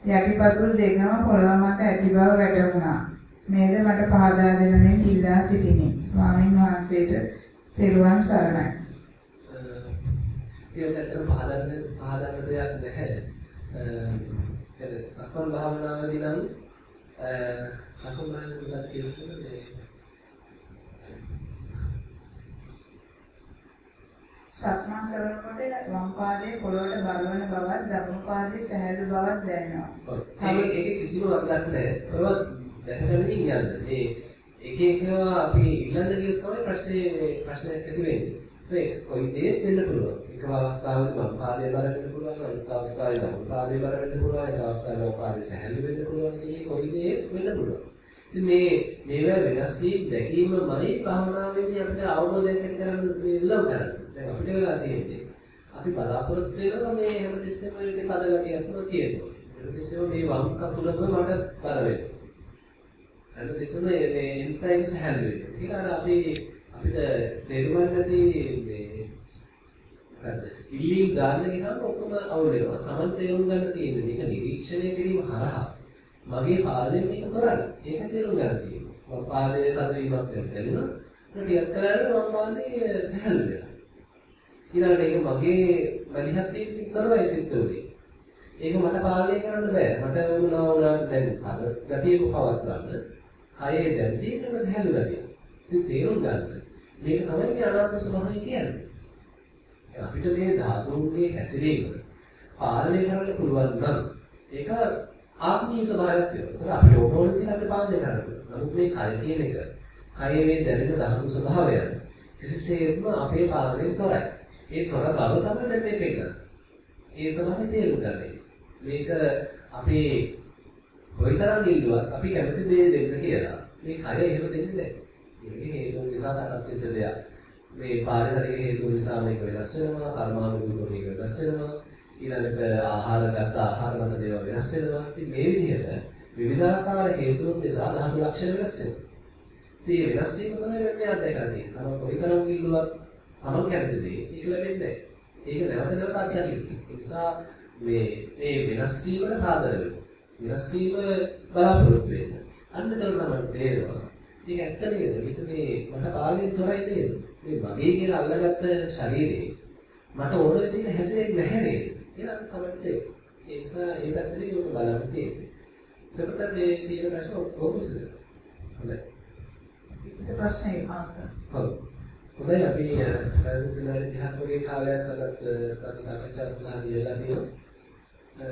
[SPEAKER 2] යටිපතුල් දෙකම පොළොව මත ඇති බව වැටහුණා. මේද මට පහදා දෙන මෙන් ඉල්ලා සිටිමි. ස්වාමීන් වහන්සේට තෙරුවන් සරණයි.
[SPEAKER 1] ඒක ඇත්තටම පහදන්න පහදන්න දෙයක් නැහැ. ඒ සක්මන් භාවනාවේදී නම් සක්මන් භාවනාව කියන්නේ මේ
[SPEAKER 2] සක්මන් කරනකොට වම් පාදයේ පොළොවට බලවන බවත් දකුණු පාදයේ සැහැල්ලු බවක් දැනෙනවා.
[SPEAKER 1] ඒක ඒක කිසිම වරදක් නැහැ. ඔයවත් දැකගන්න යන්න. මේ එක එකවා අපි ඉල්ලන්න ගියොත් තමයි ප්‍රශ්නේ ප්‍රශ්නයක් ඇති වෙන්නේ. ඒක කොයි දෙයක් වෙන්න පුළුවන්. එක අවස්ථාවක වම් පාදයේ බර වෙන්න පුළුවන්, අනිත් අවස්ථාවේ දකුණු පාදයේ බර වෙන්න පුළුවන්, එක අවස්ථාවක වම් පාදයේ සැහැල්ලු වෙන්න පුළුවන්. ඉතින් කොයි දෙයක් වෙන්න පුළුවන්. ඉතින් මේ මේවා වෙනස් වී දැකීමමයි භාවනාවේදී අපිට අවබෝධයක් ඇති කරගන්න මේ උදව් කරන්නේ. දැන් අපිට වෙලා තියෙන්නේ අපි බලාපොරොත්තු වෙනවා මේ හැමතිස්සෙම මේක තද ගතියක්ම තියෙනවා. හැමතිස්සෙම මේ වම් කකුලම මට බර වෙනවා. හැමතිස්සෙම මේ එන්ටයිම සහැල්ලු වෙනවා. ඊළඟට අපි අපිට තේරුම් නැති මේ මොකද්ද? ඉල්ලීම් දාන්න ගියාම ඔක්කොම අවුල් වෙනවා. Taman තේරුම් ගන්න තියෙන්නේ මේක නිරීක්ෂණය කිරීම හරහා මගේ පාදයෙන් මේක කරන්නේ. ඒක තේරුම් ගන්න තියෙනවා. මම පාදයේ තදවීමක් දැනුණා. ටිකක් කරලා මම පාදයේ සහැල්ලු වෙනවා. ඊළඟට ඒක මගේ මැදිහත්වයෙන් කරවයි සිද්ධ වෙන්නේ. ඒක මට පාලනය කරන්න බෑ. මට වුණා වුණාට දැන් අර ගතියක පවත් ගන්න. කයේ දැන් තියෙන සහැල්ලු ගතිය. ඉතින් තේරුම් ගන්න. මේක තමයි මේ අනාත්ම ස්වභාවය කියන්නේ. අපිට මේ ධාතුන්ගේ හැසිරීම පාලනය කරන්න පුළුවන් නම් ඒක ආත්මීය ස්වභාවයක් වෙනවා. අපිට ඕනෝන දේ අපිට පාලනය කරන්න පුළුවන්. නමුත් මේ කය කියන එක කයේ මේ දැනෙන ධාතු ස්වභාවය කිසිසේත්ම අපේ පාලනයෙන් තොරයි. ඒ තොර බව තමයි දැන් මේ පෙන්නන්නේ. ඒ ස්වභාවය තේරුම් ගන්න මේක අපි කොයිතරම් ඉල්ලුවත් අපි කැමති දේ දෙන්න කියලා මේ කය එහෙම දෙන්නේ නැහැ. මේ හේතුන් නිසා සකස් වෙච්ච දෙයක්. මේ පාරිසරික හේතුන් නිසා මේක වෙනස් වෙනවා, කර්මානුකූලව මේක වෙනස් වෙනවා. ඊළඟට ආහාර ගත්ත ආහාර මත දේවල් වෙනස් වෙනවා. ඉතින් මේ විදිහට විවිධාකාර හේතුන් නිසා ධාතු ලක්ෂණ වෙනස් වෙනවා. ඉතින් මේ වෙනස් වීම තමයි දැන් මේ අත්දැකන්නේ. තමන් කොයිතරම් ඉල්ලුවත් තමන් කැමති දේ ඒක ලැබෙන්නේ නැහැ. ඒක නැවත නැවත අත්දැකීම. ඒ නිසා මේ මේ වෙනස් වීමට සාදර වෙන්න. වෙනස් වීම බලාපොරොත්තු වෙන්න. අන්න ඒක තමයි තේරෙනවා. ඒක ඇත්ත නේද? මේක මේ මට කාලෙන් තොරයි නේද? මේ මගේ කියලා අල්ලගත්ත ශරීරේ මට ඕන විදිහට හැසිරෙන්නේ නැහැ නේද? කියලා තමයි තේරෙන්නේ. ඒ නිසා ඒ පැත්තට යොමු බලන්න තියෙන්නේ. එතකොට මේ තියෙන ප්‍රශ්න ඔක්කොම විසඳෙනවා. හොඳයි.
[SPEAKER 2] ඊට ප්‍රශ්නේ ආන්සර්.
[SPEAKER 1] ඔව්. හොඳයි අපි විනාඩි 30ක් වගේ කාලයක් අදත් අපි සාකච්ඡා සඳහා දීලා තියෙනවා. අ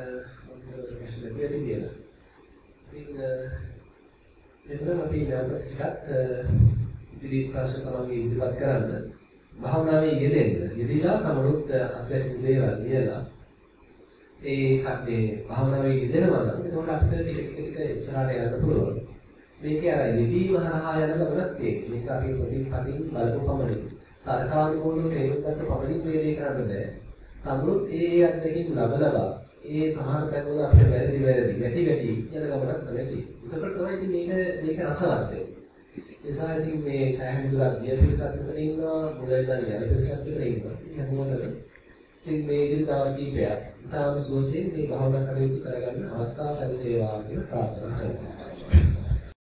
[SPEAKER 1] ප්‍රශ්න දෙකක් තියෙනවා. ඉතින් එතන අපි නැවත ටිකක් ඉදිරි ප්‍රශ්න තමයි ඉදිරිපත් කරන්න. භාවනාවේ යෙදෙන්න. යෙදিলা තමනුත් අත්දැකපු දේවල් ලියලා ඒ කන්නේ භාවනාවේ යෙදෙනවා නම් එතකොට අපිට ටික ටික ටික ඉස්සරහට යන්න පුළුවන්. මේකේ අර යෙදීම හරහා යන ගමනක් තියෙන්නේ. මේක අපි ප්‍රතිපදින් බලපු පමණින් තර්කානුකූලව තේරුම් ගත්ත පමණින් මේ දේ කරන්න බෑ. තමුත් ඒ අත්දැකීම් ලබලබා ඒ සමහර තැන්වල අපිට වැරදි වැරදි වැටි වැටි යන ගමනක් තමයි තියෙන්නේ. එතකොට තමයි ඉතින් මේක මේක රසවත් වෙන්නේ. නිසා ඉතින් මේ සෑහෙන දුරක් ගිය පිරිසක් විතර ඉන්නවා, මුලින් ඉඳන් යන පිරිසක් විතර ඉන්නවා. ඉතින් හැමෝටම ඉතින් මේ ඉදිරි දවස් කීපයක් ඉතාම සුවසෙන් මේ භාවනා කටයුතු කරගන්න අවස්ථාව සැලසේවා කියලා ප්‍රාර්ථනා කරනවා.